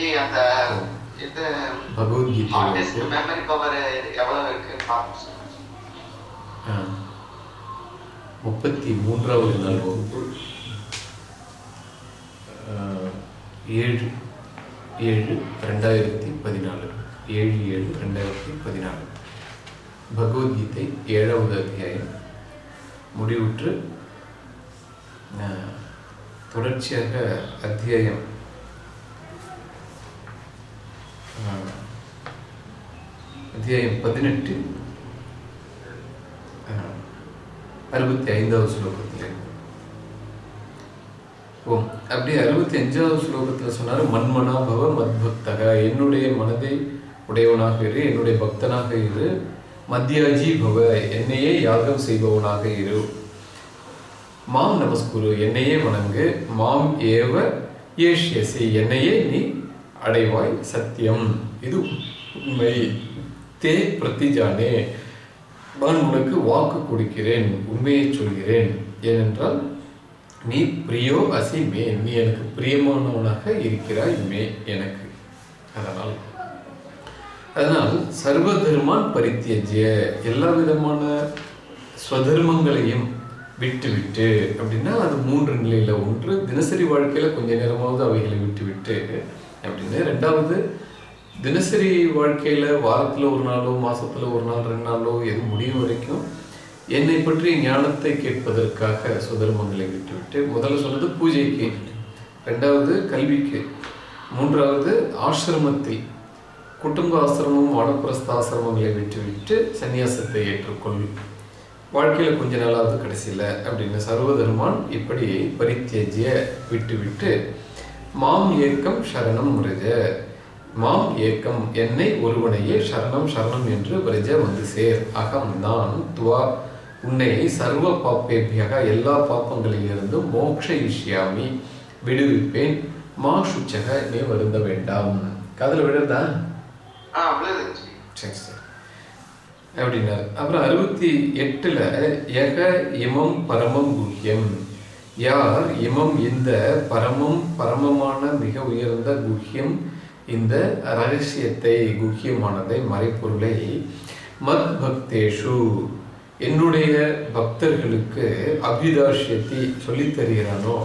G அந்த இது artist memory power எவ்வளவு இருக்குன்னு பார்ப்போம். முப்பத்தி மூன்றாவது நாள் வகுப்பு. ஏழு ஏழு ரெண்டாயிரத்தி பதினாலு. ஏழு ஏழு ரெண்டாயிரத்தி பதினாலு. பகவத்கீதை ஏழாவது அத்தியாயம். முடிவுற்று தொடர்ச்சியாக அத்தியாயம் ஆ, அத்தியாயம் பதினெட்டு. அறுபத்தி ஐந்தாவது ஸ்லோகத்தில். ஓ அப்படி அறுபத்தி அஞ்சாவது ஸ்லோகத்தில் சொன்னார் மன்மனா பவ மத்பக்தக. என்னுடைய மனதை உடையவனாக இரு என்னுடைய பக்தனாக இரு. மத்தியாஜி பவ. என்னையே யாகம் செய்பவனாக இரு. மாம் நமஸ்குரு. என்னையே வணங்கு. மாம் ஏவ ஏஷ்யசி. என்னையே நீ அடைவாய் சத்தியம். இது உண்மை. தே பிரத்திஜானே நான் உனக்கு வாக்கு கொடுக்கிறேன் உண்மையை சொல்கிறேன். ஏனென்றால் நீ பிரியோ அசி மே நீ எனக்கு பிரியமானவனாக இருக்கிறாய் மே எனக்கு. அதனால் அதனால் சர்வ தர்மான் பரித்தியஜ்ய எல்லா விதமான ஸ்வதர்மங்களையும் விட்டு விட்டு அப்படின்னா அது மூன்று நிலையில் ஒன்று தினசரி வாழ்க்கையில் கொஞ்ச நேரமாவது அவைகளை விட்டு விட்டு அப்படின்னு. ரெண்டாவது தினசரி வாழ்க்கையில் வாரத்தில் ஒரு நாளோ மாதத்தில் ஒரு நாள் ரெண்டு நாளோ எது முடியும் வரைக்கும் என்னை பற்றி ஞானத்தை கேட்பதற்காக சுதர்மங்களை விட்டுவிட்டு முதல்ல சொன்னது பூஜைக்கு ரெண்டாவது கல்விக்கு. மூன்றாவது ஆசிரமத்தில் குடும்ப ஆசிரமம் வானப்பிரஸ்த ஆசிரமங்களை விட்டுவிட்டு சன்னியாசத்தை ஏற்றுக்கொள். வாழ்க்கையில் கொஞ்ச நாளாவது கடைசியில் அப்படின்னு சர்வதர்மான் இப்படி பரித்தேஜிய விட்டுவிட்டு மாம் ஏக்கம் சரணம் முரஜ மாம் ஏக்கம் என்னை ஒருவனையே சரணம் சரணம் என்று பிரஜ வந்து சேர். அகம் நான் துவா. உன்னை சர்வ பாப்பேபியாக எல்லா பாப்பங்களிலிருந்தும் மோக்ஷ இஷ்யாமி விடுவிப்பேன். மா சுச்சக நீ வருந்த வேண்டாம். காதுல விடுறதா சரி சரி. அப்படின்னாரு. அப்புறம் அறுபத்தி எட்டுல யக இமம் பரமம் குஹ்யம். யார் இமம் இந்த பரமம் பரமமான மிக உயர்ந்த குஹ்யம் இந்த ரகசியத்தை குஹ்யமானதை மறைப்பொருளை மத் பக்தேஷு. என்னுடைய பக்தர்களுக்கு அபிதாஷியத்தை சொல்லித் தருகிறானோ?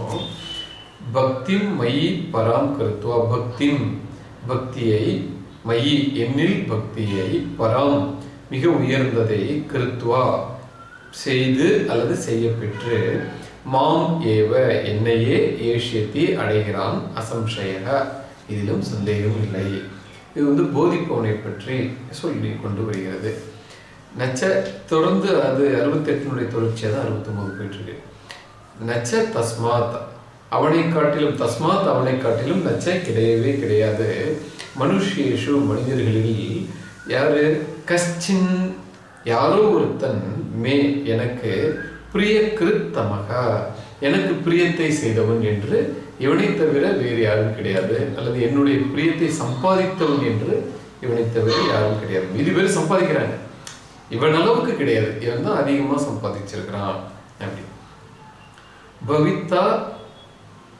பக்திம் மயி பராம் கருத்துவா பக்திம் பக்தியை மயி என்னில் பக்தியை பராம் மிக உயர்ந்ததை கருத்துவா செய்து அல்லது செய்ய பெற்று மாம் ஏவ என்னையே ஏஷியத்தி அடைகிறான் அசம்சயக. இதிலும் சந்தேகம் இல்லை. இது வந்து போதிப்பவனை பற்றி சொல்லி கொண்டு வருகிறது. நச்ச தொடர்ந்து அது அறுபத்தெட்டினுடைய தொடர்ச்சியாக தான் அறுபத்தொம்போது போயிட்டு நச்ச தஸ்மாத். அவனை காட்டிலும் தஸ்மாத் அவனை காட்டிலும் நச்ச கிடையவே கிடையாது. மனுஷேஷு மனிதர்களில் யாரு? கஷ்டின் யாரோ ஒருத்தன் மே எனக்கு பிரிய கிருத்தமகா எனக்கு பிரியத்தை செய்தவன் என்று இவனை தவிர வேறு யாரும் கிடையாது. அல்லது என்னுடைய பிரியத்தை சம்பாதித்தவன் என்று இவனை தவிர யாரும் கிடையாது. மீதி பேர் சம்பாதிக்கிறாங்க. இவன் அளவுக்கு கிடையாது. இவன் தான் அதிகமா சம்பாதிச்சிருக்கிறான். அப்படி. பவித்தா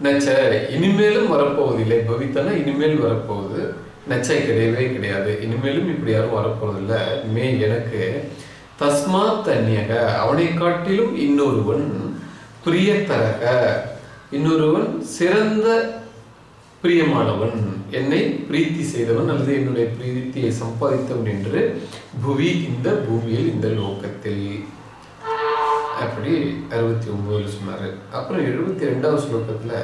நச்ச. இனிமேலும் வரப்போவதில்லை. பவித்தனா இனிமேல் வரப்போகுது. நச்சை கிடையவே கிடையாது. இனிமேலும் இப்படி யாரும் வரப்போவதில்லை. மே எனக்கு தஸ்மாத் தன்யக அவனை காட்டிலும் இன்னொருவன் பிரியத்தரக. இன்னொருவன் சிறந்த பிரியமானவன். என்னை பிரீத்தி செய்தவன் அல்லது என்னுடைய பிரீத்தியை சம்பாதித்தவன் என்று புவி இந்த பூமியில் இந்த லோகத்தில். அப்படி அறுபத்தி ஒன்பதுல சொன்னார். அப்புறம் எழுபத்தி ரெண்டாவது ஸ்லோகத்தில்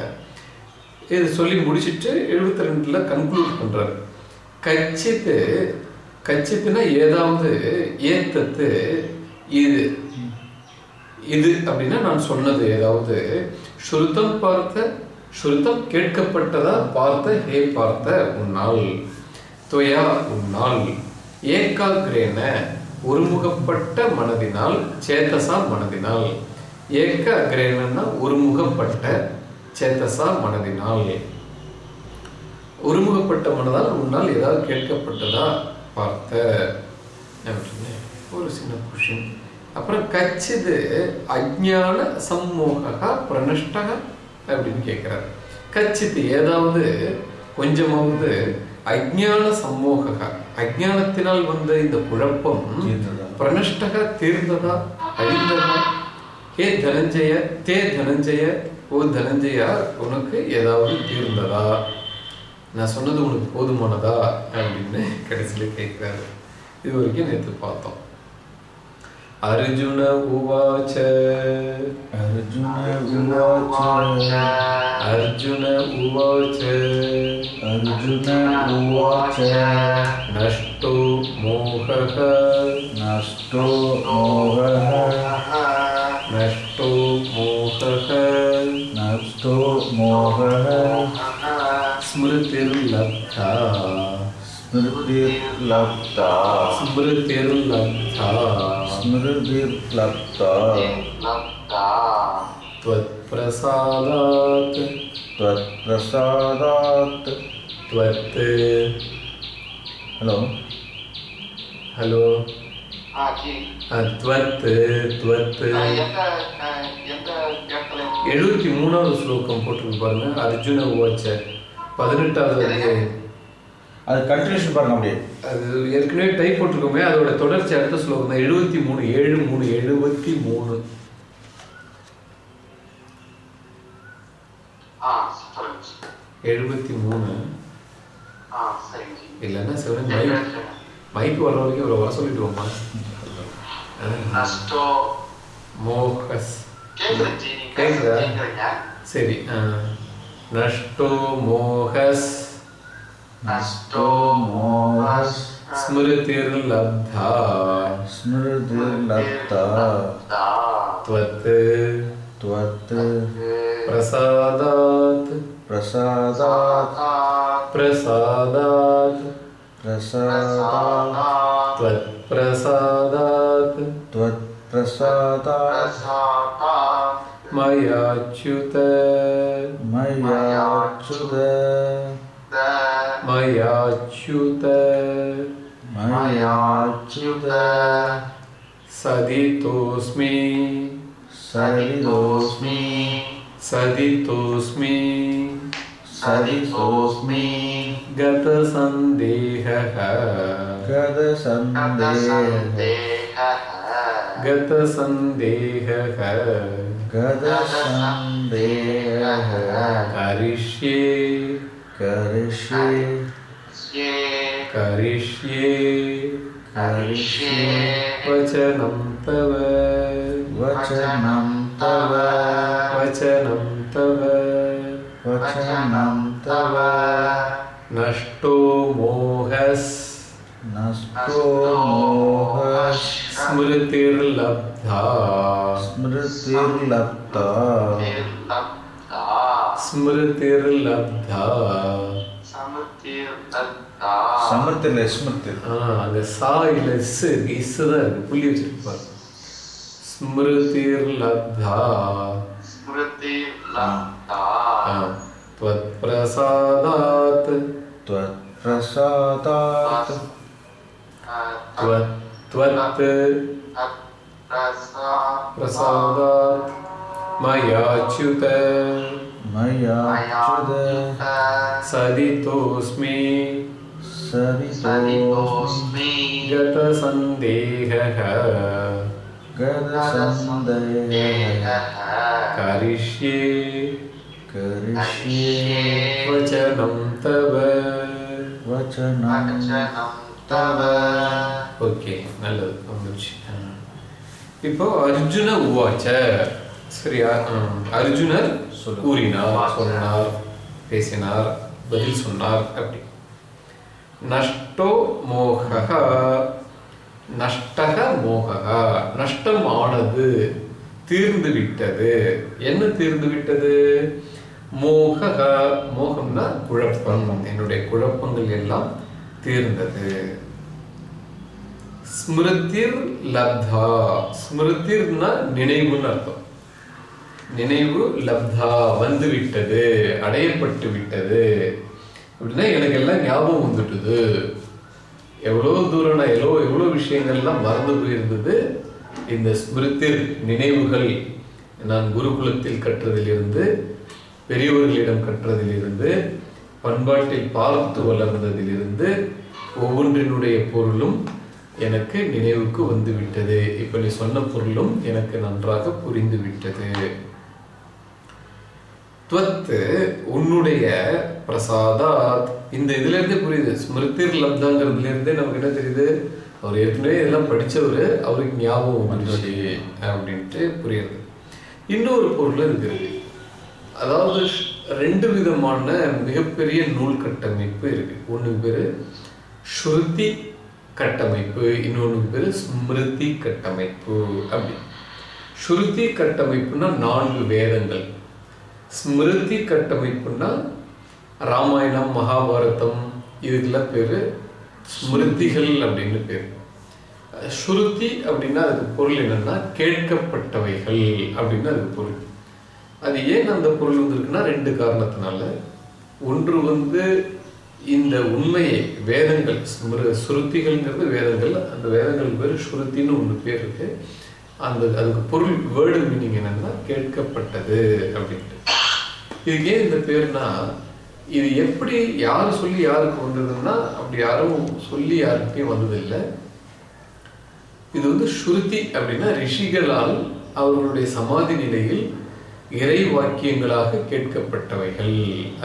இது சொல்லி முடிச்சிட்டு எழுபத்தி ரெண்டில் கன்க்ளூட் பண்றாரு. கச்சித்து கச்சித்துனா ஏதாவது ஏத்தத்து இது? இது அப்படின்னா நான் சொன்னது ஏதாவது ஸ்ருதம் பார்த்த ஸ்ருதம் கேட்கப்பட்டதா பார்த்த ஹே பார்த்த உன்னால் துயா உன்னால் ஏகாகிரேன ஒருமுகப்பட்ட மனதினால் சேத்தசா மனதினால். ஏக அக்ரேனா ஒருமுகப்பட்ட சேத்தசா மனதினால். ஒருமுகப்பட்ட மனதால் உன்னால் ஏதாவது கேட்கப்பட்டதா பார்த்த ஒரு சின்ன கொஷின் அப்புறம் கச்சிது அஜ்ஞான சம்மோகா பிரணஷ்டக அப்படின்னு கேட்கிறார் கச்சித்து ஏதாவது கொஞ்சமாவது அஜ்ஞான சம்மோக அஜ்ஞானத்தினால் வந்த இந்த குழப்பம்? பிரனஷ்டக தீர்ந்ததா அழிந்ததா ஹே தனஞ்சய தே தனஞ்சய ஓ தனஞ்சயா உனக்கு ஏதாவது தீர்ந்ததா நான் சொன்னது உனக்கு போதுமானதா அப்படின்னு கடைசியில் கேட்குறாரு. இது வரைக்கும் நேற்று பார்த்தோம். அர்ஜுன உவாச்ச. அர்ஜுன உவாச்ச. அர்ஜுன உவாச்ச. அர்ஜுன உவாச்ச. நஷ்டோ மோக நஷ்டோ மோக நஷ்டோ மோக நஷ்டோ மோக स्मृतिर्लब्धा स्मृतिर्लब्धा स्मृतिर्लब्धा स्मृतिर्लब्धा त्वत्प्रसादात् त्वत्प्रसादात् त्वत् हलो ஹலோ ஆ, ஜி. त्वत् त्वत् ஆ, எந்த ஆ, எந்த இடத்துல எழுபத்தி மூணாவது ஸ்லோகம் போட்டிருக்கு பாருங்க அர்ஜுன உவாச்ச பதினெட்டாவது அத்தியாயம் அது கண்டினியூஷன் பாருங்க அப்படியே. அது ஏற்கனவே டைப் போட்டிருக்கோமே அதோட தொடர்ச்சி அடுத்த ஸ்லோகம் தான். எழுபத்தி மூணு ஏழு மூணு எழுபத்தி மூணு. எழுபத்தி மூணு. ஆ சரிங்க. ஜி. இல்லைன்னா சிவன் மைக் மைக் வர வரைக்கும் இவ்வளோ வர சொல்லிட்டு வாமா நஷ்டோ. மோகஸ்? கேக்குறீங்க. சரி ஆ. नष्टो मोहस नष्टो मोहस स्मृतिर्लब्धा। स्मृतिर्लब्धा। त्वत् त्वत् प्रसादात्। प्रसादात्। प्रसादात्। प्रसादात्। त्वत् प्रसादात्। त्वत्प्रसादात् त्वत्प्रसादात् मयाच्युत मयाच्युत मयाच्युत मयाच्युत सदितोऽस्मि सरिदोऽस्मि सदितोऽस्मि सरितोऽस्मि गतसन्देहः गदसन्देहः गतसन्देहः गदसन्देहः करिष्ये करिष्ये करिष्ये करिष्ये वचनं तव वचनं तव वचनं तव वचनं तव नष्टो मोहस् नष्टो मोहः स्मृतिर्लब्धा स्मृतिर्लब्धा स्मृतिर्लब्धा समृतिर् स्मृतिर् ஆ, அந்த சா இல்ல இஸ் இருக்கு இஸ் தான் இருக்கு புள்ளி வச்சிருப்பாரு ஸ்மிருதிர்லப்தா ஆ, त्वत्प्रसादात् त्वत्प्रसादात् त्वत् प्रसादात् मयाच्युत मयाच्युत सदितोऽस्मि सरितोऽस्मि गतसन्देहः गदसन्देहः करिष्ये करिष्ये वचनं तव वचनं தவ. ஓகே நல்லது. வந்துச்சு. இப்போ அர்ஜுன உவாச்ச சரியா. அர்ஜுனர் கூறினார் சொன்னார் பேசினார் பதில் சொன்னார் அப்படி. நஷ்டோ மோகக நஷ்டக மோகக நஷ்டம் ஆனது தீர்ந்து விட்டது என்ன தீர்ந்து விட்டது மோகக மோகம்னா குழப்பம். என்னுடைய குழப்பங்கள் எல்லாம் தீர்ந்தது. ஸ்மிருதிர் லப்தா. ஸ்மிருதிர்னா நினைவுன்னு அர்த்தம். நினைவு லப்தா வந்து விட்டது அடையப்பட்டு விட்டது அப்படின்னா எனக்கு எல்லாம் ஞாபகம் வந்துட்டுது. எவ்வளோ தூரம் நான் எவ்வளோ எவ்வளோ விஷயங்கள்லாம் மறந்து போயிருந்தது. இந்த ஸ்மிருதிர் நினைவுகள் நான் குருகுலத்தில் கற்றதிலிருந்து பெரியவர்களிடம் கற்றதிலிருந்து பண்பாட்டை பார்த்து வளர்ந்ததிலிருந்து ஒவ்வொன்றினுடைய பொருளும் எனக்கு நினைவுக்கு வந்து விட்டது நீ சொன்ன பொருளும் எனக்கு நன்றாக புரிந்து விட்டது துவத்து உன்னுடைய பிரசாதாத் இந்த இதுல இருந்தே புரியுது. ஸ்மிருதிர் லப்தாங்கிறதுல இருந்தே நமக்கு என்ன தெரியுது? அவர் ஏற்கனவே இதெல்லாம் படித்தவர் அவருக்கு ஞாபகம் வந்துச்சு அப்படின்ட்டு புரியுது. இன்னொரு பொருள் இருக்குது. அதாவது ரெண்டு விதமான மிகப்பெரிய நூல் கட்டமைப்பு இருக்கு. ஒன்று பேரு ஸ்ருதி கட்டமைப்பு இன்னொன்று பேரு ஸ்மிருதி கட்டமைப்பு அப்படி. ஸ்ருதி கட்டமைப்புனா நான்கு வேதங்கள். ஸ்மிருதி கட்டமைப்புனா ராமாயணம் மகாபாரதம் இதுக்கெல்லாம் பேரு ஸ்மிருதிகள் அப்படின்னு பேர். ஸ்ருதி அப்படின்னா அதுக்கு பொருள் என்னன்னா கேட்கப்பட்டவைகள் அப்படின்னு அதுக்கு பொருள். அது ஏன் அந்த பொருள் வந்திருக்குன்னா ரெண்டு காரணத்தினால. ஒன்று வந்து இந்த உண்மையை வேதங்கள் ஸ்மிரு சுருத்திகள்ங்கிறது வேதங்கள். அந்த வேதங்கள் பேர் ஸ்ருத்தின்னு ஒன்று பேர் இருக்கு அந்த அதுக்கு பொருள் வேர்டு மீனிங் என்னன்னா கேட்கப்பட்டது அப்படின்ட்டு. இதுக்கு ஏன் இந்த பேர்னா இது எப்படி யார் சொல்லி யாருக்கு வந்ததுன்னா அப்படி யாரும் சொல்லி யாருக்கிட்டையும் வந்ததில்லை. இது வந்து ஸ்ருதி அப்படின்னா ரிஷிகளால் அவர்களுடைய சமாதி நிலையில் இறை வாக்கியங்களாக கேட்கப்பட்டவைகள்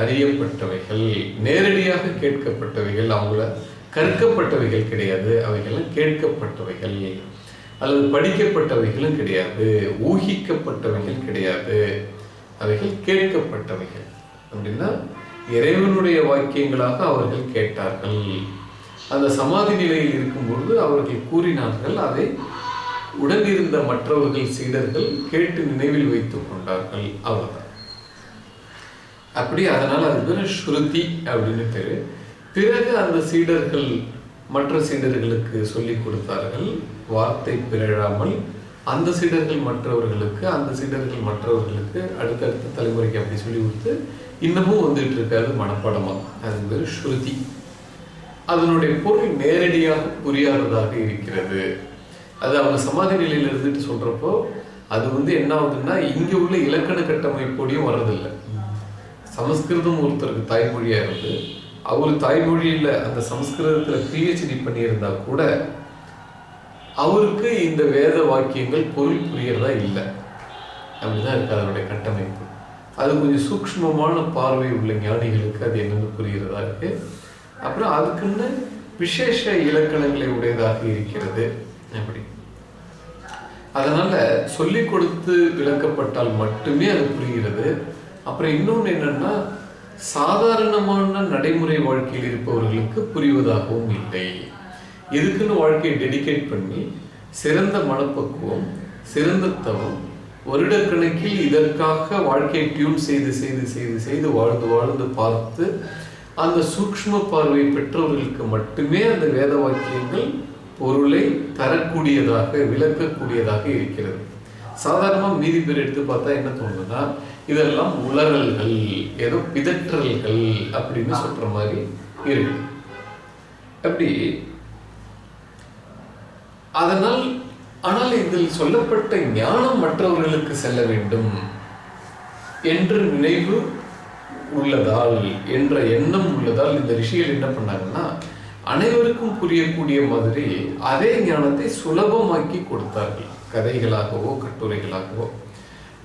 அறியப்பட்டவைகள் நேரடியாக கேட்கப்பட்டவைகள் அவங்கள கற்கப்பட்டவைகள் கிடையாது அவைகள்லாம் கேட்கப்பட்டவைகள் அல்லது படிக்கப்பட்டவைகளும் கிடையாது ஊகிக்கப்பட்டவைகள் கிடையாது அவைகள் கேட்கப்பட்டவைகள். அப்படின்னா இறைவனுடைய வாக்கியங்களாக அவர்கள் கேட்டார்கள். அந்த சமாதி நிலையில் இருக்கும்பொழுது அவர்கள் கூறினார்கள் அதை உடனிருந்த மற்றவர்கள் சீடர்கள் கேட்டு நினைவில் வைத்துக் கொண்டார்கள் அவ்வளவுதான். அப்படி அதனால் அது பேர் ஸ்ருதி அப்படின்னு பேரு. பிறகு அந்த சீடர்கள் மற்ற சீடர்களுக்கு சொல்லிக் கொடுத்தார்கள் வார்த்தை பிறழாமல் அந்த சீடர்கள் மற்றவர்களுக்கு அந்த சீடர்கள் மற்றவர்களுக்கு அடுத்தடுத்த தலைமுறைக்கு அப்படி சொல்லி கொடுத்து இன்னமும் வந்துட்டு இருக்காது மனப்பாடமாக அது பேர் ஸ்ருதி. அதனுடைய பொருள் நேரடியாக புரியாததாக இருக்கிறது. அது அவங்க சமாதி நிலையில இருந்துட்டு சொல்றப்போ அது வந்து என்ன ஆகுதுன்னா இங்க உள்ள இலக்கண கட்டமைப்போடையும் வர்றதில்லை. சமஸ்கிருதம் ஒருத்தருக்கு தாய்மொழியா இருந்து அவர் தாய்மொழியில அந்த சமஸ்கிருதத்துல பிஹெச்டி பண்ணியிருந்தா கூட அவருக்கு இந்த வேத வாக்கியங்கள் பொருள் புரியறதா இல்லை. அப்படிதான் இருக்கு அதனுடைய கட்டமைப்பு. அது கொஞ்சம் சூக்ஷ்மமான பார்வை உள்ள ஞானிகளுக்கு அது என்னென்னு புரிகிறதா இருக்கு. அப்புறம் அதுக்குன்னு விசேஷ இலக்கணங்களை உடையதாக இருக்கிறது. அப்படி. அதனால சொல்லிக் கொடுத்து விளக்கப்பட்டால் மட்டுமே அது புரிகிறது. அப்புறம் இன்னொன்று என்னன்னா சாதாரணமான நடைமுறை வாழ்க்கையில் இருப்பவர்களுக்கு புரிவதாகவும் இல்லை. எதுக்குன்னு வாழ்க்கையை டெடிகேட் பண்ணி சிறந்த மனப்பக்குவம் சிறந்த தவம் வருடக்கணக்கில் இதற்காக வாழ்க்கையை டியூன் செய்து செய்து செய்து செய்து வாழ்ந்து வாழ்ந்து பார்த்து அந்த சூக்ஷ்ம பார்வை பெற்றவர்களுக்கு மட்டுமே அந்த வேத வாக்கியங்கள் பொருளை தரக்கூடியதாக விளக்கக்கூடியதாக இருக்கிறது. சாதாரணமா மீதி பேர் எடுத்து பார்த்தா என்ன தோணுதுன்னா இதெல்லாம் உளறல்கள் ஏதோ பிதற்றல்கள் அப்படின்னு சொல்ற மாதிரி இருக்கு. அப்படி. அதனால் ஆனால் இதில் சொல்லப்பட்ட ஞானம் மற்றவர்களுக்கு செல்ல வேண்டும் என்று நினைவு உள்ளதால் என்ற எண்ணம் உள்ளதால் இந்த ரிஷிகள் என்ன பண்ணாங்கன்னா அனைவருக்கும் புரியக்கூடிய மாதிரி அதே ஞானத்தை சுலபமாக்கி கொடுத்தார்கள். கதைகளாகவோ கட்டுரைகளாகவோ.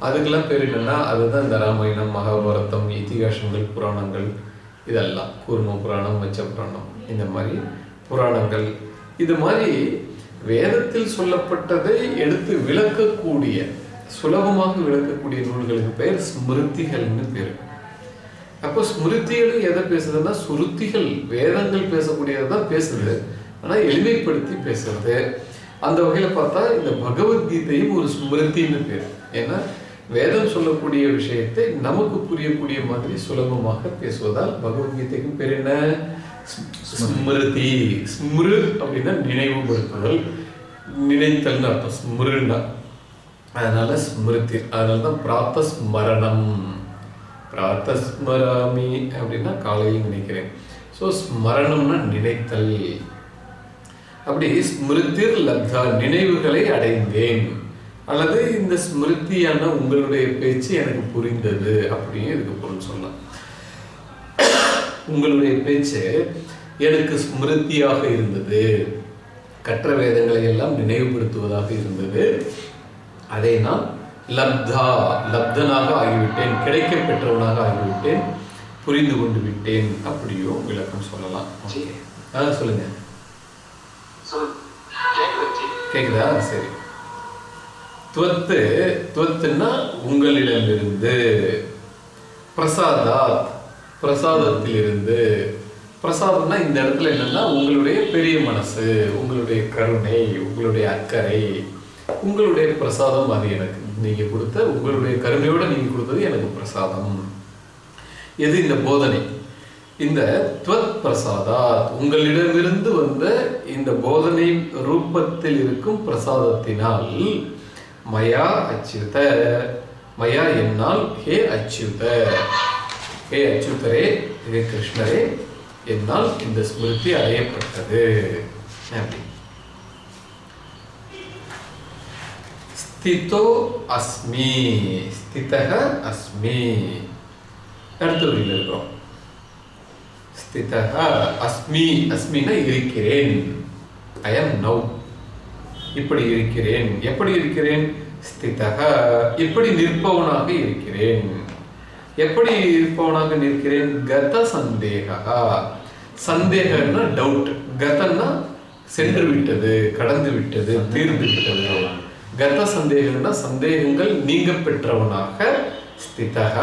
அதுக்கெல்லாம் பேர் என்னன்னா அதுதான் இந்த ராமாயணம் மகாபாரதம் இதிகாசங்கள் புராணங்கள் இதெல்லாம். கூர்ம புராணம் மச்ச புராணம். இந்த மாதிரி புராணங்கள். இது மாதிரி வேதத்தில் சொல்லப்பட்டதை எடுத்து விளக்கக்கூடிய சுலபமாக விளக்கக்கூடிய நூல்களுக்கு பெயர் ஸ்மிருதிகள்னு பேர் அப்போ ஸ்மிருதிகளும் எதை பேசுதுன்னா சுருத்திகள் வேதங்கள் பேசக்கூடியது தான் பேசுது. ஆனா எளிமைப்படுத்தி பேசுறது. அந்த வகையில பார்த்தா இந்த பகவத்கீதையும் ஒரு ஸ்மிருதின்னு பேர். ஏன்னா வேதம் சொல்லக்கூடிய விஷயத்தை நமக்கு புரியக்கூடிய மாதிரி சுலபமாக பேசுவதால் பகவத்கீதைக்கு பேர் என்ன? ஸ்மிருதி. ஸ்மிரு அப்படின்னா நினைவுபடுத்துதல் நினைத்தல்னு அர்த்தம். ஸ்மிருன்னா. அதனால ஸ்மிருதி. அதனால தான் பிராத்த ஸ்மரணம். பிராத்த ஸ்மராமி அப்படின்னா காலையில் நினைக்கிறேன். ஸோ ஸ்மரணம்னா நினைத்தல். அப்படி ஸ்மிருதிர் லப்தா நினைவுகளை அடைந்தேன். அல்லது இந்த ஸ்மிருதியான உங்களுடைய பேச்சு எனக்கு புரிந்தது அப்படின்னு இதுக்கு பொருள் சொல்லலாம். உங்களுடைய பேச்சு எனக்கு ஸ்மிருதியாக இருந்தது. கற்ற வேதங்களை எல்லாம் நினைவுபடுத்துவதாக இருந்தது. அதை நான் லப்தா லப்தனாக ஆகிவிட்டேன் கிடைக்க பெற்றவனாக ஆகிவிட்டேன் புரிந்து கொண்டு விட்டேன் அப்படியும் விளக்கம் சொல்லலாம். ஆ சொல்லுங்க. கேக்குதா? சரி. துவத்து துவத்துன்னா உங்களிடமிருந்து. பிரசாதாத் பிரசாதத்திலிருந்து. பிரசாதம்னா இந்த இடத்துல என்னன்னா உங்களுடைய பெரிய மனசு உங்களுடைய கருணை உங்களுடைய அக்கறை உங்களுடைய பிரசாதம் அது எனக்கு நீங்கள் கொடுத்த உங்களுடைய கருமையோடு நீங்கள் கொடுத்தது எனக்கு பிரசாதம். எது இந்த போதனை? இந்த துவத் பிரசாதா உங்களிடமிருந்து வந்த இந்த போதனை ரூபத்தில் இருக்கும் பிரசாதத்தினால் மயா அச்சுத மயா என்னால் ஹே அச்சுத ஹே அச்சுதரே ஹே கிருஷ்ணரே என்னால் இந்த ஸ்மிருதி அடையப்பட்டது. அப்படி. ஸ்திதோ அஸ்மி ஸ்திதக அஸ்மி அடுத்த வரியில் இருக்கிறோம் ஸ்திதக அஸ்மி அஸ்மின்னா இருக்கிறேன்। ஐ எம் நௌ இப்படி இருக்கிறேன். எப்படி இருக்கிறேன்? ஸ்திதக இப்படி நிற்பவனாக இருக்கிறேன். எப்படி இருப்பவனாக நிற்கிறேன்? கத சந்தேகா சந்தேகம்னா டவுட் கதன்னா சென்று விட்டது கடந்து விட்டது தீர்ந்து விட்டது. கத சந்தேகம்னா சந்தேகங்கள் நீங்க பெற்றவனாக ஸ்திதக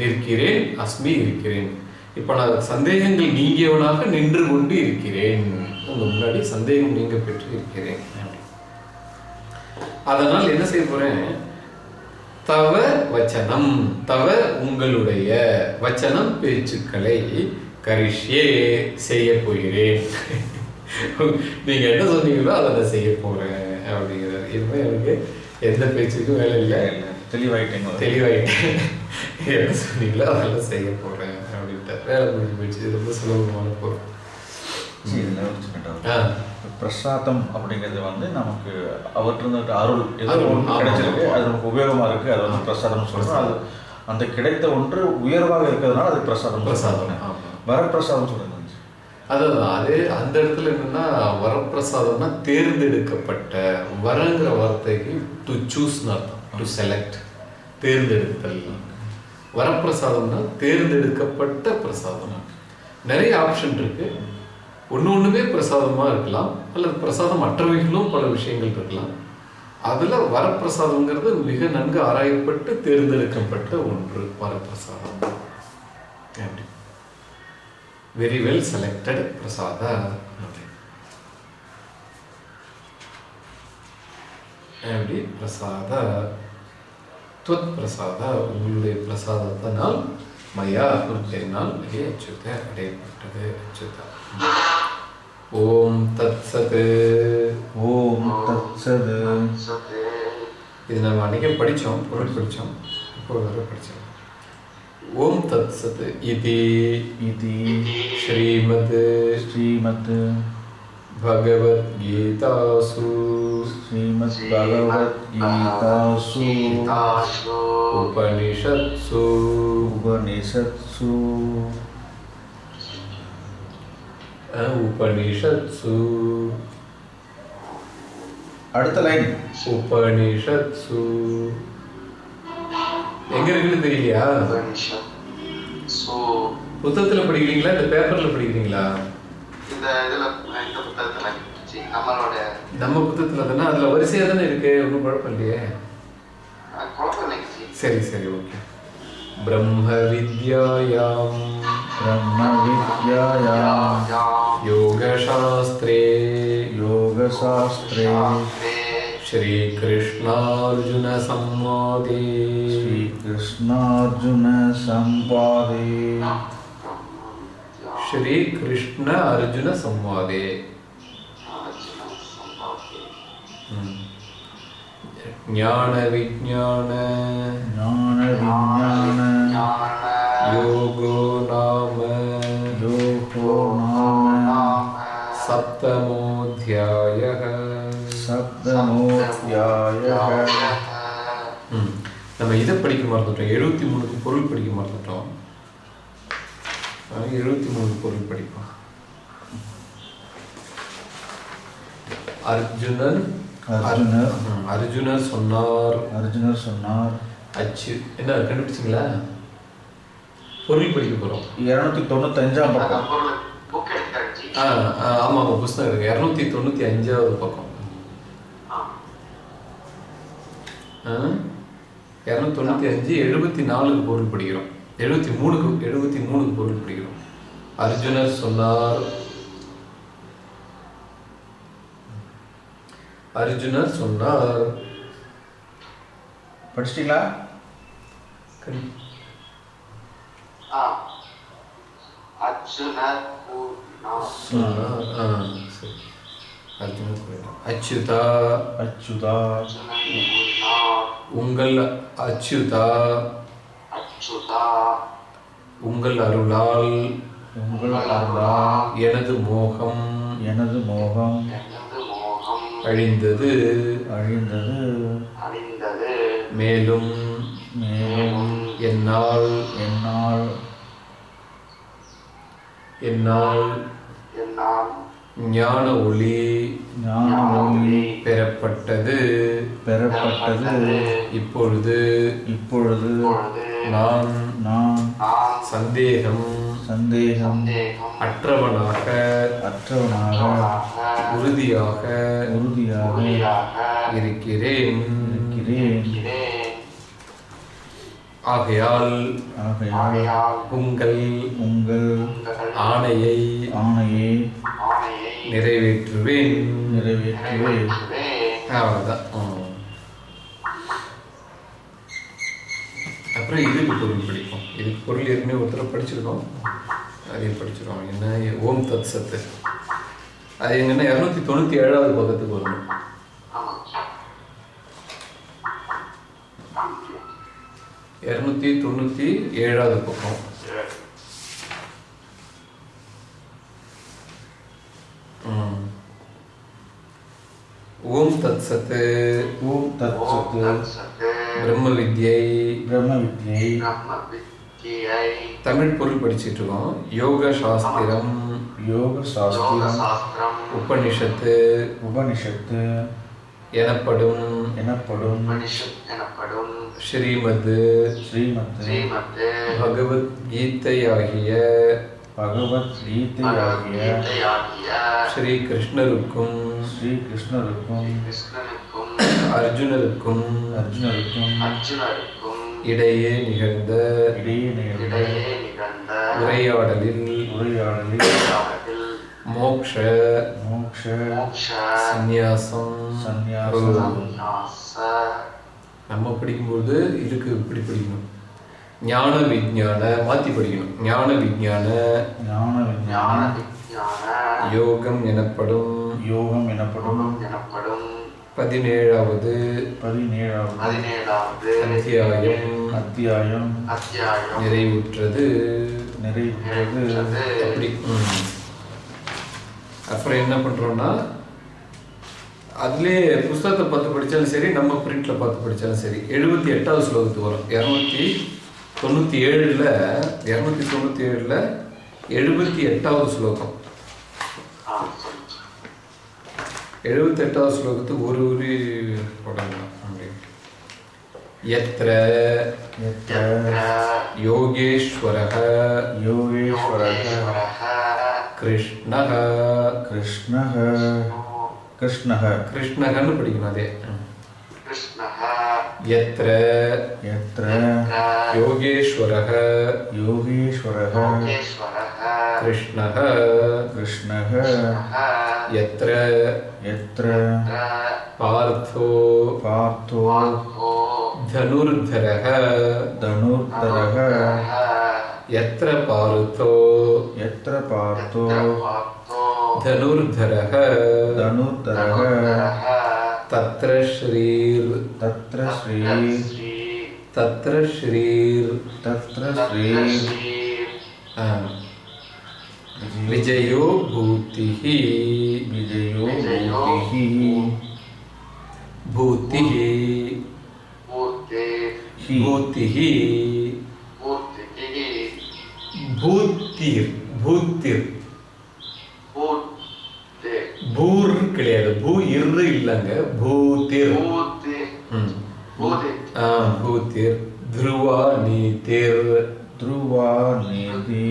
நிற்கிறேன் அஸ்மி இருக்கிறேன். இப்ப நான் சந்தேகங்கள் நீங்கியவனாக நின்று கொண்டு இருக்கிறேன். உங்க முன்னாடி சந்தேகம் நீங்க பெற்று இருக்கிறேன். அதனால் என்ன செய்ய போறேன்? தவ வச்சனம் தவ உங்களுடைய வச்சனம் பேச்சுக்களை கரிஷ்யே செய்ய போகிறேன். நீங்க என்ன சொன்னீங்களோ அதை செய்ய போறேன். அப்படிங்கிறார் இனிமே எனக்கு எந்த பேச்சுக்கும் வேலை இல்லை. தெளிவாயிட்டீங்க தெளிவாயிட்டேன் என்ன சொன்னீங்களோ அதெல்லாம் செய்ய போறேன் அப்படின்ட்டு. வேலை முடிஞ்சு போயிடுச்சு. ரொம்ப சுலபமான. ஆ. பிரசாதம் அப்படிங்கிறது வந்து நமக்கு அவற்றிருந்து அருள். அருள், ஒன்று கிடைச்சிருக்கு. அது நமக்கு உபயோகமா இருக்கு அது வந்து பிரசாதம் சொல்றோம். அது அந்த கிடைத்த ஒன்று உயர்வாக இருக்கிறதுனால அது பிரசாதம். பிரசாதம். வரப்பிரசாதம் சொல்லுங்க அதுதான் அது அந்த இடத்துல என்னன்னா வரப்பிரசாதம்னா தேர்ந்தெடுக்கப்பட்ட வரங்கிற வார்த்தைக்கு டு சூஸ்னு அர்த்தம். டு செலக்ட் தேர்ந்தெடுத்தல். வரப்பிரசாதம்னா தேர்ந்தெடுக்கப்பட்ட பிரசாதம். நிறைய ஆப்ஷன் இருக்கு. ஒன்று ஒன்றுமே பிரசாதமாக இருக்கலாம். அல்லது பிரசாதம் அற்றவைகளும் பல விஷயங்கள் இருக்கலாம். அதில் வரப்பிரசாதம்ங்கிறது மிக நன்கு ஆராயப்பட்டு தேர்ந்தெடுக்கப்பட்ட ஒன்று வரப்பிரசாதம். அப்படி வெரி வெல் செலக்டட் பிரசாத அப்படி பிரசாத துவத் பிரசாத உங்களுடைய பிரசாதத்தினால் மயா என்னால் ஹே அச்சுத அடையப்பட்டது அச்சுதா ஓம் தத் சத் ஓம் தத் சத் இது நம்ம அன்றைக்கே படித்தோம் பொருள் படித்தோம் இப்போ வர படித்தோம். ஓம் தத் சத் இது இது ஸ்ரீமத் ஸ்ரீமத் भगवद्गीतासु ஸ்ரீமத் பகவத்கீதாசு தாசு उपनिषत्सु உபனிஷத்சு अ, उपनिषत्सु அடுத்த லைன் उपनिषत्सु எங்க இருக்குன்னு தெரியலையா உபனிஷத் சோ புத்தகத்துல படிக்கிறீங்களா இந்த பேப்பர்ல படிக்கிறீங்களா இந்த இதுல இந்த புத்தகத்துல சி, நம்மளோட நம்ம புத்தகத்துல தானே அதுல வரிசையா தானே இருக்கு ஒன்றும் குழப்பம் இல்லையே அஹ், குழப்பம் இல்லைங்க ஜி. சரி சரி ஓகே பிரம்ம வித்யாயாம் பிரம்ம வித்யாயாம் யாம் योगशास्त्रे யோகசாஸ்திரே சாஸ்திரே श्रीकृष्णार्जुनसंवादे ஸ்ரீகிருஷ்ணார்ஜுன कृष्णार्जुनसंवादे श्रीकृष्ण अर्जुनसंवादे ज्ञानविज्ञान ज्ञानविज्ञान योगो नाम योगो नाम सप्तमोऽध्यायः सप्तमोऽध्यायः நம்ம இதை படிக்க மறந்துட்டோம்? எழுபத்தி மூணுக்கு பொருள் படிக்க மறந்துட்டோம். எழுபத்தி மூணு பொருள் படிப்போம். அர்ஜுனன் அர்ஜுனர் அர்ஜுனர் சொன்னார். அர்ஜுனர் சொன்னார். அச்சு என்ன கண்டுபிடிச்சிங்களா? பொருள் படிக்க போறோம். இருநூத்தி தொண்ணூத்தஞ்சாம் பக்கம். ஆ ஆ, ஆமா ஆமா புஸ்தகம் இருக்கு. இரநூத்தி தொண்ணூத்தி அஞ்சாவது பக்கம். ஆ? இரநூத்தி தொண்ணூத்தி அஞ்சு எழுபத்தி நாலுக்கு பொருள் படிக்கிறோம். எழுபத்தி மூணுக்கு எழுபத்தி மூணுக்கு பொருள் படிக்கிறோம். அர்ஜுனர் சொன்னார். அர்ஜுனர் சொன்னார். படிச்சிட்டீங்களா? அர்ஜுனர் சொன்னார் ஆ சரி அர்ஜுனர் கூறினார். அச்சுதா. அச்சுதா. உங்கள் அச்சுதா. அச்சுதா. உங்கள் அருளால். உங்கள் அருளால். எனது மோகம். எனது மோகம். எனது மோகம். அழிந்தது. அழிந்தது. அழிந்தது. மேலும். மேலும். என்னால். என்னால். என்னால். என்னால். ஞான ஒளி பெறப்பட்டது. பெறப்பட்டது. இப்பொழுது இப்பொழுது நான் நான் சந்தேகம் சந்தேகம் அற்றவனாக அற்றவனாக உறுதியாக உறுதியாக இருக்கிறேன். இருக்கிறேன். ஆகையால் உங்கள் உங்கள் ஆணையை ஆணையை ஆணையை நிறைவேற்றுவேன். நிறைவேற்றுவேன் அவ்வளோதான். அப்புறம் இதுக்கு பொருள் படிப்போம். இதுக்கு பொருள் ஏற்கனவே ஒருத்தர் படிச்சிருக்கோம். அதையும் படிச்சிருக்கோம். என்ன? ஓம் தத் சத்து அது எங்கன்னா இரநூத்தி தொண்ணூற்றி ஏழாவது பக்கத்துக்கு வரணும். இரநூத்தி தொண்ணூற்றி ஏழாவது பக்கம். ஓம் தத் சத்து ஓம் தத் சத்து தத் சத்து பிரம்ம வித்யை பிரம்ம வித்யை தமிழ் பொருள் படிச்சிட்டு இருக்கோம். யோக சாஸ்திரம். யோக சாஸ்திரம். உபனிஷத்து. உபனிஷத்து. எனப்படும் எனப்படும் உபனிஷத் எனப்படும் ஸ்ரீமத் ஸ்ரீமத் ஸ்ரீமத் பகவத் கீதை ஆகிய பகவத் கீதையாகிய கீதையாகிய ஸ்ரீ கிருஷ்ணருக்கும் ஸ்ரீ கிருஷ்ணருக்கும் கிருஷ்ணனுக்கும் அர்ஜுனருக்கும் அர்ஜுனருக்கும் அர்ஜுனருக்கும் இடையே நிகழ்ந்த இடையே நிகழ்ந்த உரையாடலில் உரையாடலில் மோக்ஷ மோக்ஷ சந்நியாசம் சந்நியாசம். சந்நியாச. நம்ம படிக்கும்போது இதுக்கு இப்படி படிக்கணும். ஞான விஞ்ஞான மாத்தி படிக்கணும். ஞான விஞ்ஞான. ஞான ஞான விஞ்ஞான. யோகம் எனப்படும். யோகம் எனப்படும். எனப்படும். பதினேழாவது. பதினேழாவது. பதினேழாவது. அத்தியாயம். அத்தியாயம். அத்தியாயம் நிறைவுற்றது. நிறைவுற்றது. அப்படி. அப்புறம் என்ன பண்றோம்னா அதுலேயே புஸ்தகத்தை பார்த்து படித்தாலும் சரி நம்ம பிரிண்ட்ல பார்த்து படித்தாலும் சரி எழுபத்தி எட்டாவது ஸ்லோகத்துக்கு வரும் இரநூத்தி தொண்ணூற்றி ஏழில் இரநூத்தி தொண்ணூற்றி ஏழில் எழுபத்தி எட்டாவது ஸ்லோகம் ஆ, சொல்லுங்க. எழுபத்தி எட்டாவது ஸ்லோகத்துக்கு ஒரு உரி போடலாம் அப்படி எத்திர यत्र யோகேஸ்வரः योगेश्वरः யோகேஸ்வரः கிருஷ்ணः कृष्णः कृष्णः கிருஷ்ணகன்னு படிக்கணும் அதே கிருஷ்ணः எத்திர यत्र யோகேஸ்வரः योगेश्वरः யோகேஸ்வரः கிருஷ்ணः कृष्णः எத்திர यत्र பார்த்தோ पार्थो பார்த்தோ தனுர்தரः धनुर्धरः यत्र पार्थो यत्र पार्थो धनुर्धरः। धनुर्धरः। तत्र श्रीर्। तत्र श्रीर्। तत्र श्रीर्। तत्र श्रीर्। विजयो। भूतिः। विजयो भूतिः। भूतिः। भूतिः। பூத்தீர் பூத்தீர். பூர் கிடையாது. பூ இரு இல்லைங்க. பூத்தீர். பூத்தீர். துருவா நீ தேர் துருவா நீதி.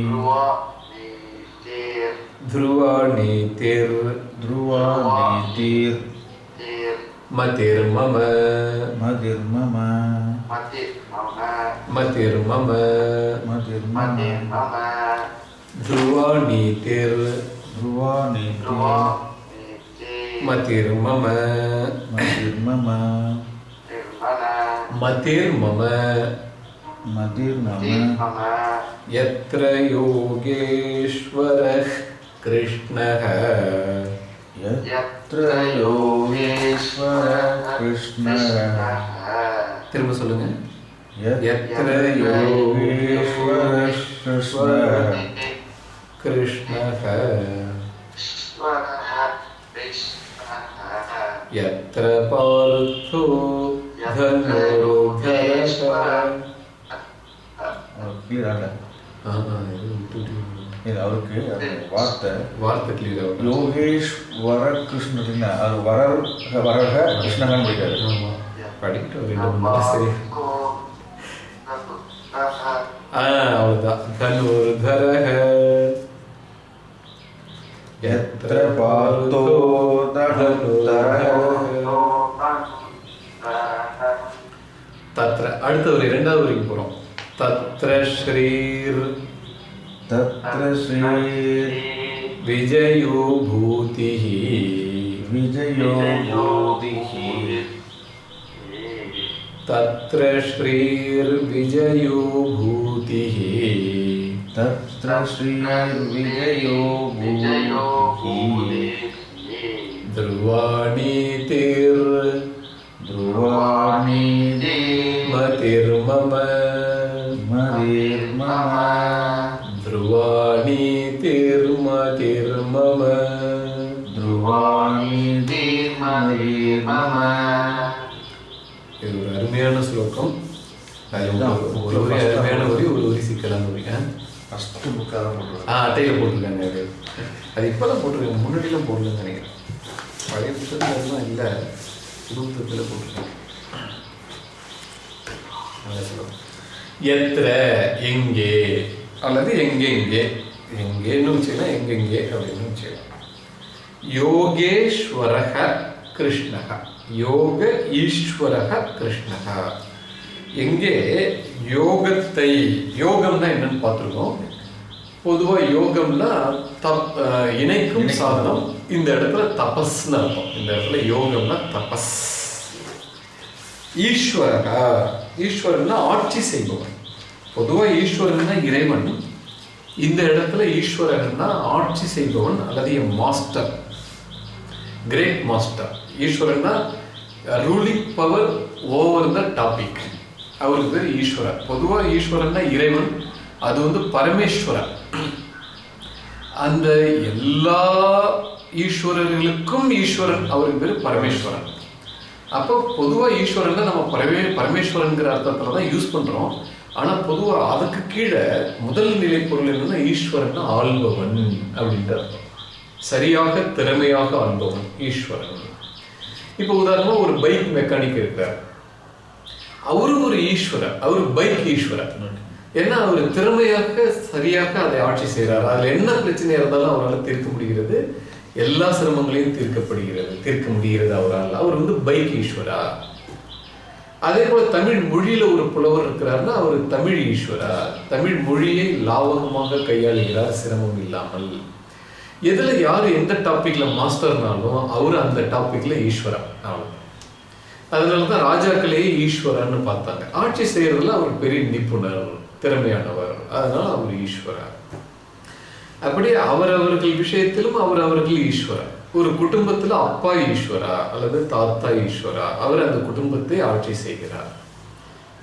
துருவா நீ தேர் துருவா நீதீர் மதிர் மம. மதிர் மம. மதிர் மதிர் மம மதிர் மம துருவா நீட்டிர் துருவா மதிர் மம மதிர் மம மதிர் மம மதிர் மம यत्र யோகேஸ்வர कृष्णः यत्र योगेश्वरः कृष्णः திரும்ப சொல்லுங்க यत्र योगेश्वरः कृष्णः यत्र पार्थो அவருக்கு வார்த்தை வார்த்தை கிளியர் யோகேஷ் வர கிருஷ்ணன் அது வரர் வரக கிருஷ்ணகன் படிக்கிறாரு படிக்கிட்டு धनुर्धरः यत्र पातो தத்ர அடுத்த ஒரு இரண்டாவது வரைக்கும் போகிறோம் தத்ர ஸ்ரீர் தத்ர ஸ்ரீர் விஜயோ பூதிஹி விஜயோ பூதிஹி तत्र श्रीर्विजयो भूतिः तत्र श्रीर्विजयो भूतिः ध्रुवाणीतिर् ध्रुवाणी मतिर्मम मतिर्मम ध्रुवाणीतिर्मतिर्मम ध्रुवाणीतिर्मतिर्मम ಮರಿರ್ಮಮ இது ஒரு அருமையான ஸ்லோகம் அது ஒரு- ஒரு ஒரு அருமையான வரி ஒரு வரி சிக்கலான வரி ஆ? ಅಷ್ಟು ಮುಖಾದ ಮಾಡ್ತಾರೆ ஆ அட்டையில் போட்டிருக்காங்க அது அது இப்போதான் போட்டிருக்காங்க முன்னாடிலாம் போடலன்னு நினைக்கிறேன் பழைய புத்தகத்துலாம் இல்லை புது புத்தகத்தில் போட்டிருக்காங்க அதான் சொல்லுவோம். எத்திர எங்கே அல்லது எங்கெங்கே எங்கேன்னு வச்சுக்கலாம் எங்கெங்கே அப்படின்னு வச்சுக்கலாம் யோகேஸ்வரக கிருஷ்ணக யோக ஈஸ்வரக கிருஷ்ணக. எங்கே? யோகத்தை யோகம்னா என்னன்னு பார்த்துருக்கோம். பொதுவா யோகம்னா தப் இணைக்கும் சாதனம். இந்த இடத்துல தபஸ்னு அர்த்தம். இந்த இடத்துல யோகம்னா தபஸ். ஈஸ்வரகா ஈஸ்வரன்னா ஆட்சி செய்பவன் பொதுவா ஈஸ்வரன்னா இறைவன். இந்த இடத்துல ஈஸ்வரன்னா ஆட்சி செய்பவன் அல்லது master. Great master. ஈஸ்வரன்னா ruling power over the topic அவருக்கு பேர் ஈஸ்வரர். பொதுவா ஈஸ்வரன்னா இறைவன் அது வந்து பரமேஸ்வரர். அந்த எல்லா ஈஸ்வரர்களுக்கும் ஈஸ்வரன் அவருக்கு பேர் பரமேஸ்வரன். அப்போ பொதுவாக ஈஸ்வரன் நம்ம பரமே பரமேஸ்வரன்கிற அர்த்தத்தில் தான் யூஸ் பண்ணுறோம் ஆனால் பொதுவாக அதுக்கு கீழே முதல் நிலை பொருள் என்னன்னா ஈஸ்வரன் ஆள்பவன் அப்படின்ற அர்த்தம். சரியாக திறமையாக ஆள்பவன் ஈஸ்வரன். இப்போ உதாரணமா ஒரு பைக் மெக்கானிக் இருக்கிறார் அவரு ஒரு ஈஸ்வரர் அவர் பைக் ஈஸ்வரர். ஏன்னா அவர் திறமையாக சரியாக அதை ஆட்சி செய்கிறார் அதில் என்ன பிரச்சனை இருந்தாலும் அவரால் தீர்க்க முடிகிறது. எல்லா சிரமங்களையும் தீர்க்கப்படுகிறது. தீர்க்க முடிகிறது அவரால். அவர் வந்து பைக் ஈஸ்வரா அதே போல தமிழ் மொழியில ஒரு புலவர் இருக்கிறார்னா அவர் தமிழ் ஈஸ்வரா தமிழ் மொழியை லாவகமாக கையாளுகிறார் சிரமம் இல்லாமல். எதில் யார் எந்த டாப்பிக்கில் மாஸ்டர்னாலும் அவர் அந்த டாப்பிக்கில் ஈஸ்வரன் ஆகும். அதனால தான் ராஜாக்களையே ஈஸ்வரன்னு பார்த்தாங்க. ஆட்சி செய்கிறதுல அவர் பெரிய நிபுணர் திறமையானவர். அதனால் அவர் ஈஸ்வரர் அப்படி அவரவர்கள் விஷயத்திலும் அவர் அவர்கள் ஈஸ்வரர் ஒரு குடும்பத்தில் அப்பா ஈஸ்வரா அல்லது தாத்தா ஈஸ்வரா அவர் அந்த குடும்பத்தை ஆட்சி செய்கிறார்.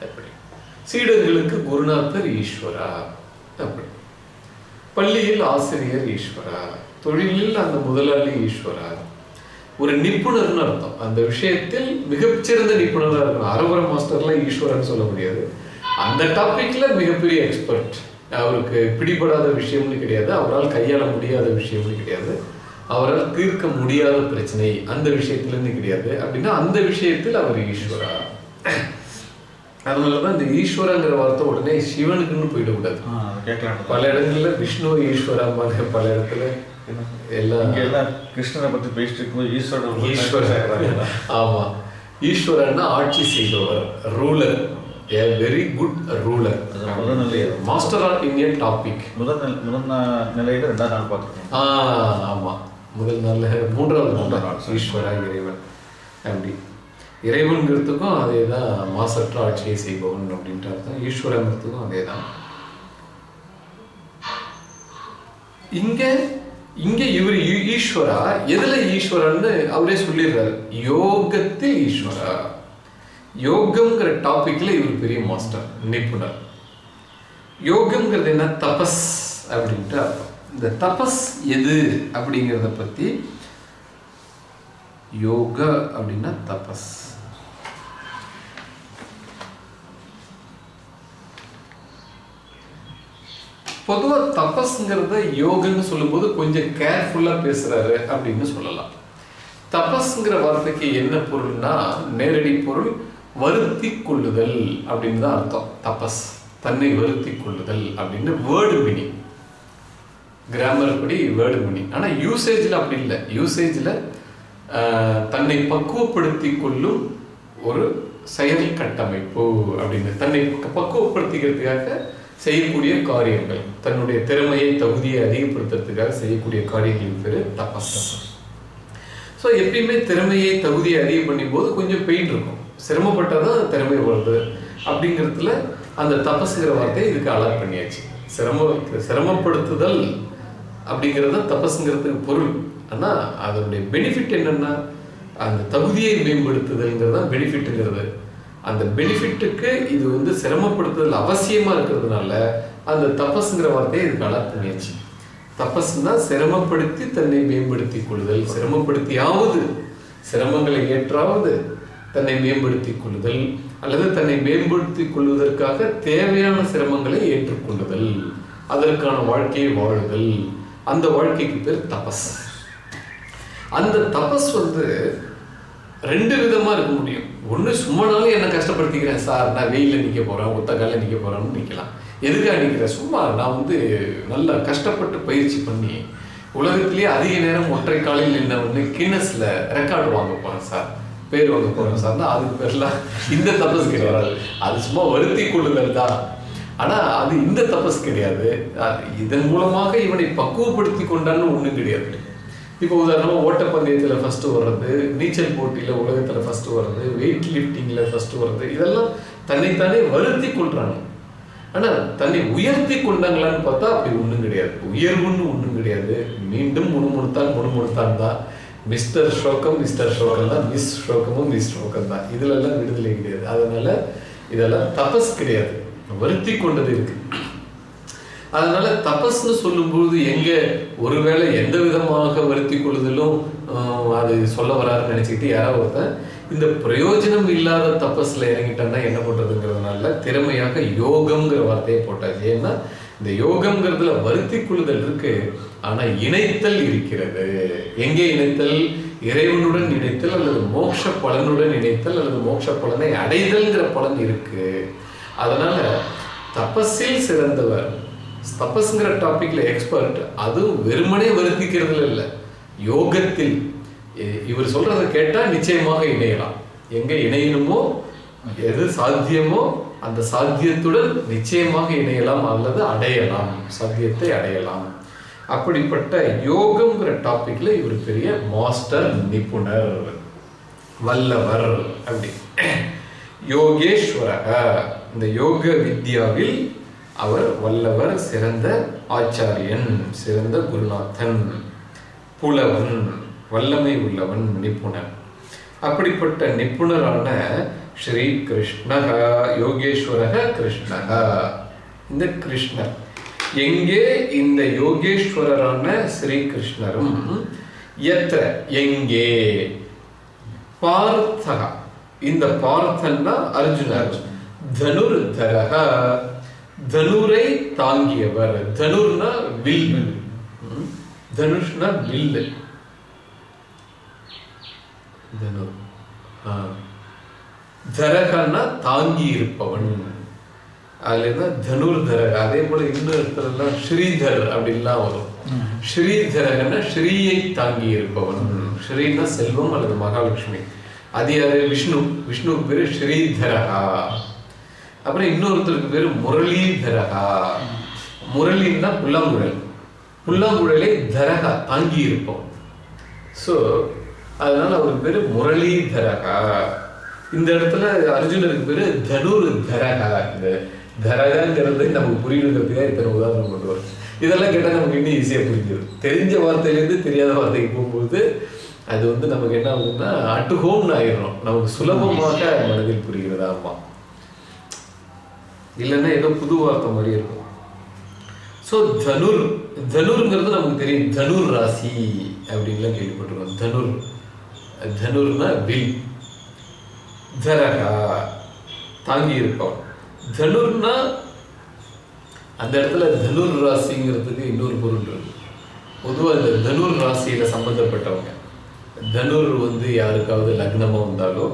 அப்படி. சீடர்களுக்கு குருநாதர் ஈஸ்வரா. அப்படி. பள்ளியில் ஆசிரியர் ஈஸ்வரா. தொழிலில் அந்த முதலாளி ஈஸ்வரா ஒரு நிபுணர்னு அர்த்தம். அந்த விஷயத்தில் மிகச்சிறந்த நிபுணராக இருக்கணும். அரவர மாஸ்டர்ல ஈஸ்வரன் சொல்ல முடியாது. அந்த டாபிக்ல மிகப்பெரிய எக்ஸ்பர்ட் அவருக்கு பிடிபடாத விஷயம்னு கிடையாது. அவரால் கையாள முடியாத விஷயம்னு கிடையாது. அவரால் தீர்க்க முடியாத பிரச்சனை அந்த விஷயத்துலன்னு கிடையாது. அப்படின்னா அந்த விஷயத்தில் அவர் ஈஸ்வரா அதனாலதான் இந்த ஈஸ்வரங்கிற வார்த்தை உடனே சிவனுக்குன்னு போயிடக்கூடாது. பல இடங்கள்ல விஷ்ணு ஈஸ்வராம்பாங்க. பல இடத்துல எல்லாம் எல்லாம் கிருஷ்ணரை பத்தி பேசிட்டு இருக்கும்போது ஈஸ்வரர் ஈஸ்வரன். ஆமா. ஈஸ்வரன்னா ஆட்சி செய்பவர் ruler a very good ruler முதல் நிலை மாஸ்டர் ஆஃப் இந்தியன் டாபிக் முதல் நிலை முதல் நிலையில ரெண்டாவது நாள் பார்த்துருக்கோம் ஆ ஆமா. முதல் நாள்ல மூன்றாவது மூன்றாவது நாள். நாள். ஈஸ்வரா இறைவன். அப்படி. இறைவன்கிறதுக்கும் அதே தான் மாசற்ற ஆட்சியை செய்பவன் அப்படின்ட்டு அர்த்தம். ஈஸ்வரங்கிறதுக்கும் அதே தான் இங்க இங்கே இவர் ஈஸ்வரா? எதுல ஈஸ்வரன்னு அவரே சொல்லிடுறாரு. யோகத்தில் ஈஸ்வரா. யோகம்ங்கிற டாபிக்ல இவர் பெரிய மாஸ்டர் நிபுணர். யோகம்ங்கிறது என்ன? தபஸ் அப்படின்ட்டு அர்த்தம். இந்த தபஸ் எது அப்படிங்கிறத பத்தி யோகா அப்படின்னா தபஸ். பொதுவா தபஸ்ங்கிறத யோகன்னு சொல்லும்போது கொஞ்சம் கேர்ஃபுல்லா பேசுறாரு அப்படின்னு சொல்லலாம். தபஸ்ங்கிற வார்த்தைக்கு என்ன பொருள்னா நேரடி பொருள் வருத்தி கொள்ளுதல் அப்படின்னு தான் அர்த்தம். தபஸ் தன்னை வருத்தி கொள்ளுதல் அப்படின்னு வேர்டு மீனிங் கிராமர் படி வேர்டு மீனிங் ஆனா யூசேஜ்ல அப்படி இல்லை. யூசேஜ்ல தன்னை பக்குவப்படுத்தி கொள்ளும் ஒரு செயல் கட்டமைப்பு அப்படின்னு. தன்னை பக்குவப்படுத்திக்கிறதுக்காக செய்யக்கூடிய காரியங்கள். தன்னுடைய திறமையை தகுதியை அதிகப்படுத்துறதுக்காக செய்யக்கூடிய காரியங்கள் பேர் தபஸ் ஸோ எப்பயுமே திறமையை தகுதியை அதிகம் பண்ணும் போது கொஞ்சம் பெயின் இருக்கும். சிரமப்பட்டால் தான் திறமை வருது அப்படிங்கிறதுல அந்த தபஸுங்கிற வார்த்தையை இதுக்கு அலாட் பண்ணியாச்சு. சிரம சிரமப்படுத்துதல் அப்படிங்கிறது தான் தபஸுங்கிறதுக்கு பொருள். ஆனால் அதனுடைய பெனிஃபிட் என்னென்னா அந்த தகுதியை மேம்படுத்துதல்ங்கிறது தான் பெனிஃபிட்டுங்கிறது அந்த பெனிஃபிட்டுக்கு இது வந்து சிரமப்படுத்துதல் அவசியமா இருக்கிறதுனால அந்த தபஸ்ங்கிற வார்த்தையை இதுக்கு அலாட் பண்ணியாச்சு தபஸ்னா சிரமப்படுத்தி தன்னை மேம்படுத்திக் கொள்ளுதல் சிரமப்படுத்தியாவது சிரமங்களை ஏற்றாவது தன்னை மேம்படுத்தி கொள்ளுதல் அல்லது தன்னை மேம்படுத்தி கொள்வதற்காக தேவையான சிரமங்களை ஏற்றுக்கொள்ளுதல் அதற்கான வாழ்க்கையை வாழுதல். அந்த வாழ்க்கைக்கு பேர் தபஸ். அந்த தபஸ் வந்து ரெண்டு விதமா இருக்க முடியும். ஒண்ணு சும்மானாலும் என்ன கஷ்டப்படுத்திக்கிறேன். சார் நான் வெயில நிக்க போறேன் ஒத்த காலில் நிக்க போறேன்னு நிக்கலாம். எதுக்காக நிக்கிறேன்? சும்மா நான் வந்து நல்லா கஷ்டப்பட்டு பயிற்சி பண்ணி உலகத்திலேயே அதிக நேரம் ஒற்றை காலையில் என்ன வந்து கின்னஸ்ல ரெக்கார்டு வாங்க போறேன் சார். பேர் வாங்க போறேன் சார்னா அதுக்கு பேர்லாம் இந்த தபஸ் கிடையாது. அது சும்மா வருத்தி கொள்ளுதல் தான். ஆனா அது இந்த தபஸ் கிடையாது. இதன் மூலமாக இவனை பக்குவப்படுத்தி கொண்டான்னு ஒண்ணும் கிடையாது. இப்போ உதாரணமாக ஓட்டப்பந்தயத்தில் ஃபஸ்ட்டு வர்றது நீச்சல் போட்டியில் உலகத்தில் ஃபஸ்ட்டு வர்றது வெயிட் லிஃப்டிங்கில் ஃபஸ்ட்டு வர்றது இதெல்லாம் தன்னைத்தானே வருத்தி கொள்றாங்க. ஆனால் தன்னை உயர்த்தி கொண்டாங்களான்னு பார்த்தா அப்படி ஒன்றும் கிடையாது. உயர்வுன்னு ஒன்றும் கிடையாது. மீண்டும் முணுமுணுத்தான் முணுமுணுத்தான் தான். மிஸ்டர் ஷோகம் மிஸ்டர் ஷோகம் தான். மிஸ் ஷோகமும் மிஸ் ஷோகம் தான். இதுலெல்லாம் விடுதலை கிடையாது. அதனால இதெல்லாம் தபஸ் கிடையாது. வருத்தி கொண்டது இருக்குது அதனால தபஸ்னு சொல்லும்போது எங்க ஒருவேளை எந்த விதமாக வருத்தி கொள்ளுதலும் அது சொல்ல வராருன்னு நினைச்சுக்கிட்டு யாராவது ஒருத்தன் இந்த பிரயோஜனம் இல்லாத தபஸ்ல இறங்கிட்டான்னா என்ன பண்றதுங்கிறதுனால திறமையாக யோகம்ங்கிற வார்த்தையை போட்டாச்சு. ஏன்னா இந்த யோகம்ங்கிறதுல வருத்தி கொள்ளுதல் இருக்கு ஆனா இணைத்தல் இருக்கிறது. எங்கே இணைத்தல்? இறைவனுடன் இணைத்தல் அல்லது மோட்ச பலனுடன் இணைத்தல் அல்லது மோட்ச பலனை அடைதல்ங்கிற பலன் இருக்கு. அதனால தபஸில் சிறந்தவர் தபஸ்ங்கிற டாபிக்ல எக்ஸ்பர்ட் அதுவும் வெறுமனே வருத்திக்கிறதுல இல்லை. யோகத்தில் இவர் சொல்றதை கேட்டால் நிச்சயமாக இணையலாம். எங்க இணையணுமோ எது சாத்தியமோ அந்த சாத்தியத்துடன் நிச்சயமாக இணையலாம் அல்லது அடையலாம். சாத்தியத்தை அடையலாம். அப்படிப்பட்ட யோகம்ங்கிற டாபிக்ல இவர் பெரிய மாஸ்டர் நிபுணர். வல்லவர் அப்படி. யோகேஸ்வரக. இந்த யோக வித்யாவில் அவர் வல்லவர் சிறந்த ஆச்சாரியன் சிறந்த குருநாதன் புலவன் வல்லமை உள்ளவன் நிபுணன். அப்படிப்பட்ட நிபுணரான ஸ்ரீ கிருஷ்ணக யோகேஸ்வரக கிருஷ்ணக இந்த கிருஷ்ணர். எங்கே இந்த யோகேஸ்வரரான ஸ்ரீ கிருஷ்ணரும் எத்த எங்கே? பார்த்தக. இந்த பார்த்தன்னா அர்ஜுனர். தனுர்தரக தனுரை தாங்கியவர். தனுர்னா வில் ம். தனுஷ்னா வில் தனுர். தரகன்னா தாங்கி இருப்பவன் அதுல என்ன? தனுர் தரக அதே போல இன்னும் இடத்துலலாம் ஸ்ரீதர் அப்படின்லாம் வரும். ஸ்ரீதரகன்னா ஸ்ரீயை தாங்கி இருப்பவன் ஸ்ரீனா செல்வம் அல்லது மகாலட்சுமி. அது யாரு? விஷ்ணு. விஷ்ணுவுக்கு பேரு ஸ்ரீதரகா. அப்புறம் இன்னொருத்தருக்கு பேர் முரளி தரகா முரளின்னா புல்லாங்குழல். புல்லாங்குழலே தரகா தாங்கி இருப்போம் ஸோ அதனால அவருக்கு பேர் முரளி தரகா இந்த இடத்துல அர்ஜுனருக்கு பேரு தனுர் தரகா இந்த தரகாங்கிறது நமக்கு புரியணுங்கிறதுக்காக இத்தனை உதாரணம் கொண்டு வரும். இதெல்லாம் கேட்டால் நமக்கு இன்னும் ஈஸியாக புரிஞ்சிடும் தெரிஞ்ச வார்த்தையிலேருந்து தெரியாத வார்த்தைக்கு போகும்போது அது வந்து நமக்கு என்ன ஆகுதுன்னா அட்டு ஹோம்னு ஆயிடும் நமக்கு சுலபமாக மனதில் புரிகிறது ஆமா இல்லைன்னா ஏதோ புது வார்த்தை மாதிரி இருக்கும். ஸோ தனுர் தனுருங்கிறது நமக்கு தெரியும். தனுர் ராசி அப்படின்லாம் கேள்விப்பட்டிருக்கோம். தனுர் தனுர்னா வில். தரகா தாங்கி இருப்பவன் தனுர்னா அந்த இடத்துல தனுர் ராசிங்கிறதுக்கு இன்னொரு பொருள் இருக்கு. பொதுவாக இந்த தனுர் ராசியில் சம்மந்தப்பட்டவங்க தனுர் வந்து யாருக்காவது லக்னமாக வந்தாலோ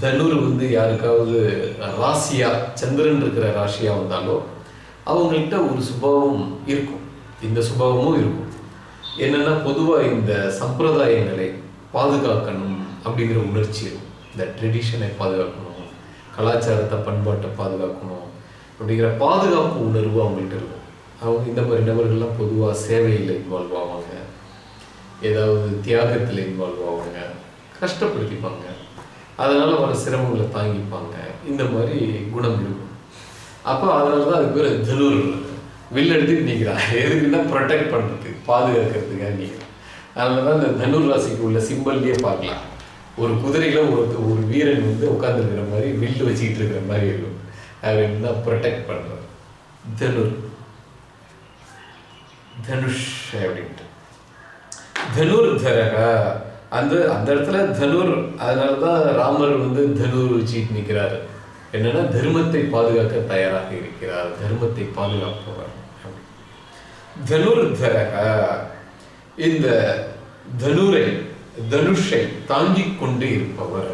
தனுர் வந்து யாருக்காவது ராசியா சந்திரன் இருக்கிற ராசியா வந்தாலோ அவங்கள்ட்ட ஒரு சுபாவம் இருக்கும். இந்த சுபாவமும் இருக்கும். என்னன்னா பொதுவா இந்த சம்பிரதாயங்களை பாதுகாக்கணும் அப்படிங்கிற உணர்ச்சி இருக்கும். இந்த ட்ரெடிஷனை பாதுகாக்கணும் கலாச்சாரத்தை பண்பாட்டை பாதுகாக்கணும் அப்படிங்கிற பாதுகாப்பு உணர்வு அவங்கள்ட்ட இருக்கும். அவங்க இந்த மாதிரி நபர்கள்லாம் பொதுவாக சேவையில் இன்வால்வ் ஆவாங்க. ஏதாவது தியாகத்தில் இன்வால்வ் ஆவாங்க. கஷ்டப்படுத்திப்பாங்க. அதனால் வர சிரமங்களை தாங்கிப்பாங்க. இந்த மாதிரி குணம் இருக்கும். அப்போ அதனால தான் அதுக்கு பேர் தனுர் வில் எடுத்து நிற்கிறான் எதுக்குன்னா ப்ரொடெக்ட் பண்ணுறதுக்கு பாதுகாக்கிறதுக்காக நிற்கிறான் அதனால தான் இந்த தனுர் ராசிக்கு உள்ள சிம்பல்லையே பார்க்கலாம். ஒரு குதிரையில் ஒரு ஒரு வீரன் வந்து உட்காந்துருக்கிற மாதிரி வில்லு வச்சுக்கிட்டு இருக்கிற மாதிரி இருக்கும். அப்படின்னு தான் ப்ரொடெக்ட் பண்ணுறது தனுர். தனுஷ் அப்படின்ட்டு. தனுர் தரகா அந்த அந்த இடத்துல தனுர் அதனால தான் ராமர் வந்து தனுர் வச்சுட்டு நிற்கிறாரு என்னன்னா தர்மத்தை பாதுகாக்க தயாராக இருக்கிறார். தர்மத்தை பாதுகாப்பவர். தனுர் தரக இந்த தனுரை தனுஷை தாங்கிக் கொண்டு இருப்பவர்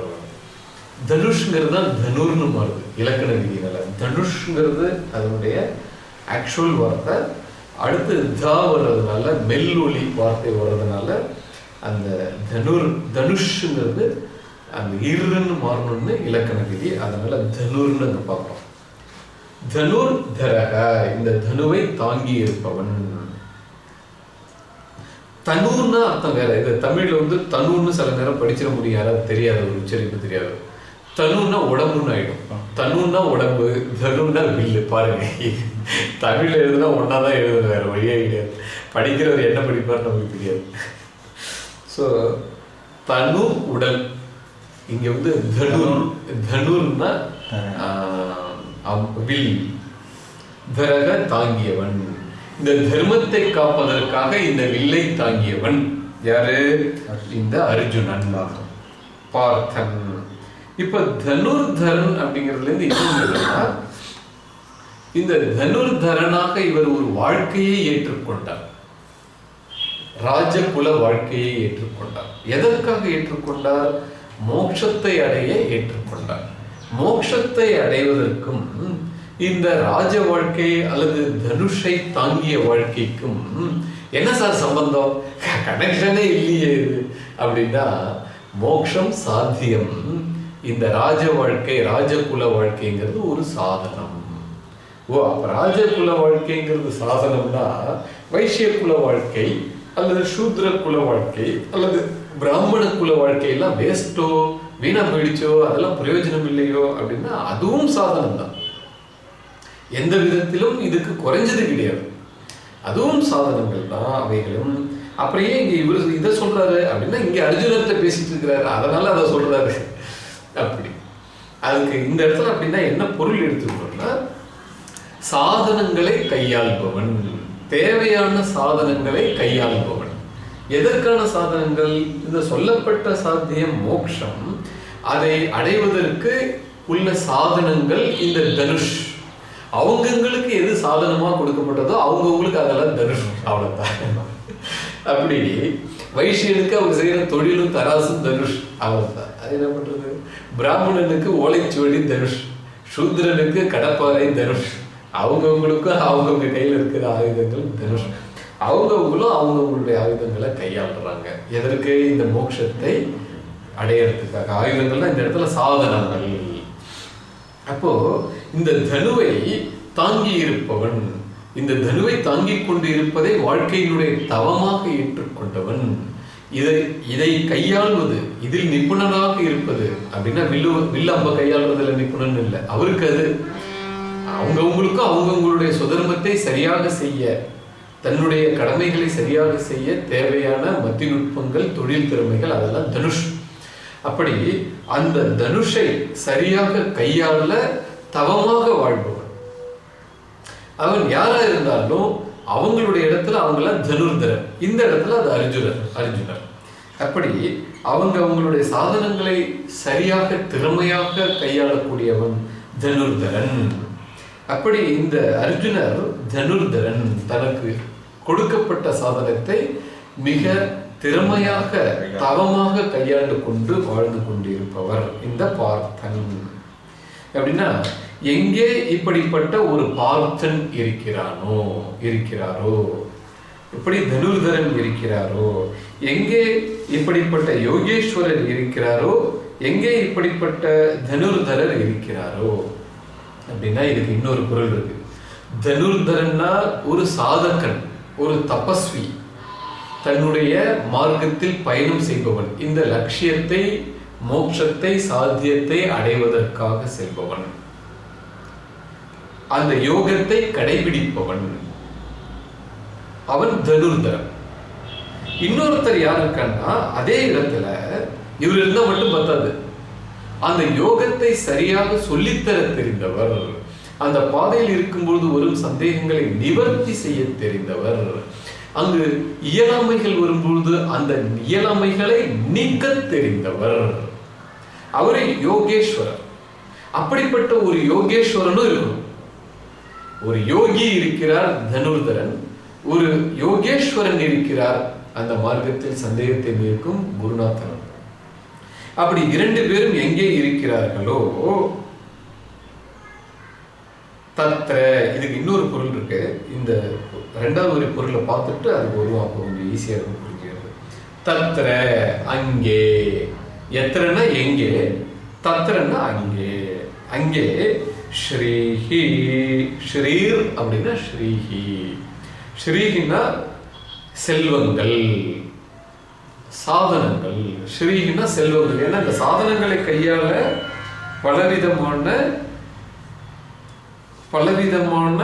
தனுஷ்ங்கிறது தான் தனுர்னு மாறுது. இலக்கண விதினால தனுஷ்ங்கிறது அதனுடைய ஆக்சுவல் வார்த்தை. அடுத்து தா வர்றதுனால மெல்லொலி வார்த்தை வர்றதுனால அந்த தனுர் தனுஷ்ங்கிறது அந்த இருன்னு மாறணும்னு இலக்கண விதி. அதனால தனுர்னு அங்கே பார்ப்போம். தனுர் தரக இந்த தனுவை தாங்கி இருப்பவன். தனுர்னா அர்த்தம் வேற. இது தமிழ்ல வந்து தனுன்னு சில நேரம் படிச்சிட முடியும். யாராவது தெரியாது ஒரு உச்சரிப்பு தெரியாது. தனுன்னா உடம்புன்னு ஆயிடும். தனுன்னா உடம்பு தனுன்னா வில்லு. பாருங்க. தமிழ்ல எழுதுனா ஒன்னா தான் வேற வழியே கிடையாது. படிக்கிறவர் என்ன படிப்பார் நமக்கு தெரியாது. ஸோ தனு உடல். இங்க வந்து தனுர் தனுர்னா வில். தரக தாங்கியவன். இந்த தர்மத்தை காப்பதற்காக இந்த வில்லை தாங்கியவன். யாரு? இந்த அர்ஜுனன் பார்த்தன். இப்ப தனுர்தரன் அப்படிங்கிறதுல இருந்து என்னன்னா, இந்த தனுர்தரனாக இவர் ஒரு வாழ்க்கையை ஏற்றுக்கொண்டார். ராஜகுல வாழ்க்கையை ஏற்றுக்கொண்டார். எதற்காக ஏற்றுக்கொண்டார்? மோட்சத்தை அடைய ஏற்றுக்கொண்டார். மோட்சத்தை அடைவதற்கும் இந்த ராஜ வாழ்க்கை அல்லது தனுஷை தாங்கிய வாழ்க்கைக்கும் என்ன சார் சம்பந்தம்? கனெக்ஷனே இல்லையே இது. அப்படின்னா மோக்ஷம் சாத்தியம். இந்த ராஜ வாழ்க்கை ராஜகுல வாழ்க்கைங்கிறது ஒரு சாதனம். ஓ அப்ப ராஜகுல வாழ்க்கைங்கிறது சாதனம்னா வைசிய குல வாழ்க்கை அல்லது சூத்ர குல வாழ்க்கை அல்லது பிராமண குல வாழ்க்கையெல்லாம் வேஸ்டோ வீணா போயிடுச்சோ அதெல்லாம் பிரயோஜனம் இல்லையோ அப்படின்னா அதுவும் சாதனம் தான் எந்த விதத்திலும் இதுக்கு குறைஞ்சது கிடையாது. அதுவும் சாதனங்கள் தான் அவைகளும். அப்புறம் ஏன் இங்க இவரு இதை சொல்றாரு அப்படின்னா இங்க அர்ஜுனத்தை பேசிட்டு இருக்கிறாரு. அதனால அதை சொல்றாரு. அப்படி. அதுக்கு இந்த இடத்துல அப்படின்னா என்ன பொருள் எடுத்துக்கணும்னா சாதனங்களை கையாள்பவன். தேவையான சாதனங்களை கையாளுபவன். எதற்கான சாதனங்கள்? இந்த சொல்லப்பட்ட சாத்தியம் மோக்ஷம். அதை அடைவதற்கு உள்ள சாதனங்கள் இந்த தனுஷ். அவங்கங்களுக்கு எது சாதனமா கொடுக்கப்பட்டதோ அவங்கவுங்களுக்கு அதெல்லாம் தனுஷ். அவ்வளவுதான். அப்படி வைஷ்யனுக்கு அவர் செய்யற தொழிலும் தராசும் தனுஷ். அவ்வளவுதான். அது என்ன பண்றது? பிராமணனுக்கு ஓலைச்சுவடி தனுஷ். சூத்ரனுக்கு கடப்பாறை தனுஷ். அவங்கவுங்களுக்கும் அவங்கவுங்க கையில் இருக்கிற ஆயுதங்கள் தனுஷ். அவங்கவுங்களும் அவங்கவுங்களுடைய ஆயுதங்களை கையாளுறாங்க. எதற்கு? இந்த மோட்சத்தை அடையறதுக்காக. ஆயுதங்கள்னா இந்த இடத்துல சாதனங்கள். அப்போ இந்த தனுவை தாங்கி இருப்பவன் இந்த தனுவை தாங்கிக் கொண்டு இருப்பதை வாழ்க்கையினுடைய தவமாக ஏற்றுக்கொண்டவன். இதை இதை கையாள்வது இதில் நிபுணனாக இருப்பது அப்படின்னா வில்லு வில்லு அம்ப கையாள்வதில் நிபுணன் இல்லை. அவருக்கு அது அவங்கவுங்களுக்கு அவங்கவுங்களுடைய சுதர்மத்தை சரியாக செய்ய தன்னுடைய கடமைகளை சரியாக செய்ய தேவையான மத்தி நுட்பங்கள் தொழில் திறமைகள் அதெல்லாம் தனுஷ். அப்படி அந்த தனுஷை சரியாக கையாள தவமாக வாழ்பவன். அவன் யாரா இருந்தாலும் அவங்களுடைய இடத்துல அவங்கள தனுர்தரன். இந்த இடத்துல அது அர்ஜுனர் அர்ஜுனர். அப்படி அவங்க அவங்களுடைய சாதனங்களை சரியாக திறமையாக கையாளக்கூடியவன் தனுர்தரன். அப்படி இந்த அர்ஜுனர் தனுர்தரன் தனக்கு கொடுக்கப்பட்ட சாதனத்தை மிக திறமையாக தவமாக கையாண்டு கொண்டு வாழ்ந்து கொண்டிருப்பவர் இந்த பார்த்தன். அப்படின்னா எங்கே இப்படிப்பட்ட ஒரு பார்த்தன் இருக்கிறானோ இருக்கிறாரோ எப்படி தனுர்தரன் இருக்கிறாரோ எங்கே இப்படிப்பட்ட யோகேஸ்வரர் இருக்கிறாரோ எங்கே இப்படிப்பட்ட தனுர்தரர் இருக்கிறாரோ அப்படின்னா இதுக்கு இன்னொரு குரல் இருக்கு. தனுர்தரன்னா ஒரு சாதகன் ஒரு தபஸ்வி. தன்னுடைய மார்க்கத்தில் பயணம் செய்பவன் இந்த லட்சியத்தை மோட்சத்தை சாத்தியத்தை அடைவதற்காக செல்பவன். அந்த யோகத்தை கடைபிடிப்பவன். அவன் தனுர்தரன். இன்னொருத்தர் யார் இருக்கான்னா அதே இடத்துல இவர் இருந்தா மட்டும் பத்தாது. அந்த யோகத்தை சரியாக சொல்லித்தர தெரிந்தவர் அந்த பாதையில் இருக்கும்பொழுது வரும் சந்தேகங்களை நிவர்த்தி செய்ய தெரிந்தவர். அங்கு இயலாமைகள் வரும்பொழுது அந்த இயலாமைகளை நீக்க தெரிந்தவர். அவரை யோகேஸ்வரர். அப்படிப்பட்ட ஒரு யோகேஸ்வரனும் இருக்கும். ஒரு யோகி இருக்கிறார் தனுர்தரன். ஒரு யோகேஸ்வரன் இருக்கிறார். அந்த மார்க்கத்தில் சந்தேகத்தை நிற்கும் குருநாதன். அப்படி இரண்டு பேரும் எங்கே இருக்கிறார்களோ தத்திர இதுக்கு இன்னொரு பொருள் இருக்கு. இந்த ரெண்டாவது ஒரு பொருளை பார்த்துட்டு அது வருவோம் அப்போ கொஞ்சம் ஈஸியாக இருக்கும் புரிஞ்சுக்கிறது. தத்திர அங்கே. எத்தனைனா எங்கே? தத்திரன்னா அங்கே. அங்கே ஸ்ரீஹி ஸ்ரீர் அப்படின்னா ஸ்ரீஹி. ஸ்ரீஹின்னா செல்வங்கள். சாதனங்கள் ஸ்ரீஹின்னா செல்வங்கள். ஏன்னா இந்த சாதனங்களை கையாள பலவிதமான பலவிதமான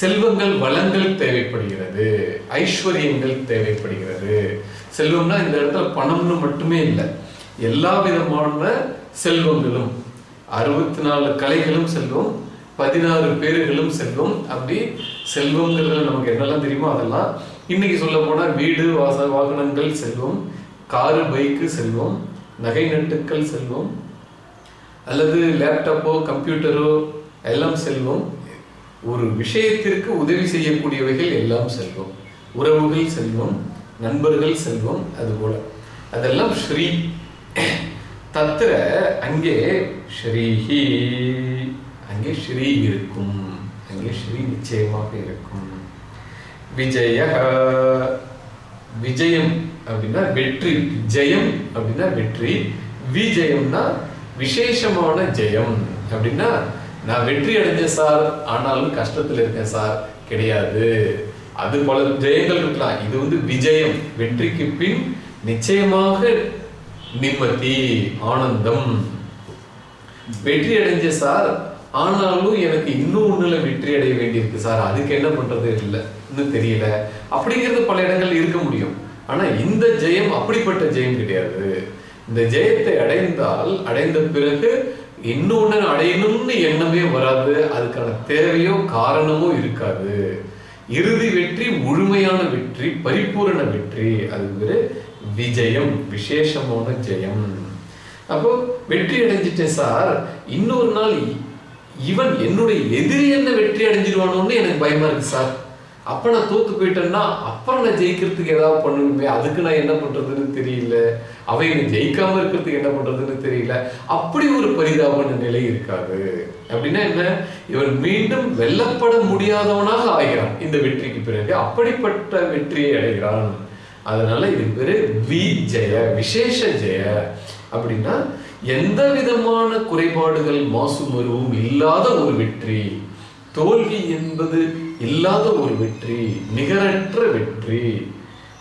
செல்வங்கள் வளங்கள் தேவைப்படுகிறது. ஐஸ்வர்யங்கள் தேவைப்படுகிறது. செல்வம்னா இந்த இடத்துல பணம்னு மட்டுமே இல்லை. எல்லா விதமான செல்வங்களும் அறுபத்தி நாலு கலைகளும் செல்வம் பதினாறு பேர்களும் செல்வம். அப்படி செல்வங்கிறது நமக்கு என்னெல்லாம் தெரியுமோ அதெல்லாம் இன்னைக்கு சொல்ல போனால் வீடு வாச வாகனங்கள் செல்வம் காரு பைக்கு செல்வம் நகை நட்டுக்கள் செல்வம் அல்லது லேப்டாப்போ கம்ப்யூட்டரோ எல்லாம் செல்வம். ஒரு விஷயத்திற்கு உதவி செய்யக்கூடியவைகள் எல்லாம் செல்வம். உறவுகள் செல்வம் நண்பர்கள் செல்வம் அதுபோல. அதெல்லாம் ஸ்ரீ தத்திர அங்கே ஸ்ரீஹி அங்கே ஸ்ரீ இருக்கும். அங்கே ஸ்ரீ நிச்சயமாக இருக்கும். விஜய விஜயம் அப்படின்னா வெற்றி ஜெயம் அப்படின்னா வெற்றி விஜயம்னா விசேஷமான ஜெயம் அப்படின்னா நான் வெற்றி அடைஞ்சேன் சார் ஆனாலும் கஷ்டத்துல இருக்கேன் சார் கிடையாது. அது பல ஜெயங்கள் இருக்கலாம். இது வந்து விஜயம் வெற்றிக்கு பின் நிச்சயமாக நிம்மதி ஆனந்தம். வெற்றி அடைஞ்ச சார் ஆனாலும் எனக்கு இன்னும் ஒண்ணுல வெற்றி அடைய வேண்டியிருக்கு சார். அதுக்கு என்ன பண்றது? இல்லை. இன்னும் தெரியல அப்படிங்கிறது பல இடங்கள் இருக்க முடியும். ஆனா இந்த ஜெயம் அப்படிப்பட்ட ஜெயம் கிடையாது. இந்த ஜெயத்தை அடைந்தால் அடைந்த பிறகு இன்னொன்னு அடையணும்னு எண்ணமே வராது. அதுக்கான தேவையோ காரணமோ இருக்காது. இறுதி வெற்றி முழுமையான வெற்றி பரிபூரண வெற்றி அது ஒரு விஜயம் விசேஷமான ஜெயம். அப்போ வெற்றி அடைஞ்சிட்டேன் சார். இன்னொரு நாள் இவன் என்னுடைய எதிரி என்ன வெற்றி அடைஞ்சிருவானோன்னு எனக்கு பயமா இருக்கு சார். அப்ப நான் தோத்து போயிட்டேன்னா அப்புறம் நான் ஜெயிக்கிறதுக்கு ஏதாவது பண்ணணுமே அதுக்கு நான் என்ன பண்றதுன்னு தெரியல. அவை என்னை ஜெயிக்காம இருக்கிறதுக்கு என்ன பண்றதுன்னு தெரியல. அப்படி ஒரு பரிதாபன நிலை இருக்காது. அப்படின்னா என்ன? இவன் மீண்டும் வெல்லப்பட முடியாதவனாக ஆகிறான். இந்த வெற்றிக்கு பிறகு அப்படிப்பட்ட வெற்றியை அடைகிறான். அதனால இது பேரு விஜய விசேஷ ஜெய. அப்படின்னா எந்த விதமான குறைபாடுகள் மாசுமருவும் இல்லாத ஒரு வெற்றி. தோல்வி என்பது இல்லாத ஒரு வெற்றி நிகரற்ற வெற்றி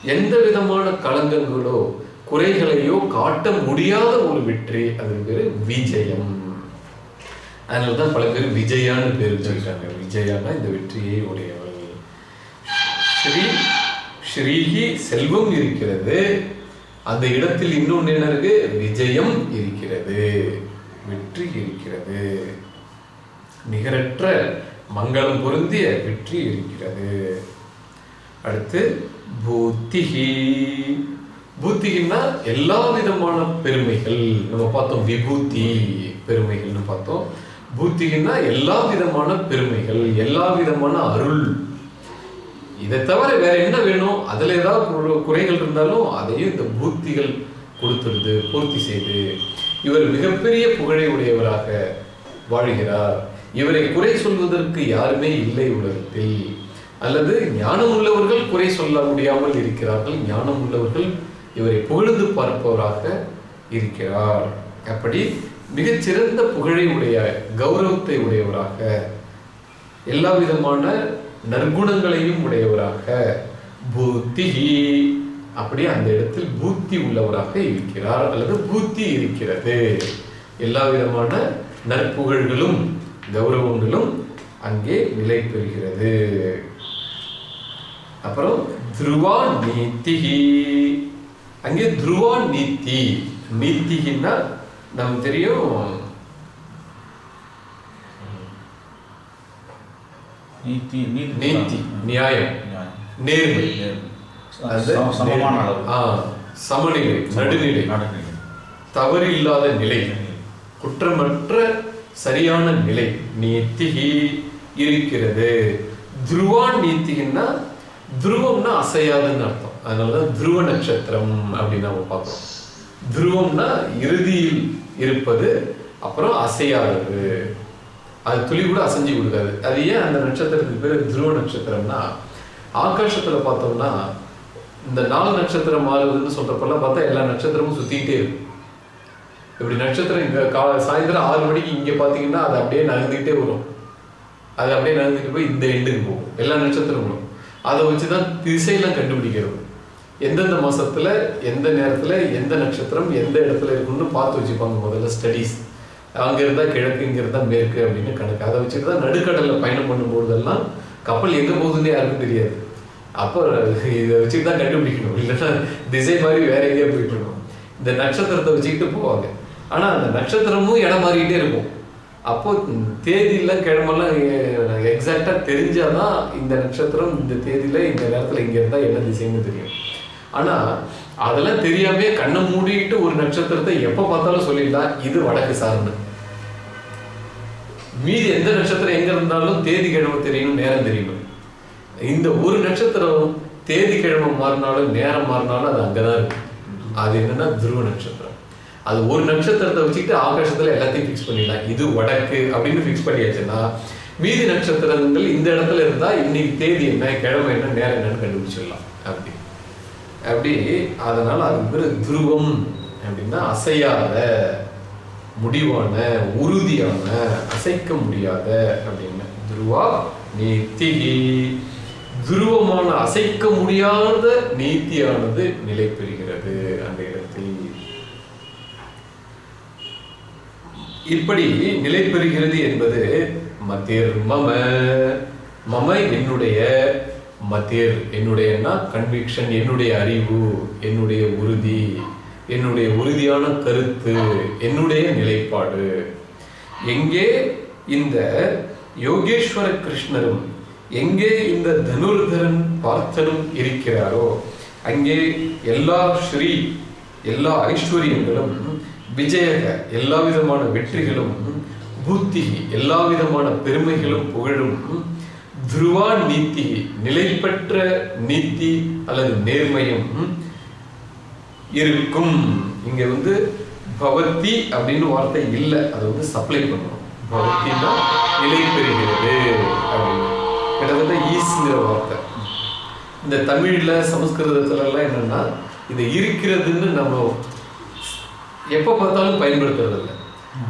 எந்த விதமான களங்கங்களோ குறைகளையோ காட்ட முடியாத ஒரு வெற்றி அது பேரு விஜயம். அதனாலதான் பல பேர் விஜயான்னு பேர் வச்சிருக்காங்க. விஜயானா இந்த வெற்றியை உடையவள். ஸ்ரீ ஸ்ரீஹி செல்வம் இருக்கிறது. அந்த இடத்தில் இன்னொன்று என்ன இருக்கு? விஜயம் இருக்கிறது. வெற்றி இருக்கிறது. நிகரற்ற மங்களம் பொருந்திய வெற்றி இருக்கிறது. அடுத்து பூத்திகி. பூத்திகின்னா எல்லா விதமான பெருமைகள். நம்ம பார்த்தோம் விபூதி பெருமைகள்னு பார்த்தோம். பூத்திகின்னா எல்லா விதமான பெருமைகள் எல்லா விதமான அருள். இதை தவிர வேற என்ன வேணும்? அதுல ஏதாவது குறைகள் இருந்தாலும் அதையும் இந்த பூத்திகள் கொடுத்துருது பூர்த்தி செய்து. இவர் மிகப்பெரிய புகழை உடையவராக வாழ்கிறார். இவரை குறை சொல்வதற்கு யாருமே இல்லை உலகத்தில். அல்லது ஞானம் உள்ளவர்கள் குறை சொல்ல முடியாமல் இருக்கிறார்கள். ஞானம் உள்ளவர்கள் இவரை புகழ்ந்து பார்ப்பவராக இருக்கிறார். அப்படி மிகச்சிறந்த புகழை உடைய கௌரவத்தை உடையவராக எல்லா விதமான நற்குணங்களையும் உடையவராக பூத்திஹி அப்படி அந்த இடத்தில் பூத்தி உள்ளவராக இருக்கிறார். அல்லது பூத்தி இருக்கிறது. எல்லா விதமான நற்புகழ்களும் கௌரவங்களும் அங்கே நிலை பெறுகிறது. அப்புறம் துருவா நீத்திகி அங்கே துருவா நீத்தி. நீத்திகின்னா நமக்கு தெரியும். நீதி. நீதி நியாயம். நேர்மை. சமமான சமநிலை நடுநிலை. நடுநிலை. தவறு இல்லாத நிலை. குற்றமற்ற சரியான நிலை நீத்திகி இருக்கிறது. துருவா நீத்திகின்னா துருவம்னா அசையாதுன்னு அர்த்தம். அதனாலதான் துருவ நட்சத்திரம் அப்படின்னு நம்ம பார்க்கிறோம். துருவம்னா இறுதியில் இருப்பது அப்புறம் அசையாதது. அது துளி கூட அசைஞ்சு கொடுக்காது. அது ஏன் அந்த நட்சத்திரத்துக்கு பேர் துருவ நட்சத்திரம்னா ஆகாசத்துல பார்த்தோம்னா இந்த நாலு நட்சத்திரம் மாறுதுன்னு சொல்றப்பெல்லாம் பார்த்தா எல்லா நட்சத்திரமும் சுத்திக்கிட்டே இருக்கும். இப்படி நட்சத்திரம் இங்கே கால சாயந்தரம் ஆறு மணிக்கு இங்க பாத்தீங்கன்னா அது அப்படியே நகர்ந்துகிட்டே வரும். அது அப்படியே நகர்ந்துட்டு போய் இந்த எண்டுக்கு போகும். எல்லா நட்சத்திரங்களும். அதை வச்சுதான் திசையெல்லாம் கண்டுபிடிக்கிறது. எந்தெந்த மாசத்துல எந்த நேரத்துல எந்த நட்சத்திரம் எந்த இடத்துல இருக்குன்னு பார்த்து வச்சுப்பாங்க முதல்ல ஸ்டடீஸ் அங்க இருந்தா கிழக்கு இங்க இருந்தா மேற்கு அப்படின்னு கணக்கு. அதை வச்சுட்டு தான் நடுக்கடல்ல பயணம் பண்ணும்போதெல்லாம் கப்பல் எங்க போகுதுன்னு யாருக்கும் தெரியாது. அப்போ இதை வச்சுட்டு தான் கண்டுபிடிக்கணும். இல்லைன்னா திசை மாதிரி வேற எங்கேயா போயிட்டு இருக்கணும். இந்த நட்சத்திரத்தை வச்சுக்கிட்டு போவாங்க. ஆனா அந்த நட்சத்திரமும் இடம் மாறிக்கிட்டே இருக்கும். அப்போ தேதியெல்லாம் கிழமெல்லாம் எக்ஸாக்டா தெரிஞ்சாதான் இந்த நட்சத்திரம் இந்த தேதியில இந்த நேரத்துல இங்க இருந்தா என்ன திசைன்னு தெரியும். ஆனா அதெல்லாம் தெரியாமே கண்ணை மூடிட்டு ஒரு நட்சத்திரத்தை எப்ப பார்த்தாலும் சொல்லிடலாம் இது வடக்கு சார்ந்து. மீதி எந்த நட்சத்திரம் எங்க இருந்தாலும் தேதி கிழமை தெரியணும் நேரம் தெரியணும் இந்த ஒரு நட்சத்திரம் தேதி கிழமை மாறினாலும் நேரம் மாறினாலும் அது அங்கதான் இருக்கு. அது என்னன்னா துருவ நட்சத்திரம். அது ஒரு நட்சத்திரத்தை வச்சுக்கிட்டு ஆகாசத்துல எல்லாத்தையும் ஃபிக்ஸ் பண்ணிடலாம். இது வடக்கு அப்படின்னு ஃபிக்ஸ் பண்ணியாச்சுன்னா மீதி நட்சத்திரங்கள் இந்த இடத்துல இருந்தா இன்னைக்கு தேதி என்ன கிழமை என்ன நேரம் என்னன்னு கண்டுபிடிச்சிடலாம். அப்படி. அப்படி அதனால அது பேரு துருவம் அப்படின்னா அசையாத முடிவான உறுதியான அசைக்க முடியாத அப்படின்னு. துருவா நீத்திகி துருவமான அசைக்க முடியாத நீத்தியானது நிலை பெறுகிறது அந்த இடத்தில் இப்படி நிலை பெறுகிறது என்பது மதிர் மம. மம என்னுடைய மதிர் என்னுடையனா கன்விக்ஷன் என்னுடைய அறிவு என்னுடைய உறுதி என்னுடைய உறுதியான கருத்து என்னுடைய நிலைப்பாடு. எங்கே இந்த யோகேஸ்வர கிருஷ்ணரும் எங்கே இந்த தனுர்தரன் பார்த்தனும் இருக்கிறாரோ அங்கே எல்லா ஸ்ரீ எல்லா ஐஸ்வர்யங்களும் விஜயக எல்லா விதமான வெற்றிகளும் பூத்தி எல்லா விதமான பெருமைகளும் புகழும் துருவா நீத்தி நிலைப்பெற்ற நீத்தி அல்லது நேர்மையும் இருக்கும். இங்க வந்து பவத்தி அப்படின்னு வார்த்தை இல்லை அதை வந்து சப்ளை பண்ணணும் பவத்தின்னா நிலை பெறுகிறது அப்படின்னு. கிட்டத்தட்ட ஈஸ்ங்கிற வார்த்தை. இந்த தமிழ்ல சமஸ்கிருதத்துல எல்லாம் என்னன்னா இது இருக்கிறதுன்னு நம்ம எப்ப பார்த்தாலும் பயன்படுத்துறது இல்லை.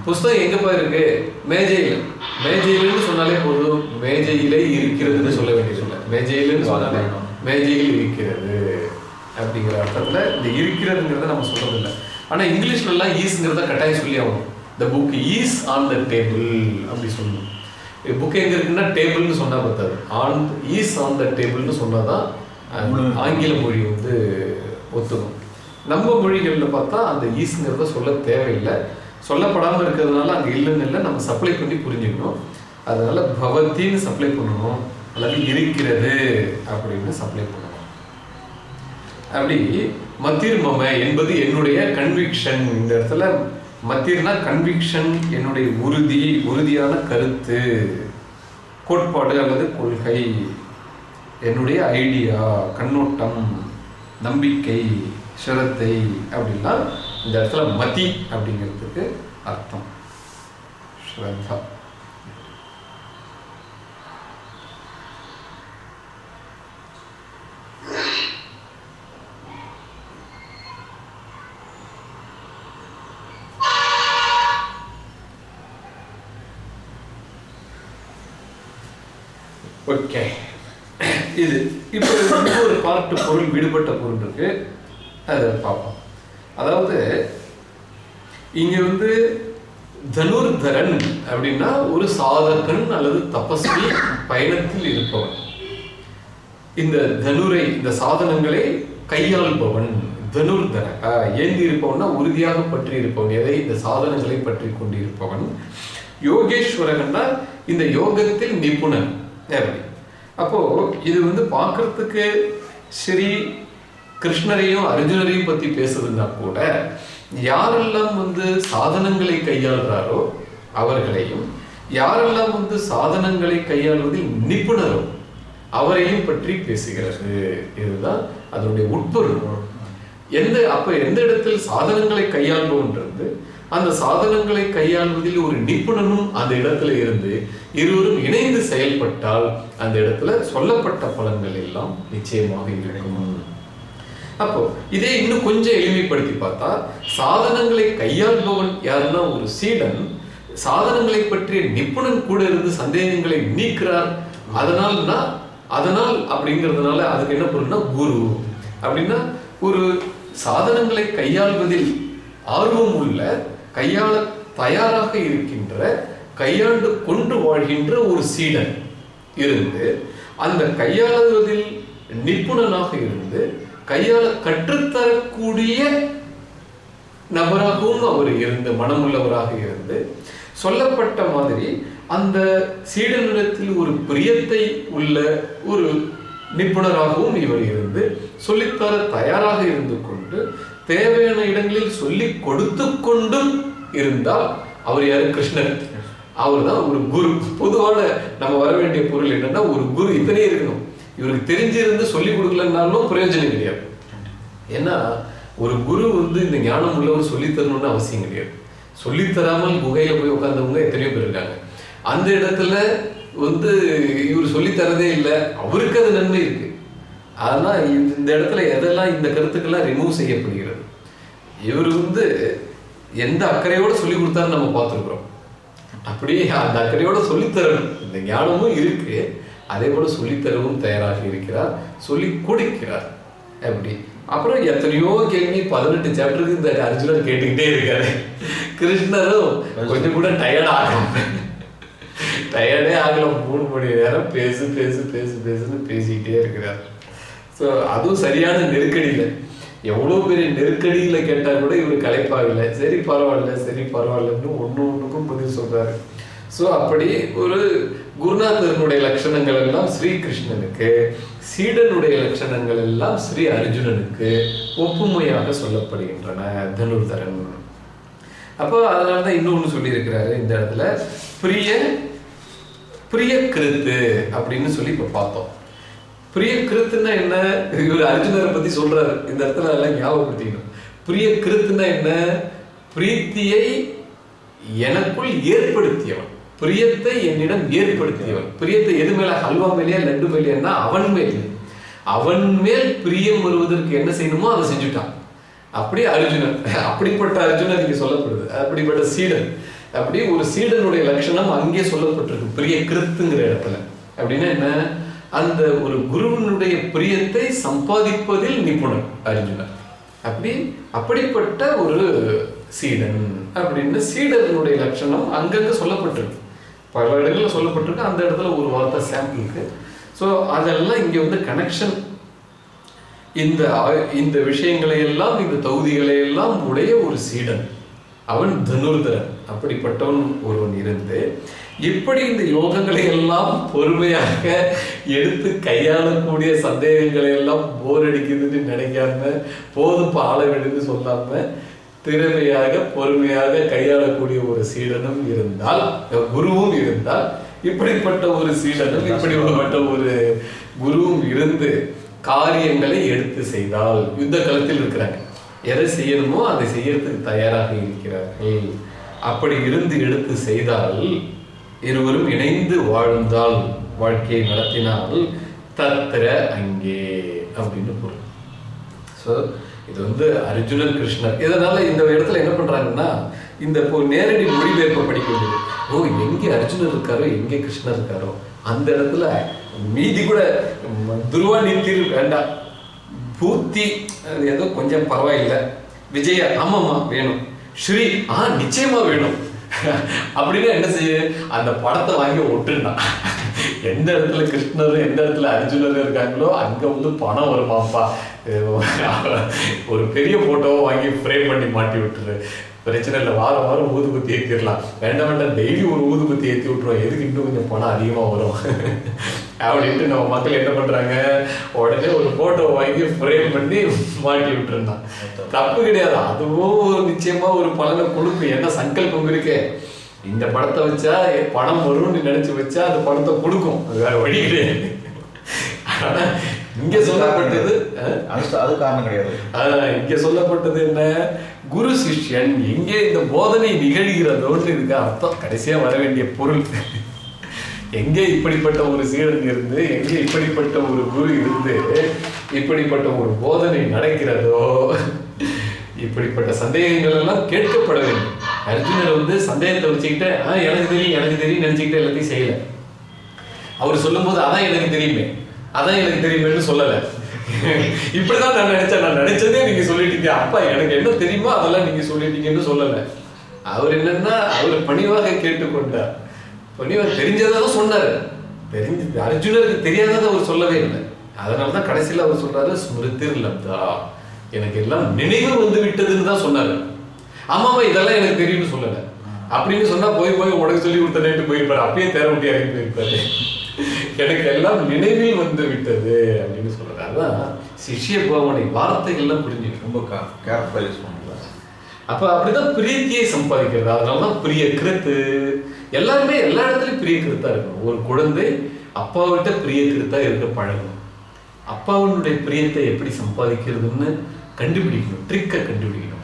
புஸ்தகம் எங்கப்பா இருக்கு? மேஜையில. மேஜையிலன்னு சொன்னாலே போதும். மேஜையிலே இருக்கிறதுன்னு சொல்ல வேண்டியதில்லை மேஜையிலன்னு சொன்னாலே மேஜையில் இருக்கிறது அப்படிங்கிற அர்த்தத்துல இந்த இருக்கிறதுங்கிறத நம்ம சொல்றது இல்லை. ஆனா இங்கிலீஷ்ல எல்லாம் ஈஸ்ங்கிறத கட்டாயம் சொல்லி ஆகணும். The book is on the table அப்படி சொல்லணும். புக் எங்க இருக்குன்னா டேபிள்னு சொன்னா பார்த்தாது ஆன் ஈஸ் ஆன் த டேபிள்னு சொன்னாதான் அஹ், ஆங்கில மொழி வந்து ஒத்துக்கும். நம்ம மொழிகளில் பார்த்தா அந்த ஈஸ்ங்கிறத சொல்ல தேவையில்லை. சொல்லப்படாமல் இருக்கிறதுனால அங்கே இல்லைன்னு இல்லை. நம்ம சப்ளை பண்ணி புரிஞ்சுக்கணும். அதனால பவத்தின்னு சப்ளை பண்ணணும். அல்லது இருக்கிறது அப்படின்னு சப்ளை பண்ணணும். அப்படி மத்திர்மம என்பது என்னுடைய கன்விக்ஷன் இந்த இடத்துல மத்திர்னா கன்விக்ஷன் என்னுடைய உறுதி உறுதியான கருத்து கோட்பாடு அல்லது கொள்கை என்னுடைய ஐடியா கண்ணோட்டம் நம்பிக்கை. சிரத்தை அப்படின்னா இந்த இடத்துல மதி அப்படிங்கிறதுக்கு அர்த்தம். ஸ்ரத்தா ஓகே இது இப்போ ஒரு பார்ட்டு பொருள் விடுபட்ட பொருள் இருக்கு. அதை பார்ப்போம். அதாவது இங்கே வந்து தனுர்தரன் அப்படின்னா ஒரு சாதகன் அல்லது தபஸ்வி பயணத்தில் இருப்பவன். இந்த தனுரை இந்த சாதனங்களை கையாள்பவன் தனுர்தர ஏந்தி இருப்பவன்னா உறுதியாக பற்றி இருப்பவன் எதை? இந்த சாதனங்களை பற்றி கொண்டிருப்பவன். யோகேஸ்வரகன்னா இந்த யோகத்தில் நிபுணன். அப்படி அப்போ இது வந்து பார்க்கறதுக்கு சரி கிருஷ்ணரையும் அர்ஜுனரையும் பத்தி பேசுதுன்னா கூட யாரெல்லாம் வந்து சாதனங்களை கையாளுறாரோ அவர்களையும் யாரெல்லாம் வந்து சாதனங்களை கையாளுவதில் நிபுணரோ அவரையும் பற்றி பேசுகிறது. இதுதான் அதனுடைய உட்பொருள். எந்த அப்ப எந்த இடத்தில் சாதனங்களை கையாள்பவன்றது அந்த சாதனங்களை கையாள்வதில் ஒரு நிபுணனும் அந்த இடத்துல இருந்து இருவரும் இணைந்து செயல்பட்டால் அந்த இடத்துல சொல்லப்பட்ட பலன்கள் எல்லாம் நிச்சயமாக இருக்கும். அப்போ இதே இன்னும் கொஞ்சம் எளிமைப்படுத்தி பார்த்தா சாதனங்களை கையாள்பவன் யாருன்னா ஒரு சீடன். சாதனங்களை பற்றிய நிபுணன் கூட இருந்து சந்தேகங்களை நீக்கிறார். அதனால்னா அதனால் அப்படிங்கிறதுனால அதுக்கு என்ன பொருள்னா குரு. அப்படின்னா ஒரு சாதனங்களை கையாள்வதில் ஆர்வம் உள்ள கையாள தயாராக இருக்கின்ற கையாண்டு கொண்டு வாழ்கின்ற ஒரு சீடன் இருந்து அந்த கையாளுவதில் நிபுணனாக இருந்து கையாள கற்றுத்தரக்கூடிய நபராகவும் அவர் இருந்து மனமுள்ளவராக இருந்து சொல்லப்பட்ட மாதிரி அந்த சீடனிடத்தில் ஒரு பிரியத்தை உள்ள ஒரு நிபுணராகவும் இவர் இருந்து சொல்லித்தர தயாராக இருந்து கொண்டு தேவையான இடங்களில் சொல்லி கொடுத்து கொண்டும் இருந்தால் அவர் யாரு? கிருஷ்ணன் அவர் தான் ஒரு குரு. பொதுவான நம்ம வர வேண்டிய பொருள் என்னன்னா ஒரு குரு இத்தனை இருக்கணும். இவருக்கு தெரிஞ்சிருந்து சொல்லி கொடுக்கலன்னாலும் பிரயோஜனம் கிடையாது. ஏன்னா ஒரு குரு வந்து இந்த ஞானம் உள்ளவர் சொல்லித்தரணும்னு அவசியம் கிடையாது. சொல்லித் தராமல் குகையில போய் உட்கார்ந்தவங்க எத்தனையோ பேர் இருக்காங்க. அந்த இடத்துல வந்து இவர் சொல்லித் தரதே இல்லை. அவருக்கு அது நன்மை இருக்கு. ஆனால் இந்த இடத்துல எதெல்லாம் இந்த கருத்துக்கெல்லாம் ரிமூவ் செய்யப்படுகிறது? இவர் வந்து எந்த அக்கறையோட சொல்லி கொடுத்தாரு நம்ம பார்த்துருக்குறோம். அப்படியே அந்த அக்கறையோட சொல்லித்தரணும் இந்த ஞானமும் இருக்கு. அதே போல சொல்லித்தரவும் தயாராக இருக்கிறார் சொல்லி கொடுக்கிறார். அப்படி. அப்புறம் எத்தனையோ கேள்வி பதினெட்டு சாப்டருக்கு இந்த அர்ஜுனன் கேட்டுக்கிட்டே இருக்காரு. கிருஷ்ணரும் கொஞ்சம் கூட டயர்ட் ஆகும் டயர்டே ஆகல. மூணு மணி நேரம் பேசு பேசு பேசு பேசுன்னு பேசிக்கிட்டே இருக்கிறார். ஸோ அதுவும் சரியான நெருக்கடியில. எவ்வளோ பெரிய நெருக்கடியில கேட்டால் கூட இவர் களைப்பாகல. சரி பரவாயில்ல சரி பரவாயில்லன்னு ஒன்று ஒன்றுக்கும் பதில் சொல்கிறாரு ஸோ அப்படி ஒரு குருநாதனுடைய லட்சணங்கள் எல்லாம் ஸ்ரீகிருஷ்ணனுக்கு சீடனுடைய லட்சணங்கள் எல்லாம் ஸ்ரீ அர்ஜுனனுக்கு ஒப்புமையாக சொல்லப்படுகின்றன தனுர்தரன். அப்போ அதனால தான் இன்னொன்று சொல்லியிருக்கிறாரு இந்த இடத்துல பிரிய பிரிய கிருத்து அப்படின்னு சொல்லி இப்போ பார்த்தோம். பிரிய கிருத்துன்னா என்ன? இவர் அர்ஜுனரை பத்தி சொல்றாரு. இந்த இடத்துல அதெல்லாம் ஞாபகப்படுத்திக்கணும். பிரிய கிருத்துன்னா என்ன? பிரீத்தியை எனக்குள் ஏற்படுத்தியவன். பிரியத்தை என்னிடம் ஏற்படுத்தியவன் பிரியத்தை எது மேல? அல்வா மேலேயா லட்டு மேலேயா அவன் மேல். அவன் மேல் பிரியம் வருவதற்கு என்ன செய்யணுமோ அதை செஞ்சுட்டான். அப்படி அர்ஜுனன். அப்படிப்பட்ட அர்ஜுனன் இங்கே சொல்லப்படுது. அப்படிப்பட்ட சீடன். அப்படி ஒரு சீடனுடைய லட்சணம் அங்கே சொல்லப்பட்டிருக்கு. பிரிய கிருத்துங்கிற இடத்துல. அப்படின்னா என்ன? அந்த ஒரு குருவனுடைய பிரியத்தை சம்பாதிப்பதில் நிபுணன் அர்ஜுனன். அப்படி அப்படிப்பட்ட ஒரு சீடன். அப்படின்னு சீடனுடைய லட்சணம் அங்கங்க சொல்லப்பட்டிருக்கு. பல இடங்களில் சொல்லப்பட்டிருக்கு. அந்த இடத்துல ஒரு வார்த்தை சாம்பிளுக்கு ஸோ அதெல்லாம் இங்கே வந்து கனெக்ஷன் இந்த இந்த விஷயங்களை எல்லாம் இந்த தகுதிகளை எல்லாம் உடைய ஒரு சீடன். அவன் தனுர்தரன். அப்படிப்பட்டவன் ஒருவன் இருந்து இப்படி இந்த யோகங்களை எல்லாம் பொறுமையாக எடுத்து கையாளக்கூடிய சந்தேகங்களை எல்லாம் போர் அடிக்குதுன்னு நினைக்காம போதும் ஆள விடுன்னு சொல்லாம திறமையாக பொறுமையாக கையாளக்கூடிய ஒரு சீடனும் இருந்தால் குருவும் இருந்தால் இப்படிப்பட்ட ஒரு சீடனும் இப்படிப்பட்ட ஒரு குருவும் இருந்து காரியங்களை எடுத்து செய்தால் யுத்த களத்தில் இருக்கிறாங்க எதை செய்யணுமோ அதை செய்யறதுக்கு தயாராக இருக்கிறார்கள். அப்படி இருந்து எடுத்து செய்தால் இருவரும் இணைந்து வாழ்ந்தால் வாழ்க்கையை நடத்தினால் தத்திர அங்கே அப்படின்னு பொருள். ஸோ இது வந்து அர்ஜுனன் கிருஷ்ணர் இதனால இந்த இடத்துல என்ன பண்றாங்கன்னா இந்த இப்போ நேரடி மொழிபெயர்ப்பை படிக்க வேண்டியது. ஓ எங்கே அர்ஜுனர் இருக்காரோ எங்கே கிருஷ்ணர் இருக்காரோ அந்த இடத்துல மீதி கூட துருவா நீத்திர் வேண்டாம். பூத்தி அது ஏதோ கொஞ்சம் பரவாயில்லை. விஜயா ஆமாம்மா வேணும். ஸ்ரீ ஆ நிச்சயமா வேணும். அப்படின்னா என்ன செய்ய? அந்த படத்தை வாங்கி ஒட்டுனான். எந்த இடத்துல கிருஷ்ணரும் எந்த இடத்துல அர்ஜுனரும் இருக்காங்களோ அங்க வந்து பணம் வருமாப்பா. ஒரு பெரிய போட்டோவை வாங்கி ஃப்ரேம் பண்ணி மாட்டி விட்டுரு. பிரச்சனை இல்லை வாரம் வாரம் ஊதுபத்தி ஏற்றிடலாம் வேண்டாம் வேண்டாம் டெய்லி ஒரு ஊதுபத்தி ஏற்றி விட்டுருவோம். எதுக்கு இன்னும் கொஞ்சம் பணம் அதிகமாக வரும்? அப்படின்ட்டு நம்ம மக்கள் என்ன பண்றாங்க? உடனே ஒரு போட்டோ வாங்கி ஃப்ரேம் பண்ணி மாட்டி விட்டுருந்தான். தப்பு கிடையாது. அதுவும் நிச்சயமா ஒரு பலனை கொடுக்கும். என்ன சங்கல்பம் இருக்கு? இந்த படத்தை வச்சா பணம் வரும்னு நினைச்சு வச்சா அந்த படத்தை கொடுக்கும். அது வேற வழி கிடையாது ஆனா இங்க சொல்லப்பட்டது அது காரணம் கிடையாது. இங்க சொல்லப்பட்டது என்ன? குரு சிஷ்யன் எங்கே இந்த போதனை நிகழ்கிறதோன்னு இதுக்கு அர்த்தம். கடைசியா வர வேண்டிய பொருள். எங்கே இப்படிப்பட்ட ஒரு சீடன் இருந்து எங்கே இப்படிப்பட்ட ஒரு குரு இருந்து இப்படிப்பட்ட ஒரு போதனை நடக்கிறதோ இப்படிப்பட்ட சந்தேகங்கள் எல்லாம் கேட்கப்பட வேண்டும். அர்ஜுனர் வந்து சந்தேகத்தை வச்சுக்கிட்டு ஆ எனக்கு தெரியும் எனக்கு தெரியும் நினைச்சுக்கிட்டு எல்லாத்தையும் செய்யல. அவர் சொல்லும்போது அதான் எனக்கு தெரியுமே. அதான் எனக்கு தெரியுமேன்னு சொல்லல. இப்படிதான் நான் நினைச்சேன். நான் நினைச்சதே நீங்க சொல்லிட்டீங்க. அப்பா எனக்கு என்ன தெரியுமோ அதெல்லாம் நீங்க சொல்லிட்டீங்கன்னு சொல்லல. அவர் என்னன்னா அவர் பணிவாக கேட்டுக்கொண்டார். முனிவர் தெரிஞ்சதை தான் சொன்னாரு. தெரிஞ்சு அர்ஜுனருக்கு தெரியாததை அவர் சொல்லவே இல்லை. அதனால தான் கடைசியில் அவர் சொல்றாரு ஸ்மிருதிர் லப்தா. எனக்கு எல்லாம் நினைவு வந்து விட்டதுன்னு தான் சொன்னாரு. ஆமாமா இதெல்லாம் எனக்கு தெரியும்னு சொல்லல. அப்படின்னு சொன்னா போய் போய் உனக்கு சொல்லி கொடுத்தனேட்டு போயிருப்பாரு. அப்பயே தேர முடியாது போயிருப்பாரு. எனக்கு எல்லாம் நினைவில் வந்து விட்டது அப்படின்னு சொல்றாரு. அதான் சிஷ்ய பாவனை வார்த்தைகள்லாம் புரிஞ்சுக்கணும். ரொம்ப கேர்ஃபுல்லாக யூஸ் பண்ணல அப்போ அப்படிதான் பிரீத்தியை சம்பாதிக்கிறது. அதனாலதான் பிரிய கிருத்து. எல்லாருமே எல்லா இடத்துலயும் பிரிய கிருத்தா இருக்கணும். ஒரு குழந்தை அப்பாவிட்ட பிரிய கிருத்தா இருக்க பழகணும். அப்பாவினுடைய பிரியத்தை எப்படி சம்பாதிக்கிறதுன்னு கண்டுபிடிக்கணும். ட்ரிக்கை கண்டுபிடிக்கணும்.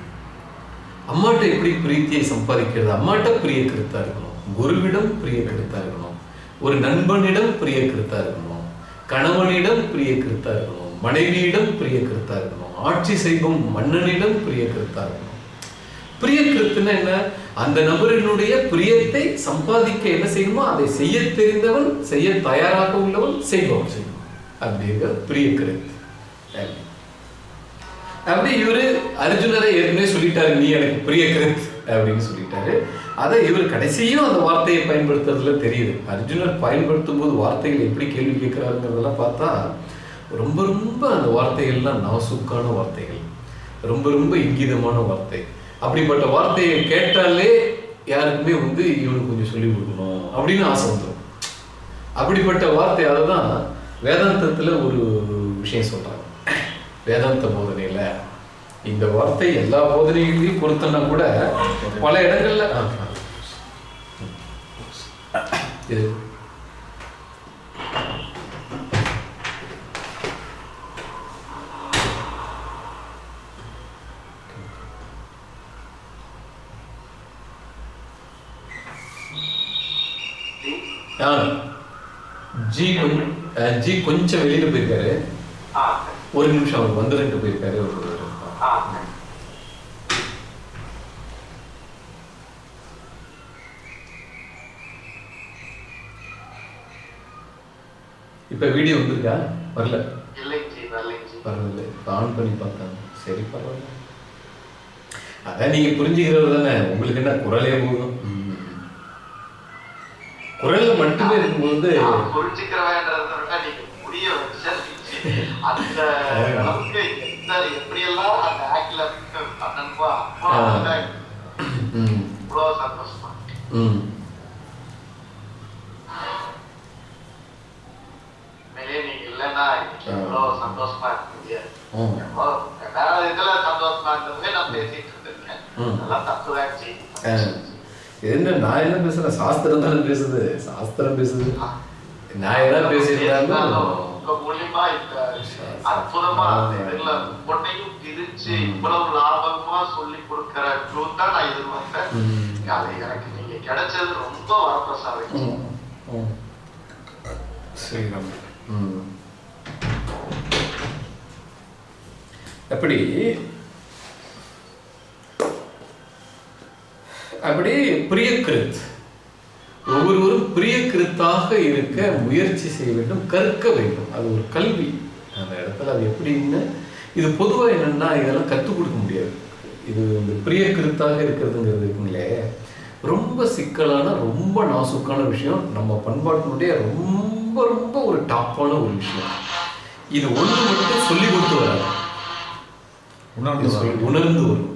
அம்மாட்ட எப்படி பிரீத்தியை சம்பாதிக்கிறது? அம்மாட்ட பிரிய கருத்தா இருக்கணும். குருவிடம் பிரிய கருத்தா இருக்கணும். ஒரு நண்பனிடம் பிரிய கருத்தா இருக்கணும். கணவனிடம் பிரிய கருத்தா இருக்கணும். மனைவியிடம் பிரிய கருத்தா இருக்கணும். ஆட்சி செய்யும் மன்னனிடம் பிரிய கருத்தா இருக்கணும். பிரிய என்ன? அந்த நபரினுடைய பிரியத்தை சம்பாதிக்க என்ன செய்யணுமோ அதை செய்ய தெரிந்தவன் செய்ய தயாராக உள்ளவன் செய்பவன் செய்யணும். அப்படிங்கிற பிரிய கருத்து அப்படி இவரு அர்ஜுனரை ஏற்கனவே சொல்லிட்டாரு நீ எனக்கு பிரிய கிருத் அப்படின்னு சொல்லிட்டாரு. அதை இவர் கடைசியும் அந்த வார்த்தையை பயன்படுத்துறதுல தெரியுது. அர்ஜுனர் பயன்படுத்தும் போது வார்த்தைகள் எப்படி கேள்வி கேட்கிறாருங்கிறதெல்லாம் பார்த்தா ரொம்ப ரொம்ப அந்த வார்த்தைகள்லாம் நாசுக்கான வார்த்தைகள். ரொம்ப ரொம்ப இங்கிதமான வார்த்தை. அப்படிப்பட்ட வார்த்தையை கேட்டாலே யாருக்குமே வந்து இவனுக்கு கொஞ்சம் சொல்லி கொடுக்கணும் அப்படின்னு ஆசை வந்துடும் அப்படிப்பட்ட வார்த்தை அதை தான் வேதாந்தத்தில் ஒரு விஷயம் சொல்றாங்க. வேதாந்த போதனையில் இந்த வார்த்தை எல்லா போதனைகளையும் பொறுத்தனா கூட பல இடங்கள்ல. இது ஆ ஜி கொஞ்சம் ஜி கொஞ்சம் வெளியில போயிருக்காரு. ஒரு நிமிஷம் அவர் வந்துட்டு போயிருக்காரு. ஒரு இப்ப வீடியோ வந்திருக்கா? வரல. பரவாயில்ல ஆன் பண்ணி பார்த்தாங்க. சரி பரவாயில்ல. அதான் நீங்க புரிஞ்சுக்கிறது தானே உங்களுக்கு என்ன குரலே போதும். குரல்ல மட்டுமே இருக்கும்போது புரிஞ்சுக்கிறவேன்றதை நீங்க வச்சு அந்த அளவுக்கு எந்த எப்படியெல்லாம் அந்த ஆக்டில் பண்ணணுமோ இவ்வளோ சந்தோஷமா நீங்க இல்லைன்னா. இவ்வளோ சந்தோஷமா இருக்க முடியாது. வேற இதுல சந்தோஷமா இருந்ததுமே நான் பேசிட்டு இருந்திருக்கேன். அதெல்லாம் தப்பு தான். ஜி ஆ. என்ன நான் என்ன பேசுறேன்? சாஸ்திரம் தானே பேசுது. சாஸ்திரம் பேசுது. நான் என்ன பேசியிருந்தாலும் மூலியமா இந்த அற்புதமா பொண்ணையும் பிரிச்சு இவ்வளவு லாபகமா சொல்லி கொடுக்கிற ட்ரூத் தான் நான் எதிர்பார்த்தேன். அது எனக்கு நீங்க கிடைச்சது ரொம்ப வரப்பிரசாதம். ஜி. ம், ம். ஸ்ரீராம் ம். அப்படி அப்படி பிரியக்கிருத் ஒவ்வொருவரும் பிரியக்கிருத்தாக இருக்க முயற்சி செய்ய வேண்டும் கற்க வேண்டும். அது ஒரு கல்வி. அந்த இடத்துல அது எப்படின்னு இது பொதுவா என்னன்னா இதெல்லாம் கற்றுக் கொடுக்க முடியாது. இது இந்த பிரியக்கிருத்தாக இருக்கிறதுங்கிறது இருக்குங்களே. ரொம்ப சிக்கலான ரொம்ப நாசுக்கான விஷயம். நம்ம பண்பாட்டினுடைய ரொம்ப ரொம்ப ஒரு டாப்பான ஒரு விஷயம். இது ஒன்று மட்டும் சொல்லி கொடுத்து வராது. உணர்ந்து வரும்.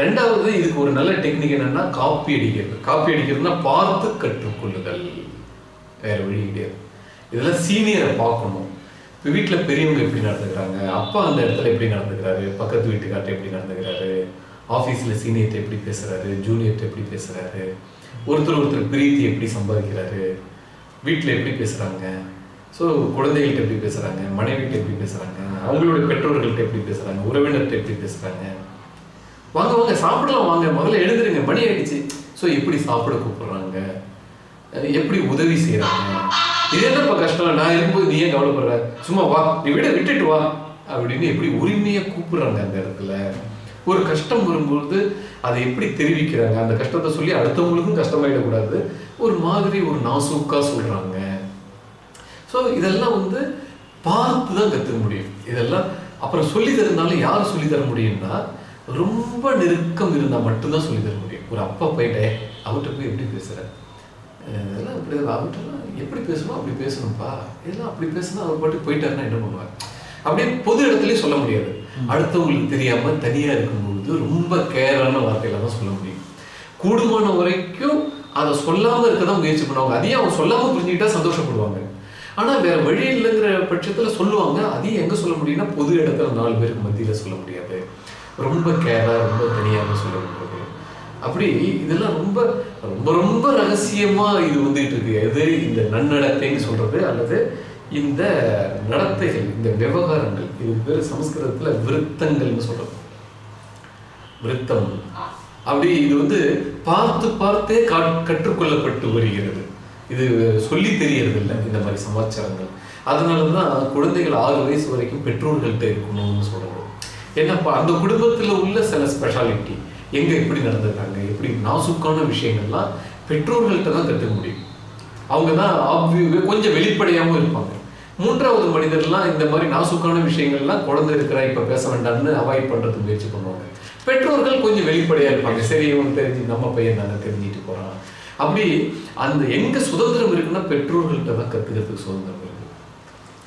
ரெண்டாவது இதுக்கு ஒரு நல்ல டெக்னிக் என்னன்னா காப்பி அடிக்கிறது. காப்பி அடிக்கிறதுனா பார்த்து கற்றுக்கொள்ளுதல். வேற வழி கிடையாது. இதெல்லாம் சீனியரை பார்க்கணும். இப்போ வீட்டில் பெரியவங்க எப்படி நடந்துக்கிறாங்க? அப்பா அந்த இடத்துல எப்படி நடந்துக்கிறாரு? பக்கத்து வீட்டுக்கார்ட்ட எப்படி நடந்துக்கிறாரு? ஆஃபீஸில் சீனியர்கிட்ட எப்படி பேசுகிறாரு ஜூனியர்கிட்ட எப்படி பேசுகிறாரு ஒருத்தர் ஒருத்தர் பிரீத்தி எப்படி சம்பாதிக்கிறாரு? வீட்டில் எப்படி பேசுகிறாங்க ஸோ குழந்தைகள்கிட்ட எப்படி பேசுகிறாங்க மனைவிகிட்ட எப்படி பேசுகிறாங்க அவங்களுடைய பெற்றோர்கள்ட்ட எப்படி பேசுகிறாங்க உறவினர்கிட்ட எப்படி பேசுகிறாங்க வாங்க வாங்க சாப்பிடலாம் வாங்க. முதல்ல எழுதுறீங்க மணி ஆயிடுச்சு. ஸோ எப்படி சாப்பிட கூப்பிடுறாங்க? எப்படி உதவி செய்யறாங்க இது என்னப்பா கஷ்டம்? நான் இருக்கும்போது நீ ஏன் கவலைப்படுற? சும்மா வா நீ விட விட்டுட்டு வா. அப்படின்னு எப்படி உரிமையை கூப்பிடுறாங்க அந்த இடத்துல. ஒரு கஷ்டம் வரும்பொழுது அதை எப்படி தெரிவிக்கிறாங்க? அந்த கஷ்டத்தை சொல்லி அடுத்தவங்களுக்கும் கஷ்டமாயிடக்கூடாது. ஒரு மாதிரி ஒரு நாசூக்கா சொல்றாங்க. ஸோ இதெல்லாம் வந்து பார்த்து தான் கற்றுக்க முடியும். இதெல்லாம் அப்புறம் சொல்லி தரதுனால யார் சொல்லி தர முடியும்னா ரொம்ப நெருக்கம் இருந்தால் மட்டும்தான் சொல்லி தர முடியும். ஒரு அப்பா போயிட்டே அவர்கிட்ட போய் எப்படி பேசுற? அஹ் இதெல்லாம் இப்படி அவர்கிட்டலாம் எப்படி பேசணும் அப்படி பேசணும்ப்பா இதெல்லாம் அப்படி பேசினா அவர் பாட்டு போயிட்டாருன்னா என்ன பண்ணுவார்? அப்படியே பொது இடத்துலயும் சொல்ல முடியாது. அடுத்தவங்களுக்கு தெரியாம தனியா இருக்கும்பொழுது ரொம்ப கேரான வார்த்தையில தான் சொல்ல முடியும். கூடுமான வரைக்கும் அதை சொல்லாம இருக்க தான் முயற்சி பண்ணுவாங்க. அதையும் அவங்க சொல்லாம புரிஞ்சுக்கிட்டா சந்தோஷப்படுவாங்க. ஆனா வேற வழி இல்லைங்கிற பட்சத்துல சொல்லுவாங்க. அதையும் எங்க சொல்ல முடியும்னா பொது இடத்துல நாலு பேருக்கு மத்தியில சொல்ல முடியாது. ரொம்ப கேரா ரொம்ப தனியாக சொல்ல அப்படி இதெல்லாம் ரொம்ப ரொம்ப ரொம்ப ரகசியமா இது வந்துட்டு இருக்கு எது? இந்த நன்னடத்தைன்னு சொல்றது அல்லது இந்த நடத்தைகள் இந்த விவகாரங்கள். இது பேர் சமஸ்கிருதத்துல விருத்தங்கள்னு சொல்றது விருத்தம். அப்படி இது வந்து பார்த்து பார்த்தே கற்றுக்கொள்ளப்பட்டு வருகிறது. இது சொல்லி தெரியறது இல்லை இந்த மாதிரி சமாச்சாரங்கள். அதனால தான் குழந்தைகள் ஆறு வயசு வரைக்கும் பெற்றோர்கள்ட்ட இருக்கணும்னு சொல்றது என்னப்பா அந்த குடும்பத்துல உள்ள சில ஸ்பெஷாலிட்டி எங்க எப்படி நடந்துக்கிறாங்க எப்படி நாசுக்கான விஷயங்கள்லாம் பெற்றோர்கள்ட்ட தான் கற்றுக்க முடியும். அவங்க தான் ஆப்வியூவே கொஞ்சம் வெளிப்படையாகவும் இருப்பாங்க. மூன்றாவது மனிதர்லாம் இந்த மாதிரி நாசுக்கான விஷயங்கள்லாம் குழந்தை இருக்கிறா இப்ப பேச வேண்டாம்னு அவாய்ட் பண்றதுக்கு முயற்சி பண்ணுவாங்க. பெற்றோர்கள் கொஞ்சம் வெளிப்படையா இருப்பாங்க. சரி இவன் தெரிஞ்சு நம்ம பையன் தானே தெரிஞ்சுட்டு போறான். அப்படி அந்த எங்க சுதந்திரம் இருக்குன்னா பெற்றோர்கள்ட்ட தான் கத்துக்கிறதுக்கு சுதந்திரம் இருக்கு.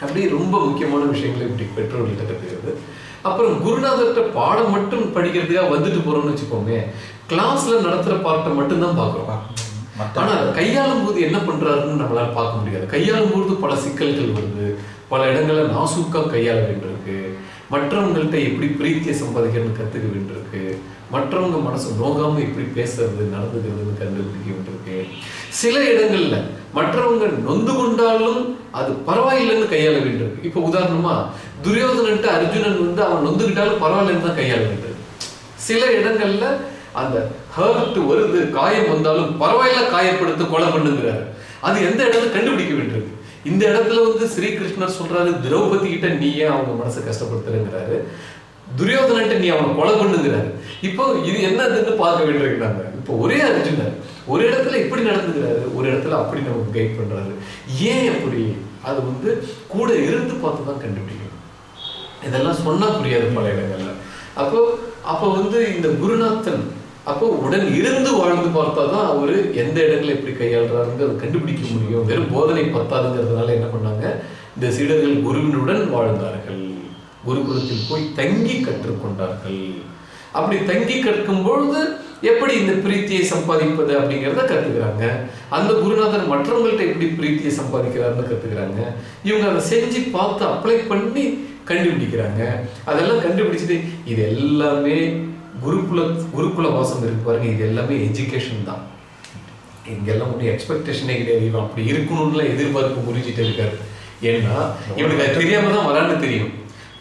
அப்படி ரொம்ப முக்கியமான விஷயங்களை இப்படி பெற்றோர்கள்ட்ட கத்துக்கிறது. அப்புறம் குருநாதர்கிட்ட பாடம் மட்டும் படிக்கிறதுக்காக வந்துட்டு போறோம்னு வச்சுக்கோங்க கிளாஸ்ல நடத்துற பாட்டை மட்டும்தான் பார்க்குறோம். மத்த- ஆனா கையாளும் போது என்ன பண்றாருன்னு நம்மளால பார்க்க முடியாது. கையாளும் போது பல சிக்கல்கள் வருது. பல இடங்கள்ல நாசூக்கா கையாள வேண்டியிருக்கு. மற்றவங்கள்ட்ட எப்படி பிரீத்தியை சம்பாதிக்கணும்னு கத்துக்க வேண்டியிருக்கு. மற்றவங்க மனசு நோகாம எப்படி பேசுறது நடந்துக்கிறதுன்னு கண்டுபிடிக்க வேண்டியிருக்கு. சில இடங்கள்ல மற்றவங்க நொந்து கொண்டாலும் அது பரவாயில்லைன்னு கையாள வேண்டியிருக்கு. இப்போ உதாரணமா துரியோதனன்ட்டு அர்ஜுனன் வந்து அவன் நொந்துக்கிட்டாலும் பரவாயில்லன்னு தான் கையாள சில இடங்கள்ல அந்த ஹர்ட் வருது காயம் வந்தாலும் பரவாயில்ல காயப்படுத்த கொலை பண்ணுங்கிறாரு. அது எந்த இடத்துல கண்டுபிடிக்க வேண்டியது இந்த இடத்துல வந்து ஸ்ரீகிருஷ்ணர் சொல்றாரு திரௌபதி கிட்ட நீ ஏன் அவங்க மனசை கஷ்டப்படுத்துறங்கிறாரு? துரியோதனன்ட்டு நீ அவனை கொலை பண்ணுங்கிறாரு. இப்போ இது என்னதுன்னு பார்க்க வேண்டியிருக்கிறாங்க. இப்போ ஒரே அர்ஜுனர் ஒரு இடத்துல இப்படி நடந்துக்கிறாரு ஒரு இடத்துல அப்படி நமக்கு கைட் பண்றாரு. ஏன் அப்படி? அது வந்து கூட இருந்து பார்த்து தான் கண்டுபிடிக்கணும். இதெல்லாம் சொன்னால் புரியாது பல இடங்கள்ல. அப்போ அப்போ வந்து இந்த குருநாதன் அப்போ உடன் இருந்து வாழ்ந்து பார்த்தாதான் அவரு எந்த இடங்களை எப்படி கையாளுறாருங்க அதை கண்டுபிடிக்க முடியும். வெறும் போதனை பத்தாதுங்கிறதுனால என்ன பண்ணாங்க? இந்த சீடர்கள் குருவினுடன் வாழ்ந்தார்கள். குருகுலத்தில் போய் தங்கி கற்றுக்கொண்டார்கள் அப்படி தங்கி கற்கும் பொழுது எப்படி இந்த பிரீத்தியை சம்பாதிப்பது அப்படிங்கிறத கத்துக்கிறாங்க. அந்த குருநாதன் மற்றவங்கள்ட்ட எப்படி பிரீத்தியை சம்பாதிக்கிறாருன்னு கத்துக்கிறாங்க. இவங்க அதை செஞ்சு பார்த்து அப்ளை பண்ணி கண்டுபிடிக்கிறாங்க. அதெல்லாம் கண்டுபிடிச்சிட்டு இது எல்லாமே குருகுல குருகுல வாசம் இருக்கு பாருங்க. இது எல்லாமே எஜுகேஷன் தான். இங்கெல்லாம் ஒன்றும் எக்ஸ்பெக்டேஷனே கிடையாது. இவன் அப்படி இருக்கணும்ல எதிர்பார்ப்பு புரிஞ்சுட்டு இருக்காரு. ஏன்னா இவனுக்கு அது தெரியாம தான் வரான்னு தெரியும்.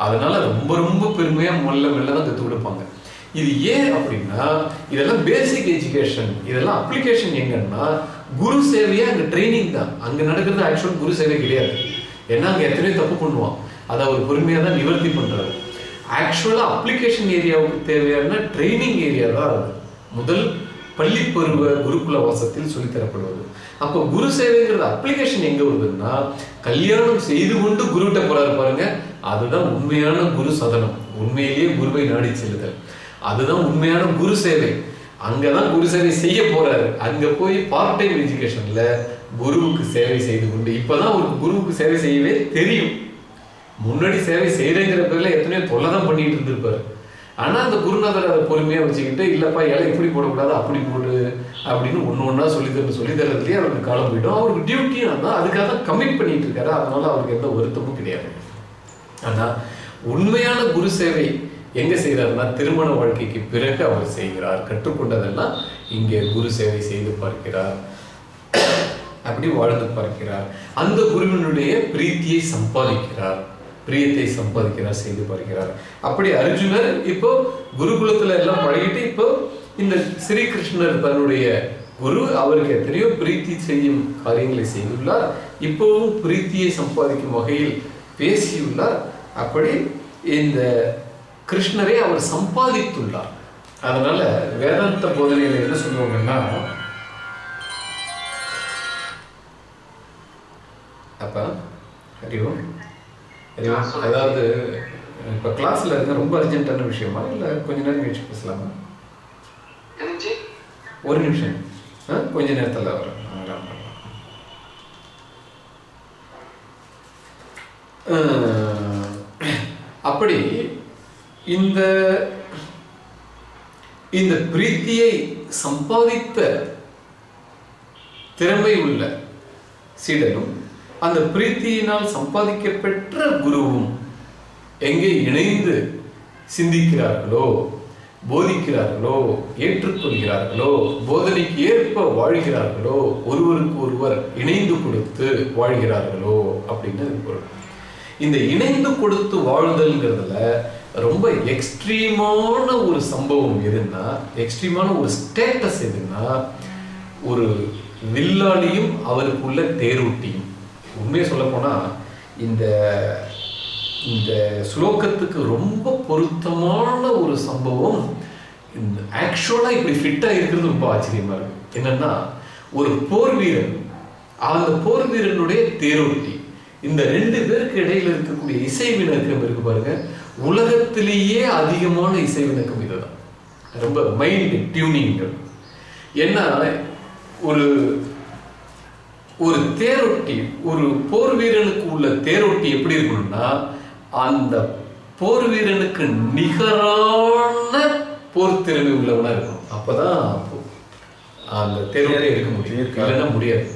அதனால ரொம்ப ரொம்ப பெருமையா மெல்ல மெல்ல தான் கற்றுக் கொடுப்பாங்க. இது ஏன் அப்படின்னா இதெல்லாம் பேசிக் எஜுகேஷன் இதெல்லாம் அப்ளிகேஷன் எங்கன்னா குரு சேவையே அங்க ட்ரைனிங் தான். அங்க நடக்கிறது ஆக்சுவல் குரு சேவை கிடையாது. ஏன்னா அங்க எத்தனையோ தப்பு பண்ணுவான். அதை அவர் பொறுமையாக தான் நிவர்த்தி பண்ணுறாரு ஆக்சுவலாக அப்ளிகேஷன் ஏரியாவுக்கு தேவையான ட்ரைனிங் ஏரியா தான் அது. முதல் பள்ளி பருவ குருகுல வாசத்தில் சொல்லித்தரப்படுவது. அப்போ குரு சேவைங்கிறது அப்ளிகேஷன் எங்க வருதுன்னா கல்யாணம் செய்து கொண்டு குருகிட்ட போறாரு பாருங்க அதுதான் உண்மையான குரு சதனம். உண்மையிலேயே குருவை நாடி செல்லுதல். அதுதான் உண்மையான குரு சேவை. அங்கதான் குரு சேவை செய்ய போறாரு. அங்க போய் பார்ட் டைம் எஜுகேஷன்ல குருவுக்கு சேவை செய்து கொண்டு இப்பதான் ஒரு குருவுக்கு சேவை செய்யவே தெரியும். முன்னாடி சேவை செய்கிறேங்கிற பேரில் எத்தனையோ தொல்லை தான் பண்ணிட்டு இருந்திருப்பார். ஆனால் அந்த குருநாதர் அதை பொறுமையாக வச்சுக்கிட்டு இல்லைப்பா இலை இப்படி போடக்கூடாது அப்படி போடு அப்படின்னு ஒன்று ஒன்றா சொல்லி தர சொல்லி தரதுலயே அவருக்கு காலம் போயிடும். அவருக்கு டியூட்டியும் அதான் அதுக்காக தான் கமிட் பண்ணிட்டு இருக்காரு. அதனால அவருக்கு எந்த வருத்தமும் கிடையாது. ஆனால் உண்மையான குரு சேவை எங்கே செய்கிறாருன்னா திருமண வாழ்க்கைக்கு பிறகு அவர் செய்கிறார். கற்றுக்கொண்டதெல்லாம் இங்கே குரு சேவை செய்து பார்க்கிறார். அப்படி வாழ்ந்து பார்க்கிறார். அந்த குருவினுடைய பிரீத்தியை சம்பாதிக்கிறார். பிரியத்தை சம்பாதிக்கிறார் செய்து பார்க்கிறார். அப்படி அர்ஜுனர் இப்போ குருகுலத்துல எல்லாம் பழகிட்டு இப்போ இந்த ஸ்ரீகிருஷ்ணர் தன்னுடைய குரு அவருக்கு எத்தனையோ பிரீத்தி செய்யும் காரியங்களை செய்துள்ளார். இப்போவும் பிரீத்தியை சம்பாதிக்கும் வகையில் பேசியுள்ளார். அப்படி இந்த கிருஷ்ணரை அவர் சம்பாதித்துள்ளார். அதனால வேதாந்த போதனையில என்ன சொல்லுவாங்கன்னா அப்ப ஹரி ஓம். அதாவது இப்போ கிளாஸ்ல இருக்க ரொம்ப அர்ஜென்ட்டான விஷயமா? இல்லை கொஞ்ச நேரம் கழிச்சு பேசலாமா? ஒரு நிமிஷம். ஆ? கொஞ்ச நேரத்தில் வரும் அப்படி இந்த இந்த பிரீத்தியை சம்பாதித்த திறமை உள்ள சீடனும் அந்த பிரீத்தியினால் சம்பாதிக்கப்பெற்ற குருவும் எங்கே இணைந்து சிந்திக்கிறார்களோ போதிக்கிறார்களோ ஏற்றுக்கொள்கிறார்களோ போதனைக்கு ஏற்ப வாழ்கிறார்களோ ஒருவருக்கு ஒருவர் இணைந்து கொடுத்து வாழ்கிறார்களோ அப்படின்னு பொருள். இந்த இணைந்து கொடுத்து வாழ்தல்ங்கிறதுல ரொம்ப எக்ஸ்ட்ரீமான ஒரு சம்பவம் எதுன்னா எக்ஸ்ட்ரீமான ஒரு ஸ்டேட்டஸ் எதுன்னா ஒரு வில்லாளியும் அவருக்குள்ள தேரூட்டியும் உண்மையை சொல்ல போனால் இந்த இந்த ஸ்லோகத்துக்கு ரொம்ப பொருத்தமான ஒரு சம்பவம் இந்த ஆக்சுவலாக இப்படி ஃபிட்டாக இருக்கிறது ரொம்ப ஆச்சரியமாக இருக்கும் என்னென்னா ஒரு போர் வீரன் அந்த போர் வீரனுடைய தேரோட்டி இந்த ரெண்டு பேருக்கு இடையில இருக்கக்கூடிய இசை விளக்கம் இருக்கு பாருங்க. உலகத்திலேயே அதிகமான இசை விளக்கம் இதுதான். ரொம்ப மைண்ட் டியூனிங் ஏன்னா ஒரு ஒரு தேரொட்டி ஒரு போர் வீரனுக்கு உள்ள தேரொட்டி எப்படி இருக்கணும்னா அந்த போர் வீரனுக்கு நிகரான போர் திறமை உள்ளவனா இருக்கணும். அப்பதான் அப்போ அந்த தேரோட்டி இருக்க முடியும். இல்லைன்னா முடியாது.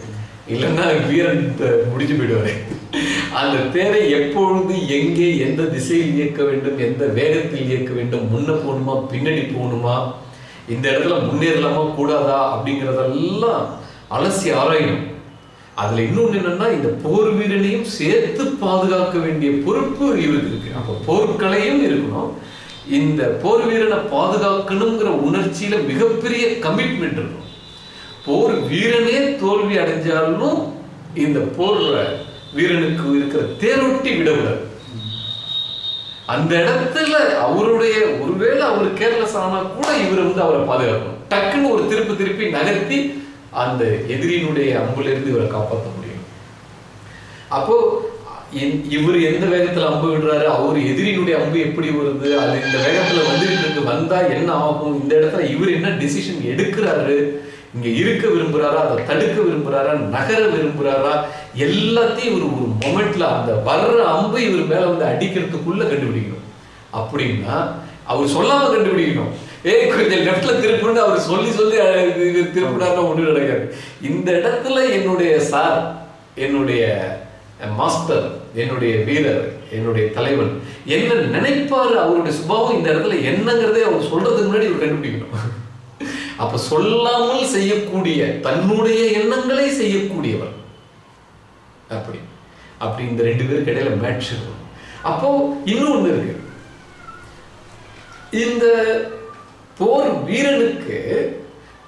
இல்லைன்னா வீரன் முடிஞ்சு போயிடுவாரு. அந்த தேரை எப்பொழுது எங்கே எந்த திசையில் இயக்க வேண்டும் எந்த வேகத்தில் இயக்க வேண்டும் முன்ன போகணுமா பின்னாடி போகணுமா இந்த இடத்துல முன்னேறலாமா கூடாதா அப்படிங்கிறதெல்லாம் அலசி ஆராயணும். அதுல இன்னொன்னு என்னன்னா இந்த போர் வீரனையும் சேர்த்து பாதுகாக்க வேண்டிய பொறுப்பு இவருக்கு இருக்கு. அப்போ போர்க்கலையும் இருக்கணும். இந்த போர் வீரனை பாதுகாக்கணுங்கிற உணர்ச்சியில மிகப்பெரிய கமிட்மெண்ட் இருக்கும் போர் வீரனே தோல்வி அடைஞ்சாலும் இந்த போர் வீரனுக்கு இருக்கிற தேரொட்டி விடக்கூடாது. அந்த இடத்துல அவருடைய ஒருவேளை அவர் கேர்லெஸ் ஆனா கூட இவர் வந்து அவரை பாதுகாக்கணும். டக்குன்னு ஒரு திருப்பி திருப்பி நகர்த்தி அந்த எதிரியினுடைய அம்புலிருந்து இவரை காப்பாற்ற முடியும். அப்போ இவர் எந்த வேகத்துல அம்பு விடுறாரு அவர் எதிரியினுடைய அம்பு எப்படி வருது அது இந்த வேகத்துல வந்துகிட்டு இருக்கு வந்தா என்ன ஆகும் இந்த இடத்துல இவர் என்ன டிசிஷன் எடுக்கிறாரு இங்க இருக்க விரும்புறாரா அதை தடுக்க விரும்புறாரா நகர விரும்புறாரா எல்லாத்தையும் இவர் ஒரு மொமெண்ட்ல அந்த வர்ற அம்பு இவர் மேல வந்து அடிக்கிறதுக்குள்ள கண்டுபிடிக்கணும். அப்படின்னா அவர் சொல்லாம கண்டுபிடிக்கணும். ஏய் கொஞ்சம் லெஃப்ட்ல திருப்புன்னு அவர் சொல்லி சொல்லி திருப்பினார்னா ஒண்ணு நடக்காது. இந்த இடத்துல என்னுடைய சார் என்னுடைய மாஸ்டர் என்னுடைய வீரர் என்னுடைய தலைவன் என்ன நினைப்பாரு? அவருடைய சுபாவம் இந்த இடத்துல என்னங்கிறதே அவர் சொல்றதுக்கு முன்னாடி இவர் கண்டுபிடிக்கணும். அப்ப சொல்லாமல் செய்யக்கூடிய தன்னுடைய எண்ணங்களை செய்யக்கூடியவர். அப்படி. அப்படி இந்த ரெண்டு பேருக்கு இடையில மேட்ச் இருக்கும். அப்போ இன்னொன்னு இருக்கு. இந்த போர் வீரனுக்கு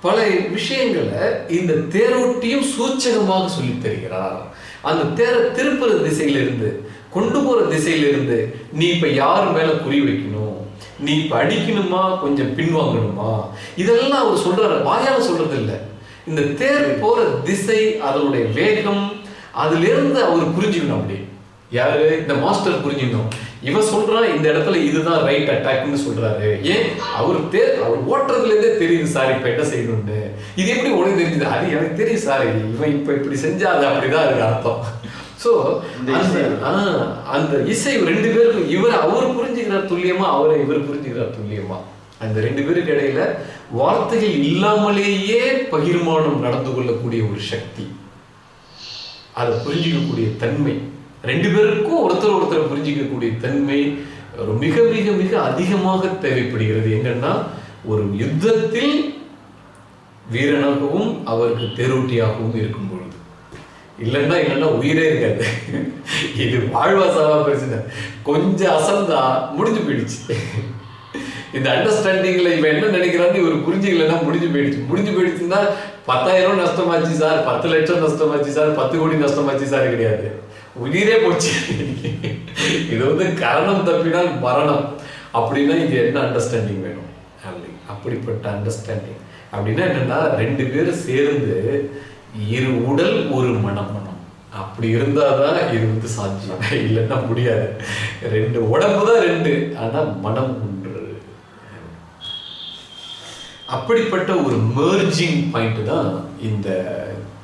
பல விஷயங்களை இந்த தேரோட்டியும் சூச்சகமாக சொல்லித் தருகிறார். அந்த தேரை திருப்புற திசையில இருந்து கொண்டு போற திசையில இருந்து நீ இப்ப யார் மேல குறி வைக்கணும்? நீ இப்ப அடிக்கணுமா? கொஞ்சம் பின்வாங்கணுமா? இதெல்லாம் அவர் சொல்றாரு. வாயால சொல்றது இல்ல இந்த தேர் போற திசை அதனுடைய வேகம் அதுல இருந்து அவர் புரிஞ்சுக்கணும் அப்படி. யாரு? இந்த மாஸ்டர் புரிஞ்சுக்கணும். இவன் சொல்றான் இந்த இடத்துல இதுதான் ரைட் அட்டாக்னு சொல்றாரு. ஏன்? அவர் தேர் அவர் ஓட்டுறதுல இருந்தே தெரியுது சார் இப்ப என்ன செய்யணும்னு. இது எப்படி உனக்கு தெரியுது அது எனக்கு தெரியும் சார் இவன் இப்ப இப்படி செஞ்சா அது அப்படிதான் இருக்கு அர்த்தம். ஆ, அந்த இசை ரெண்டு பேருக்கும் இவர் அவர் புரிஞ்சுக்கிறார் துல்லியமா அவரை இவர் புரிஞ்சுக்கிறார் துல்லியமா. அந்த ரெண்டு பேருக்கு இடையில வார்த்தைகள் இல்லாமலேயே பகிர்மானம் நடந்து கொள்ளக்கூடிய ஒரு சக்தி. அதை புரிஞ்சிக்கக்கூடிய தன்மை. ரெண்டு பேருக்கும் ஒருத்தர் ஒருத்தர் புரிஞ்சிக்கக்கூடிய தன்மை ஒரு மிக மிக மிக அதிகமாக தேவைப்படுகிறது. என்னன்னா ஒரு யுத்தத்தில் வீரனாகவும் அவருக்கு தேரோட்டியாகவும் இருக்கும் பொழுது. இல்லைன்னா இல்லைன்னா உயிரே இருக்காது. இது வாழ்வாசாவா பிரச்சனை. கொஞ்சம் அசந்தா முடிஞ்சு போயிடுச்சு. இந்த அண்டர்ஸ்டாண்டிங்ல இவன் என்ன நினைக்கிறான்னு இவர் புரிஞ்சுக்கலன்னா முடிஞ்சு போயிடுச்சு. முடிஞ்சு போயிடுச்சுன்னா பத்தாயிரம் நஷ்டமாச்சு சார் பத்து லட்சம் நஷ்டமாச்சு சார் பத்து கோடி நஷ்டமாச்சு சார் கிடையாது. உயிரே போச்சு. இது வந்து கரணம் தப்பினால் மரணம். அப்படின்னா இது என்ன அண்டர்ஸ்டாண்டிங் வேணும்? அப்படி அப்படிப்பட்ட அண்டர்ஸ்டாண்டிங் அப்படின்னா என்னன்னா ரெண்டு பேரும் சேர்ந்து இரு உடல் ஒரு மனம். மனம் அப்படி இருந்தாதான் இது வந்து சாத்தியம். இல்லைன்னா முடியாது. ரெண்டு உடம்பு தான் ரெண்டு ஆனா மனம் ஒன்று. அப்படிப்பட்ட ஒரு மேர்ஜிங் பாயிண்ட் தான் இந்த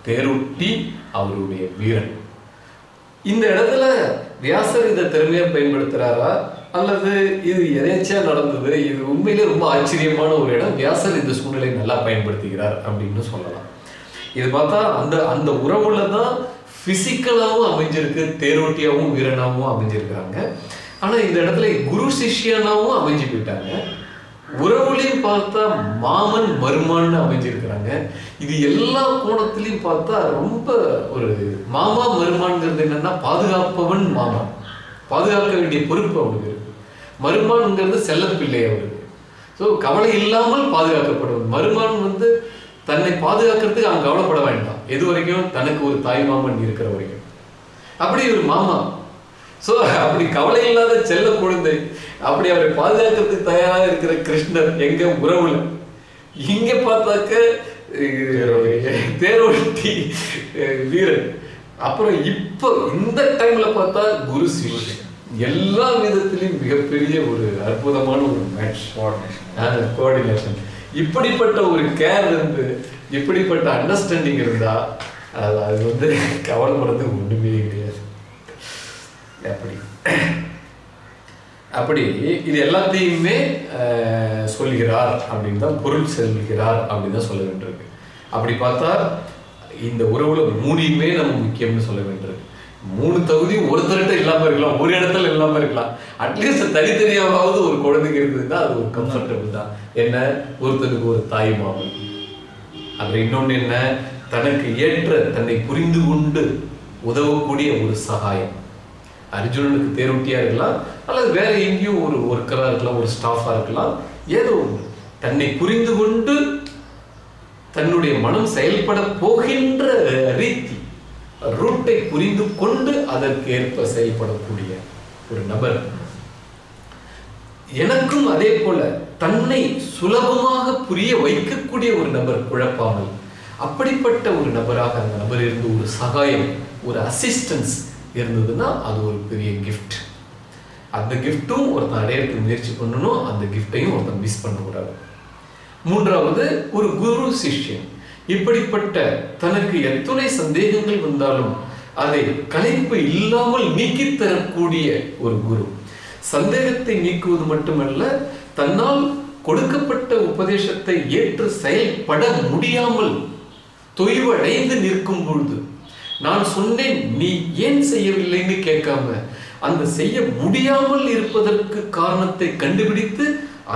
தேரொட்டி அவருடைய வீரன். இந்த இடத்துல வியாசர் இதை திறமையா பயன்படுத்துறாரா? அல்லது இது எதேச்சா நடந்தது? இது உண்மையிலே ரொம்ப ஆச்சரியமான ஒரு இடம். வியாசர் இந்த சூழ்நிலையை நல்லா பயன்படுத்துகிறார் அப்படின்னு சொல்லலாம். இது பார்த்தா அந்த அந்த உறவுல தான் பிசிக்கலாகவும் அமைஞ்சிருக்கு தேரோட்டியாகவும் வீரனாகவும் அமைஞ்சிருக்கிறாங்க ஆனா இந்த இடத்துல குரு சிஷ்யனாவும் அமைஞ்சு போயிட்டாங்க. உறவுலையும் பார்த்தா மாமன் மருமான்னு அமைஞ்சிருக்கிறாங்க. இது எல்லா கோணத்திலையும் பார்த்தா ரொம்ப ஒரு மாமா மருமான்ங்கிறது என்னன்னா பாதுகாப்பவன் மாமா. பாதுகாக்க வேண்டிய பொறுப்பு அவனுக்கு இருக்கு. மருமான்ங்கிறது செல்லப்பிள்ளை அவருக்கு. ஸோ கவலை இல்லாமல் பாதுகாக்கப்படும். மருமான் வந்து தன்னை பாதுகாக்கிறதுக்கு அவன் கவலைப்பட வேண்டாம். எது வரைக்கும்? தனக்கு ஒரு தாய் மாமன் இருக்கிற வரைக்கும். அப்படி ஒரு மாமா சோ அப்படி கவலை இல்லாத செல்ல குழந்தை அப்படி அவரை பாதுகாக்கிறதுக்கு தயாராக இருக்கிற கிருஷ்ணர் எங்க உறவுல? இங்க பார்த்தாக்க தேரோட்டி வீரன். அப்புறம் இப்போ இந்த டைம்ல பார்த்தா குரு சிஷ்யன். எல்லா விதத்திலையும் மிகப்பெரிய ஒரு அற்புதமான ஒரு மேட்ச் கோஆர்டினேஷன் இப்படிப்பட்ட ஒரு கேர் இருந்து இப்படிப்பட்ட அண்டர்ஸ்டாண்டிங் இருந்தா அது வந்து கவலைப்படுறதுக்கு ஒண்ணுமே கிடையாது. அப்படி அப்படி இது எல்லாத்தையுமே சொல்கிறார் அப்படின்னு தான் பொருள் செல்கிறார் அப்படின்னு தான் சொல்ல வேண்டியிருக்கு. அப்படி பார்த்தா இந்த உறவுல மூணையுமே நம்ம முக்கியம்னு சொல்ல வேண்டியிருக்கு. மூணு தகுதியும் ஒருத்தர்கிட்ட இல்லாம இருக்கலாம் ஒரு இடத்துல இல்லாம இருக்கலாம். அட்லீஸ்ட் தனித்தனியாவது ஒரு குழந்தைங்க இருந்ததுன்னா அது ஒரு கம்ஃபர்டபுள் தான். என்ன? ஒருத்தனுக்கு ஒரு தாய் மாமன். அப்புறம் இன்னொன்னு என்ன? தனக்கு ஏற்ற தன்னை புரிந்து கொண்டு உதவக்கூடிய ஒரு சகாயம். அர்ஜுனனுக்கு தேரோட்டியா இருக்கலாம் அல்லது வேற எங்கேயும் ஒரு ஒர்க்கரா இருக்கலாம் ஒரு ஸ்டாஃபா இருக்கலாம் ஏதோ ஒன்று தன்னை புரிந்து கொண்டு தன்னுடைய மனம் செயல்பட போகின்ற ரீதி ரூட்டை புரிந்து கொண்டு அதற்கு ஏற்ப செயல்படக்கூடிய ஒரு நபர். எனக்கும் அதே போல தன்னை சுலபமாக புரிய வைக்கக்கூடிய ஒரு நபர் குழப்பாமல் அப்படிப்பட்ட ஒரு நபராக அந்த நபர் இருந்து ஒரு சகாயம் ஒரு அசிஸ்டன்ஸ் இருந்ததுன்னா அது ஒரு பெரிய கிஃப்ட் அந்த கிஃப்ட்டும் ஒருத்தன் அடையறதுக்கு முயற்சி பண்ணணும் அந்த கிஃப்டையும் ஒருத்தன் மிஸ் பண்ணக்கூடாது. மூன்றாவது ஒரு குரு சிஷ்யன். இப்படிப்பட்ட தனக்கு எத்துணை சந்தேகங்கள் வந்தாலும் அதை கலைப்பு இல்லாமல் நீக்கித் தரக்கூடிய ஒரு குரு. சந்தேகத்தை நீக்குவது மட்டுமல்ல தன்னால் கொடுக்கப்பட்ட உபதேசத்தை ஏற்று செயல்பட முடியாமல் தொய்வடைந்து நிற்கும் பொழுது நான் சொன்னேன் நீ ஏன் செய்யவில்லைன்னு கேட்காம? அந்த செய்ய முடியாமல் இருப்பதற்கு காரணத்தை கண்டுபிடித்து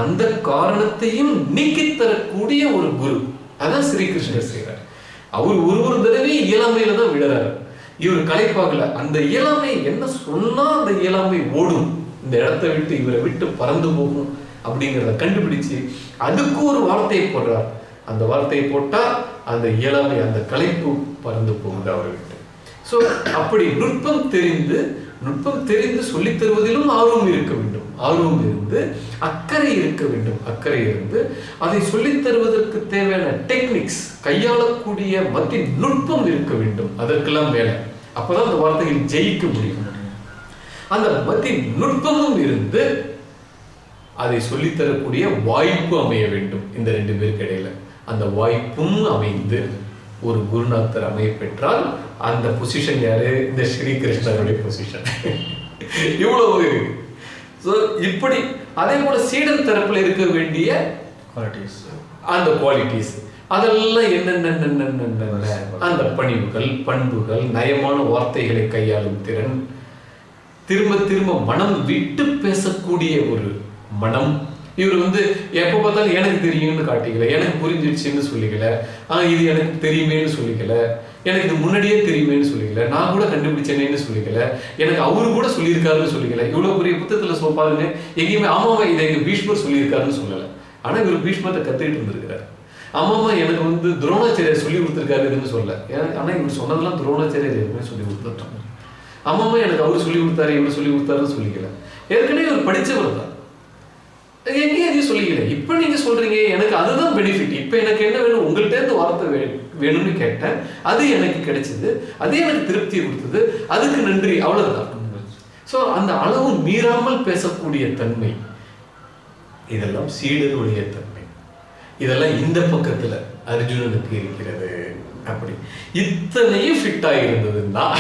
அந்த காரணத்தையும் நீக்கித்தரக்கூடிய ஒரு குரு. அதான் ஸ்ரீகிருஷ்ணர் செய்கிறார். அவர் ஒரு ஒரு தடவை இயலாமையில தான் விடுறாரு இவர் கலைப்பாகல அந்த இயலாமை என்ன சொன்னா அந்த இயலாமை ஓடும். இந்த இடத்தை விட்டு இவரை விட்டு பறந்து போகும் அப்படிங்கிறத கண்டுபிடிச்சு அதுக்கு ஒரு வார்த்தையை போடுறார். அந்த வார்த்தையை போட்டா அந்த இயலாமை அந்த கலைப்பு பறந்து போகுது அவர்கிட்ட. ஸோ அப்படி நுட்பம் தெரிந்து நுட்பம் தெரிந்து சொல்லித் தருவதிலும் ஆர்வம் இருக்க வேண்டும். ஆர்வம் இருந்து அக்கறை இருக்க வேண்டும். அக்கறை இருந்து அதை சொல்லித் தருவதற்கு தேவையான டெக்னிக்ஸ் கையாளக்கூடிய மத்திய நுட்பம் இருக்க வேண்டும். அதற்கெல்லாம் வேலை அப்பதான் அந்த வார்த்தைகள் ஜெயிக்க முடியும். அந்த மத்திய நுட்பமும் இருந்து அதை சொல்லித்தரக்கூடிய வாய்ப்பு அமைய வேண்டும். இந்த ரெண்டு பேருக்கு இடையில. அந்த வாய்ப்பும் அமைந்து ஒரு குருநாத்தர் அமைய பெற்றால் அந்த பொசிஷன் யாரு? இந்த ஸ்ரீகிருஷ்ணருடைய பொசிஷன் இவ்வளவு இருக்கு ஸோ இப்படி அதே போல சீடன் தரப்புல இருக்க வேண்டிய குவாலிட்டிஸ் அந்த குவாலிட்டிஸ் அதெல்லாம் என்னென்ன அந்த பணிவுகள் பண்புகள் நயமான வார்த்தைகளை கையாளும் திறன் திரும்ப திரும்ப மனம் விட்டு பேசக்கூடிய ஒரு மனம். இவர் வந்து எப்ப பார்த்தாலும் எனக்கு தெரியும்னு காட்டிக்கல எனக்கு புரிஞ்சிடுச்சுன்னு சொல்லிக்கல. ஆ இது எனக்கு தெரியுமேன்னு சொல்லிக்கல. எனக்கு இது முன்னாடியே தெரியுமேன்னு சொல்லிக்கல. நான் கூட கண்டுபிடிச்சேனேன்னு சொல்லிக்கல. எனக்கு அவரு கூட சொல்லியிருக்காருன்னு சொல்லிக்கல. இவ்வளவு பெரிய புத்தகத்துல சொல் பாருங்க எங்கேயுமே ஆமாவா இதை எங்க பீஷ்மர் சொல்லியிருக்காருன்னு சொல்லல. ஆனா இவர் பீஷ்மத்தை கத்துக்கிட்டு இருந்திருக்கிறார். ஆமாமா எனக்கு வந்து துரோணாச்சாரியர் சொல்லி கொடுத்துருக்காருன்னு சொல்லல. சொல்ல ஆனா இவர் சொன்னதெல்லாம் துரோணாச்சாரியர் ஏற்கனவே சொல்லி கொடுத்துட்டாங்க ஆமாமா எனக்கு அவர் சொல்லி கொடுத்தாரு இவர் சொல்லி கொடுத்தாருன்னு சொல்லிக்கல. ஏற்கனவே அவர் படிச்சவர் தான். எங்கேயும் எதையும் சொல்லிக்கல. இப்ப நீங்க சொல்றீங்க எனக்கு அதுதான் பெனிஃபிட் இப்ப எனக்கு என்ன வேணும்? வார்த்தை வே- வேணும்னு கேட்டேன். அது எனக்கு கிடைச்சது. அது எனக்கு திருப்தி கொடுத்தது. அதுக்கு நன்றி. அவ்வளவுதான். ஸோ அந்த அளவு மீறாமல் பேசக்கூடிய தன்மை. இதெல்லாம் சீடனுடைய தன்மை. இதெல்லாம் இந்த பக்கத்தில் அர்ஜுனனுக்கு இருக்கிறது. அப்படி. இத்தனையும் ஃபிட் ஆகிருந்ததுன்னா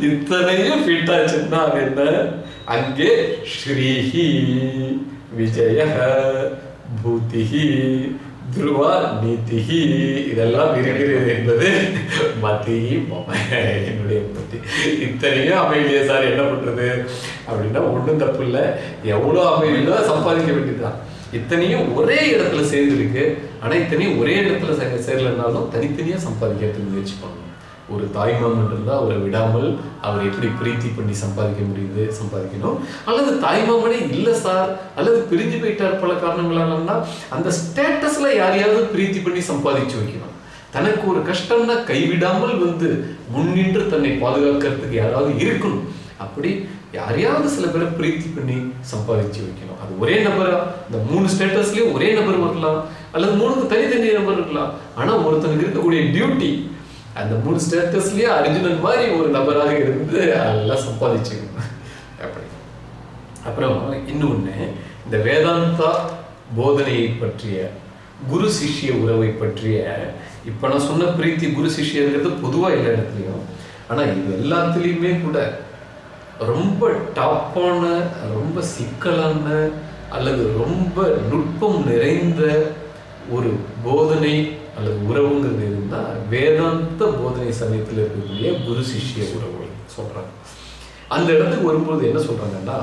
இத்தனையும் ஃபிட் ஆச்சுன்னா அது என்ன? அங்கே ஸ்ரீஹி விஜய பூதிஹி துருவா நீதிஹி இதெல்லாம் இருக்கிறது என்பது மதி மம என்னுடைய புத்தி இத்தனையும் அமைதியை சார் என்ன பண்றது? அப்படின்னா ஒன்றும் தப்பு இல்லை. எவ்வளோ அமைதியோ சம்பாதிக்க வேண்டியதுதான். இத்தனையும் ஒரே இடத்துல சேர்ந்துருக்கு ஆனால் இத்தனையும் ஒரே இடத்துல சே- சேரலைன்னாலும் தனித்தனியாக சம்பாதிக்கிறதுக்கு முயற்சி பண்ணணும். ஒரு தாய்மாமன் இருந்தால் அவரை விடாமல் அவர் எப்படி பிரீத்தி பண்ணி சம்பாதிக்க முடியுது சம்பாதிக்கணும்? அல்லது தாய்மாமனே இல்லை சார் அல்லது பிரிஞ்சு போயிட்டார் பல காரணங்களாலன்னா அந்த ஸ்டேட்டஸில் யாரையாவது பிரீத்தி பண்ணி சம்பாதிச்சு வைக்கணும். தனக்கு ஒரு கஷ்டம்னா கைவிடாமல் வந்து முன்னின்று தன்னை பாதுகாக்கிறதுக்கு யாராவது இருக்கணும். அப்படி யாரையாவது சில பேரை பிரீத்தி பண்ணி சம்பாதிச்சு வைக்கணும். அது ஒரே நபரா? இந்த மூணு ஸ்டேட்டஸ்லயும் ஒரே நபர் வரலாம். அல்லது மூணுக்கு தனித்தனி நபர் இருக்கலாம். ஆனா ஒருத்தனுக்கு இருக்கக்கூடிய டியூட்டி அந்த மூணு ஸ்டேட்டஸ்லயே அர்ஜுனன் மாதிரி ஒரு நபராக இருந்து அதெல்லாம் சம்பாதிச்சுக்கணும். அப்படி. அப்புறம் இன்னொன்னு இந்த வேதாந்தா போதனையை பற்றிய குரு சிஷ்ய உறவை பற்றிய இப்ப நான் சொன்ன பிரீத்தி குரு சிஷ்யங்கிறது பொதுவா எல்லா இடத்துலயும் ஆனா இது எல்லாத்துலயுமே கூட ரொம்ப டாப்பான ரொம்ப சிக்கலான அல்லது ரொம்ப நுட்பம் நிறைந்த ஒரு போதனை அல்லது உறவுங்கிறது எதுன்னா வேதாந்த போதனை சமயத்தில் இருக்கக்கூடிய குரு சிஷ்ய உறவு சொல்றாங்க. அந்த இடத்துக்கு வரும்போது என்ன சொல்றாங்கன்னா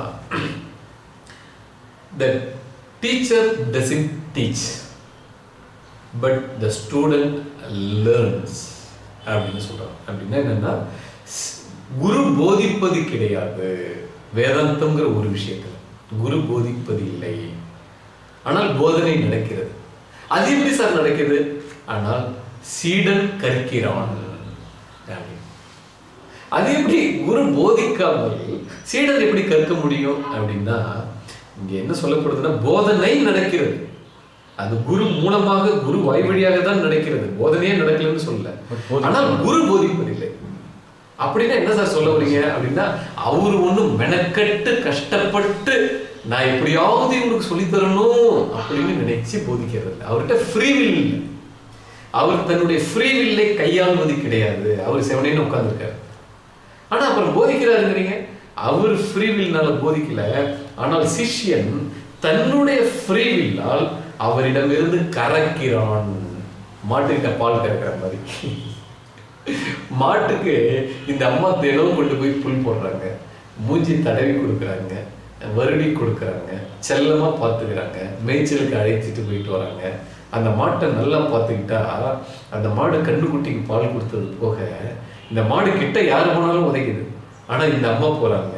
the teacher doesn't teach but the student learns அப்படின்னு சொல்றாங்க. அப்படின்னா என்னன்னா குரு போதிப்பது கிடையாது. வேதாந்தம்ங்கிற ஒரு விஷயத்துல. குரு போதிப்பது இல்லை. ஆனால் போதனை நடக்கிறது. அது எப்படி சார் நடக்குது? ஆனால் சீடன் கற்கிறான். அது எப்படி குரு போதிக்காமல் சீடன் எப்படி கற்க முடியும் அப்படின்னா இங்க என்ன சொல்லப்படுதுன்னா போதனை நடக்கிறது. அது குரு மூலமாக குரு வாய் வழியாக தான் நடக்கிறது. போதனையே நடக்கலன்னு சொல்லல. ஆனால் குரு போதிப்பதில்லை. அப்படின்னா என்ன சார் சொல்ல வரீங்க அப்படின்னா அவர் ஒண்ணும் மெனக்கட்டு கஷ்டப்பட்டு நான் எப்படியாவது இவனுக்கு சொல்லித் தரணும் அப்படின்னு நினைச்சு போதிக்கிறது அவர்கிட்ட ஃப்ரீ வில் இல்லை. அவர் தன்னுடைய ஃப்ரீ வில்லை கையாள்வது கிடையாது. அவர் செவனேன்னு உட்கார்ந்திருக்காரு. ஆனா அப்புறம் போதிக்கிறாருங்கிறீங்க. அவர் ஃப்ரீ வில்னால போதிக்கல. ஆனால் சிஷ்யன் தன்னுடைய ஃப்ரீ வில்லால் அவரிடமிருந்து கறக்கிறான் மாட்டுக்கிட்ட பால் கறக்கிற மாதிரி. மாட்டுக்கு இந்த அம்மா தினம் கொண்டு போய் புல் போடுறாங்க. மூஞ்சி தடவி கொடுக்குறாங்க. வருடி கொடுக்குறாங்க. செல்லமா பார்த்துக்கிறாங்க. மேய்ச்சலுக்கு அழைச்சிட்டு போயிட்டு வராங்க. அந்த மாட்டை நல்லா பார்த்துக்கிட்டா அந்த மாடு கண்ணுக்குட்டிக்கு பால் கொடுத்தது போக இந்த மாடு கிட்ட யார் போனாலும் உதைக்குது. ஆனால் இந்த அம்மா போகிறாங்க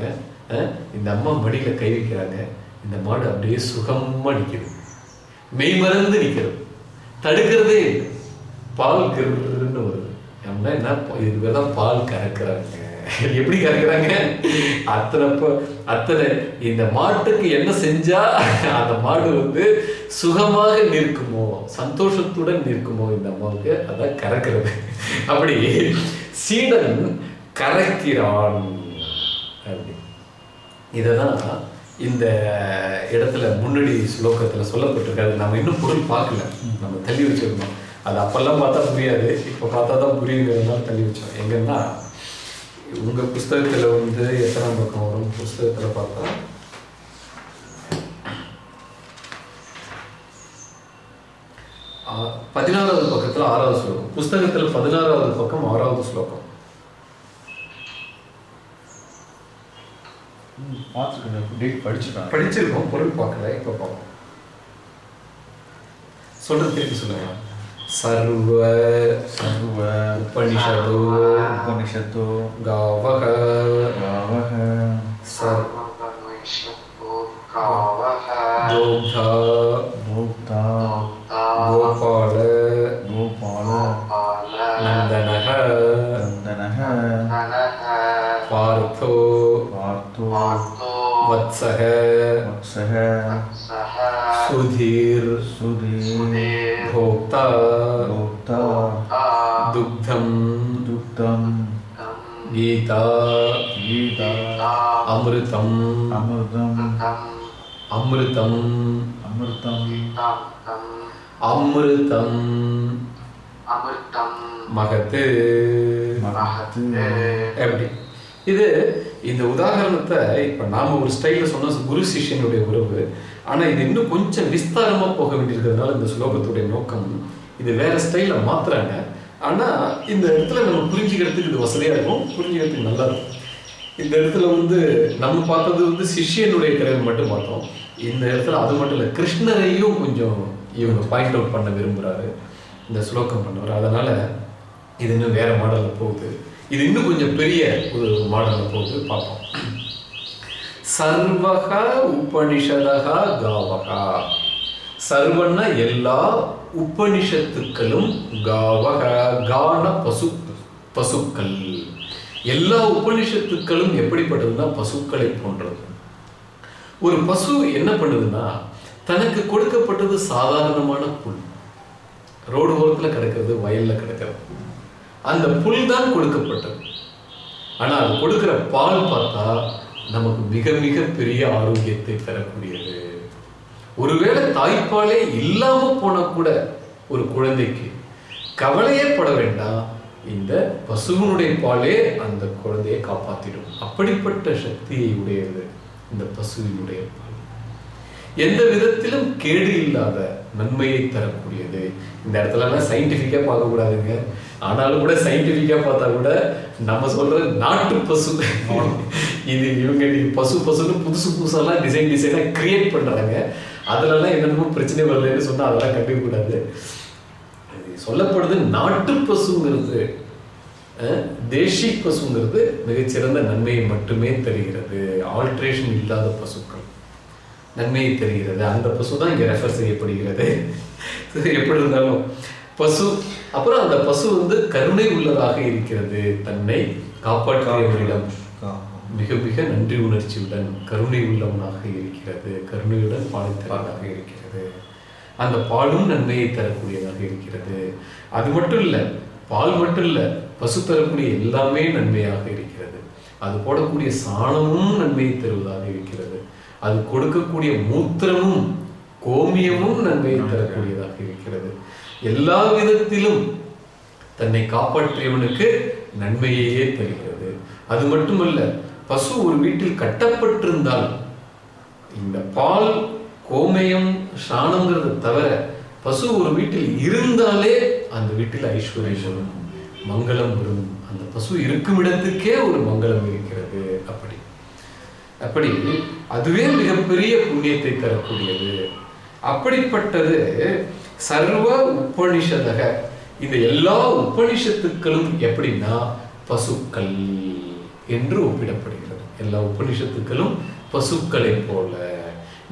இந்த அம்மா மடியில் கை வைக்கிறாங்க இந்த மாடு அப்படியே சுகமா நிக்குது. மெய் மறந்து நிற்கிறது தடுக்கிறதே பால் கிருன்னு வருது. அப்படின்னா என்ன இதுக்கு தான் பால் கறக்கிறாங்க. எப்படி கறக்குறாங்க? அத்தனை அத்தனை இந்த மாட்டுக்கு என்ன செஞ்சா அந்த மாடு வந்து சுகமாக நிற்குமோ சந்தோஷத்துடன் நிற்குமோ இந்த அம்மாவுக்கு அதான் கறக்கிறது. அப்படி சீடன் கறக்கிறான் அப்படி. இததான் இந்த இடத்துல முன்னாடி ஸ்லோகத்துல சொல்லப்பட்டிருக்காது நம்ம இன்னும் பொருள் பார்க்கல. நம்ம தள்ளி வச்சிருக்கோம் அது அப்பெல்லாம் பார்த்தா புரியாது. இப்போ பார்த்தா தான் புரியுங்கிறதுனால தள்ளி வச்சோம். எங்கன்னா உங்க புஸ்தகத்துல வந்து எத்தனாம் பக்கம் வரும்? புஸ்தகத்துல பார்த்தா பதினாறாவது பக்கத்துல ஆறாவது ஸ்லோகம். புஸ்தகத்துல பதினாறாவது பக்கம் ஆறாவது ஸ்லோகம். பார்த்துருக்கேன் படிச்சிருக்கோம். பொருள் பார்க்கல. இப்போ பார்ப்போம். சொல்றது திருப்பி சொல்லுங்க. सर्व सर्व उपनिषदो उपनिषदो गावः गावः भोक्ता भोक्ता गोपाल गोपाल नन्दनः नन्दनः पार्थो पार्थो वत्सः वत्सः सुधीर् भोक्ता கீதா கீதா அமிர்தம் அமிர்தம் அமிர்தம் அமிர்தம் அமிர்தம். அமிர்தம். மகத்து. மகத்து. எப்படி? இது இந்த உதாரணத்தை இப்போ நாம் ஒரு ஸ்டைலில் சொன்ன குரு சிஷியனுடைய உறவு. ஆனால் இது இன்னும் கொஞ்சம் விஸ்தாரமாக போக வேண்டியிருக்கிறதுனால இந்த ஸ்லோகத்துடைய நோக்கம் இது. வேற ஸ்டைலில் மாத்துறாங்க. ஆனா இந்த இடத்துல நம்ம புரிஞ்சுக்கிறதுக்கு இது வசதியா இருக்கும். புரிஞ்சுக்கிறதுக்கு நல்லா இருக்கும் இந்த இடத்துல வந்து நம்ம பார்த்தது வந்து சிஷ்யனுடைய திறன் மட்டும் பார்த்தோம். இந்த இடத்துல அது மட்டும் இல்லை கிருஷ்ணரையும் கொஞ்சம் இவங்க பாயிண்ட் அவுட் பண்ண விரும்புறாரு. இந்த ஸ்லோகம் பண்ணுவார். அதனால இது இன்னும் வேற மாடலில் போகுது. இது இன்னும் கொஞ்சம் பெரிய ஒரு மாடலில் போகுது. பார்ப்போம். சர்வக உபனிஷதகா காவகா. சர்வன்னா எல்லா உபனிஷத்துக்களும் காவக கான பசு பசுக்கள். எல்லா உபனிஷத்துக்களும் எப்படிப்பட்டதுன்னா பசுக்களை போன்றது. ஒரு பசு என்ன பண்ணுதுன்னா தனக்கு கொடுக்கப்பட்டது சாதாரணமான புல். ரோடு ஓரத்தில் கிடக்கிறது வயலில் கிடக்கிறது. அந்த புல் தான் கொடுக்கப்பட்டது. ஆனால் அது கொடுக்குற பால் பார்த்தா நமக்கு மிக மிக பெரிய ஆரோக்கியத்தை தரக்கூடியது. ஒருவேளை தாய்ப்பாலே இல்லாம போனா கூட ஒரு குழந்தைக்கு கவலையே பட வேண்டாம் இந்த பசுவினுடைய பாலே அந்த குழந்தையை காப்பாத்திடும். அப்படிப்பட்ட சக்தியை உடையது இந்த பசுவினுடைய பால். எந்த விதத்திலும் கேடு இல்லாத நன்மையை தரக்கூடியது. இந்த இடத்துல எல்லாம் சயின்டிபிக்கா பார்க்க கூடாதுங்க ஆனாலும் கூட சயின்டிபிக்கா பார்த்தா கூட நம்ம சொல்ற நாட்டு பசு. இது இவங்க பசு பசுன்னு புதுசு புதுசெல்லாம் டிசைன் டிசைனா கிரியேட் பண்றாங்க. அதுலலாம் என்னென்னமோ பிரச்சனை வரலன்னு சொன்னால் அதெல்லாம் கண்டுக்க கூடாது. சொல்லப்படுது நாட்டு பசுங்கிறது தேசி பசுங்கிறது மிகச்சிறந்த நன்மையை மட்டுமே தருகிறது. ஆல்ட்ரேஷன் இல்லாத பசுக்கள். நன்மையை தருகிறது. அந்த பசு தான் இங்கே ரெஃபர் செய்யப்படுகிறது. எப்படி இருந்தாலும். பசு அப்புறம் அந்த பசு வந்து கருணை உள்ளதாக இருக்கிறது. தன்னை காப்பாற்றியவரிடம். மிக மிக நன்றி உணர்ச்சியுடன் கருணை உள்ளவனாக இருக்கிறது கருணையுடன் பாலை தருவதாக இருக்கிறது. அந்த பாலும் நன்மையை தரக்கூடியதாக இருக்கிறது. அது மட்டும் இல்ல பால் மட்டும் இல்ல பசு தரக்கூடிய எல்லாமே நன்மையாக இருக்கிறது. அது போடக்கூடிய சாணமும் நன்மையை தருவதாக இருக்கிறது. அது கொடுக்கக்கூடிய மூத்திரமும் கோமியமும் நன்மையை தரக்கூடியதாக இருக்கிறது. எல்லா விதத்திலும் தன்னை காப்பாற்றியவனுக்கு நன்மையையே தருகிறது. அது மட்டுமல்ல பசு ஒரு வீட்டில் கட்டப்பட்டிருந்தால் இந்த பால் கோமயம் சாணங்கிறத தவிர பசு ஒரு வீட்டில் இருந்தாலே அந்த வீட்டில் ஐஸ்வர்யம் மங்களம் வரும். அந்த பசு இருக்கும் இடத்துக்கே ஒரு மங்களம் இருக்கிறது அப்படி. அப்படி அதுவே மிகப்பெரிய புண்ணியத்தை தரக்கூடியது. அப்படிப்பட்டது சர்வ உபனிஷதக. இந்த எல்லா உபனிஷத்துக்களும் எப்படின்னா பசுக்கள். என்று ஒப்பிடப்படுகிறது. எல்லா உபனிஷத்துக்களும் பசுக்களை போல.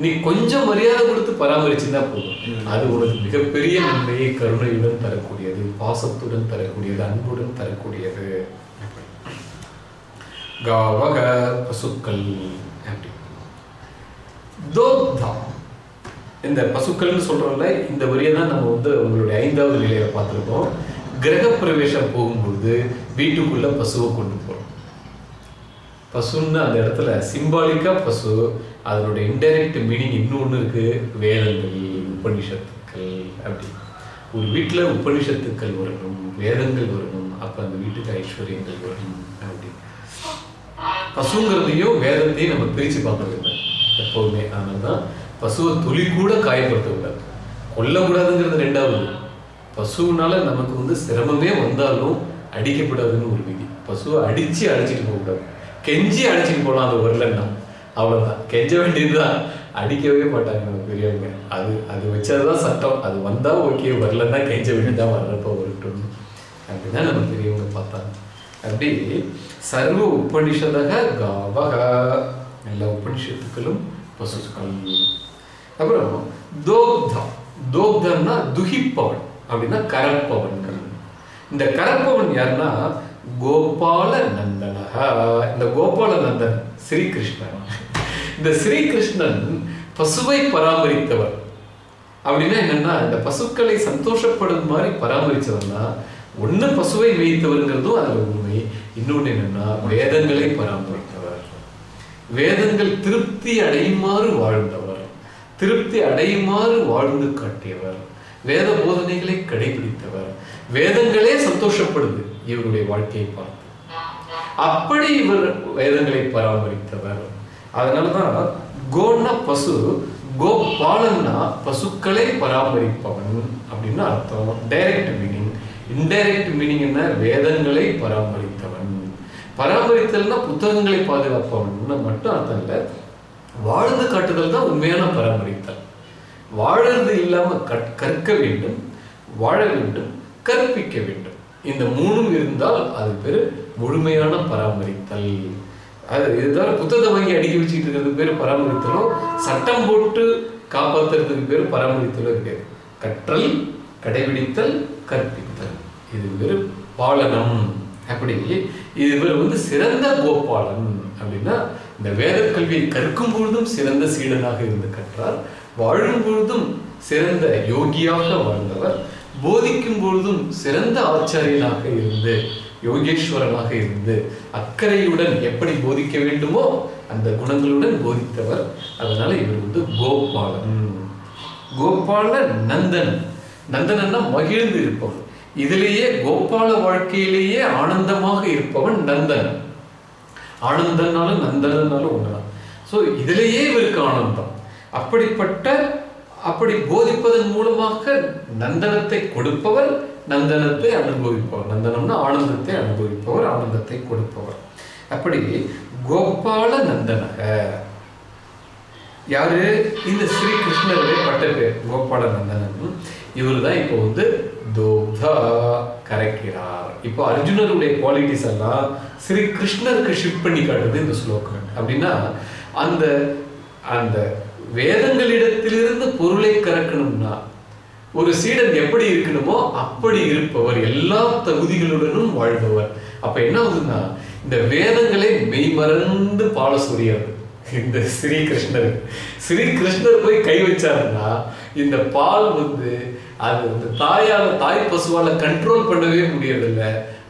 நீ கொஞ்சம் மரியாதை கொடுத்து பராமரிச்சுன்னா போதும். அது உனக்கு மிகப்பெரிய நன்மையை கருணையுடன் தரக்கூடியது பாசத்துடன் தரக்கூடியது அன்புடன் தரக்கூடியது. காவக பசுக்கள் அப்படி. இந்த பசுக்கள்னு சொல்றோம்ல இந்த வரியை தான் நம்ம வந்து உங்களுடைய ஐந்தாவது நிலையில பார்த்துருக்கோம். கிரக பிரவேசம் போகும்பொழுது வீட்டுக்குள்ள பசுவை கொண்டு போறோம். பசுன்னு அந்த இடத்துல சிம்பாலிக்கா பசு அதனுடைய இன்டைரக்ட் மீனிங் இன்னொன்று இருக்கு வேதங்கள் உபனிஷத்துக்கள் அப்படி. ஒரு வீட்டில் உபனிஷத்துக்கள் வரணும் வேதங்கள் வரணும் அப்ப அந்த வீட்டுக்கு ஐஸ்வர்யங்கள் வரணும் அப்படி. பசுங்கிறதையும் வேதத்தையும் நம்ம பிரிச்சு பார்க்கறது இல்லை. எப்போதுமே அதனால தான் பசுவை துளி கூட காயப்படுத்தக்கூடாது கொல்லக்கூடாதுங்கிறது ரெண்டாவது. பசுனால நமக்கு வந்து சிரமமே வந்தாலும் அடிக்கப்படாதுன்னு ஒரு விதி. பசுவை அடிச்சு அடிச்சிட்டு போகக்கூடாது. கெஞ்சி அடிச்சிட்டு போகலாம் அது வரலன்னா அவ்வளவுதான். கெஞ்ச வேண்டியதுதான். அடிக்கவே மாட்டாங்க நம்ம பெரியவங்க. அது அது வச்சதுதான் சட்டம். அது வந்தா ஓகே வரலன்னா கெஞ்ச வேண்டியதான் வர்றப்ப வரட்டும் அப்படிதான் நம்ம பெரியவங்க பார்த்தாங்க. அப்படி சர்வ உபனிஷதக காவக. எல்லா உபனிஷத்துக்களும் பசுக்கள். அப்புறம் தோக்தா தோக்தன்னா துகிப்பவன். அப்படின்னா கரப்பவன்கள். இந்த கரப்பவன் யாருன்னா கோபால நந்தனஹா இந்த கோபால நந்தன் ஸ்ரீகிருஷ்ணன். இந்த ஸ்ரீகிருஷ்ணன் பசுவை பராமரித்தவர். அப்படின்னா என்னன்னா இந்த பசுக்களை சந்தோஷப்படும் மாதிரி பராமரித்தவர்னா ஒண்ணு பசுவை மேய்த்தவருங்கிறதும் அதில் உண்மை. இன்னொன்னு என்னன்னா வேதங்களை பராமரித்தவர். வேதங்கள் திருப்தி அடையுமாறு வாழ்ந்தவர். திருப்தி அடையுமாறு வாழ்ந்து காட்டியவர். வேத போதனைகளை கடைபிடித்தவர். வேதங்களே சந்தோஷப்படுது. இவருடைய வாழ்க்கையை பார்த்து அப்படி இவர் வேதங்களை பராமரித்தவர். அதனாலதான் கோன்னா பசு கோபாலன்னா பசுக்களை பராமரிப்பவன் அப்படின்னு அர்த்தம். டைரக்ட் மீனிங் இன்டைரக்ட் மீனிங் என்ன? வேதங்களை பராமரித்தவன். பராமரித்தல்னா புத்தகங்களை பாதுகாப்பவன் மட்டும் அர்த்தம் இல்லை. வாழ்ந்து காட்டுதல் தான் உண்மையான பராமரித்தல். வாழறது இல்லாமல் கற்- கற்க வேண்டும் வாழ வேண்டும் கற்பிக்க வேண்டும். இந்த மூணும் இருந்தால் அது பேர் முழுமையான பராமரித்தல். அது இதுதான் புத்தகத்தை வாங்கி அடுக்கி வச்சுட்டு இருக்கிறது பேர் பராமரித்தலும் சட்டம் போட்டு காப்பாற்றுறதுக்கு பேர் பராமரித்தலும் இருக்கு கற்றல் கடைபிடித்தல் கற்பித்தல். இது பேர் பாலனம். அப்படி இவர் வந்து சிறந்த கோபாலன் அப்படின்னா இந்த வேத கல்வியை கற்கும் பொழுதும் சிறந்த சீடனாக இருந்து கற்றார். வாழும் பொழுதும் சிறந்த யோகியாக வாழ்ந்தவர். போதிக்கும் பொழுதும் சிறந்த ஆச்சாரியனாக இருந்து யோகேஸ்வரனாக இருந்து அக்கறையுடன் எப்படி போதிக்க வேண்டுமோ அந்த குணங்களுடன் போதித்தவர். அதனால இவர் வந்து கோபாலன். கோபால நந்தன். நந்தனன்னா மகிழ்ந்து இருப்பவன். இதிலேயே கோபால வாழ்க்கையிலேயே ஆனந்தமாக இருப்பவன் நந்தன். ஆனந்தனாலும் நந்தனாலும் ஒன்றுதான் ஸோ இதிலேயே இவருக்கு ஆனந்தம். அப்படிப்பட்ட அப்படி போதிப்பதன் மூலமாக நந்தனத்தை கொடுப்பவர் நந்தனத்தை அனுபவிப்பவர். நந்தனம்னா ஆனந்தத்தை அனுபவிப்பவர் ஆனந்தத்தை கொடுப்பவர். அப்படி கோபால நந்தனக. யாரு? இந்த ஸ்ரீ கிருஷ்ணருடைய பட்ட பேர் கோபால நந்தனன். இவர் தான் இப்போ வந்து தோப்தா கரைக்கிறார். இப்போ அர்ஜுனருடைய குவாலிட்டிஸ் எல்லாம் ஸ்ரீ கிருஷ்ணருக்கு ஷிஃப்ட் பண்ணி காட்டுது இந்த ஸ்லோகம். அப்படின்னா அந்த அந்த வேதங்களிடத்திலிருந்து பொருளை கறக்கணும்னா ஒரு சீடன் எப்படி இருக்கணுமோ அப்படி இருப்பவர் எல்லா தகுதிகளுடனும் வாழ்பவர். அப்ப என்ன ஆகுதுன்னா இந்த வேதங்களை மெய்மறந்து பாட சொரியாது இந்த ஸ்ரீகிருஷ்ணர். ஸ்ரீகிருஷ்ணர் போய் கை வச்சாருன்னா இந்த பால் வந்து அது வந்து தாயால தாய் பசுவால கண்ட்ரோல் பண்ணவே முடியறதில்ல.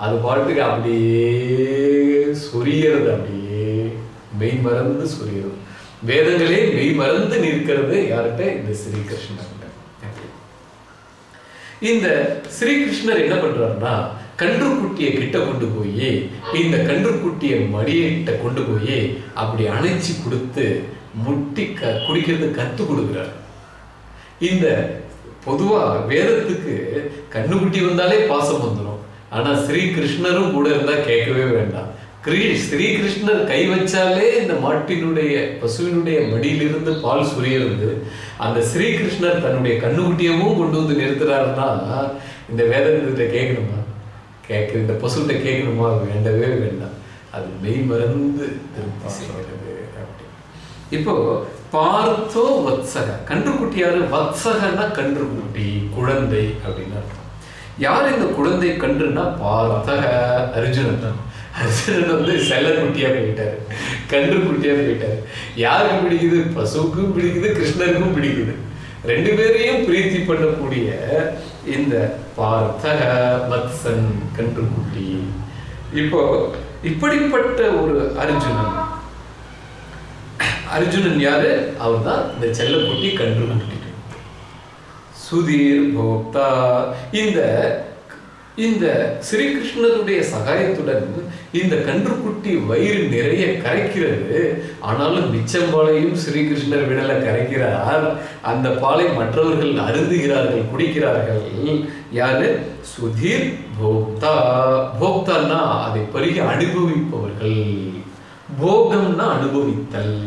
அது பாட்டுக்கு அப்படியே சொரியறது அப்படியே மெய் மறந்து சொரியறது. வேதங்களே மெய் மறந்து நிற்கிறது யார்கிட்ட? இந்த ஸ்ரீகிருஷ்ணர் இந்த ஸ்ரீகிருஷ்ணர் என்ன பண்றாருன்னா கன்றுக்குட்டியை கிட்ட கொண்டு போய் இந்த கன்றுக்குட்டியை மடியிட்ட கொண்டு போய் அப்படி அணைச்சி கொடுத்து முட்டி க குடிக்கிறது கத்து கொடுக்குறாரு. இந்த பொதுவா வேதத்துக்கு கண்ணுக்குட்டி வந்தாலே பாசம் வந்துடும் ஆனா ஸ்ரீகிருஷ்ணரும் கூட இருந்தா கேட்கவே வேண்டாம். ஸ்ரீகிருஷ்ணர் கை வச்சாலே இந்த மாட்டினுடைய பசுவினுடைய மடியிலிருந்து பால் சுரியறது. அந்த ஸ்ரீகிருஷ்ணர் தன்னுடைய கண்ணுக்குட்டியவும் கொண்டு வந்து நிறுத்துறாருன்னா இந்த வேதத்திட்ட கேட்கணுமா? கேட்க இந்த பசுகிட்ட கேட்கணுமா? வேண்டவே வேண்டாம். அது மெய் மறந்து திருப்தி செய்கிறது அப்படி. இப்போ பார்த்தோ வத்சக. கன்றுக்குட்டி யாரு? வத்சகன்னா கன்றுக்குட்டி குழந்தை அப்படின்னு அர்த்தம். யார் இந்த குழந்தை கன்றுன்னா? பார்த்தக அர்ஜுனன் அர்ஜுனன் வந்து செல்ல குட்டியா போயிட்டார். கன்று குட்டியா போயிட்டார். யாருக்கு பிடிக்குது? பசுவுக்கும் பிடிக்குது கிருஷ்ணருக்கும் பிடிக்குது. ரெண்டு பேரையும் பிரீத்தி பண்ணக்கூடிய இந்த பார்த்தக வத்சன் கன்றுக்குட்டி இப்போ இப்படிப்பட்ட ஒரு அர்ஜுனன். அர்ஜுனன் யாரு? அவர் தான் இந்த செல்லக்குட்டி கன்றுக்குட்டி சுதீர் போக்தா. இந்த இந்த ஸ்ரீகிருஷ்ணருடைய சகாயத்துடன் இந்த கன்றுக்குட்டி வயிறு நிறைய கரைக்கிறது. ஆனாலும் மிச்சம் பாலையும் ஸ்ரீகிருஷ்ணர் விடல கரைக்கிறார். அந்த பாலை மற்றவர்கள் அருந்துகிறார்கள் குடிக்கிறார்கள். யாரு? சுதீர் போக்தா. போக்தான்னா அதை பருகி அனுபவிப்பவர்கள். போகம்னா அனுபவித்தல்.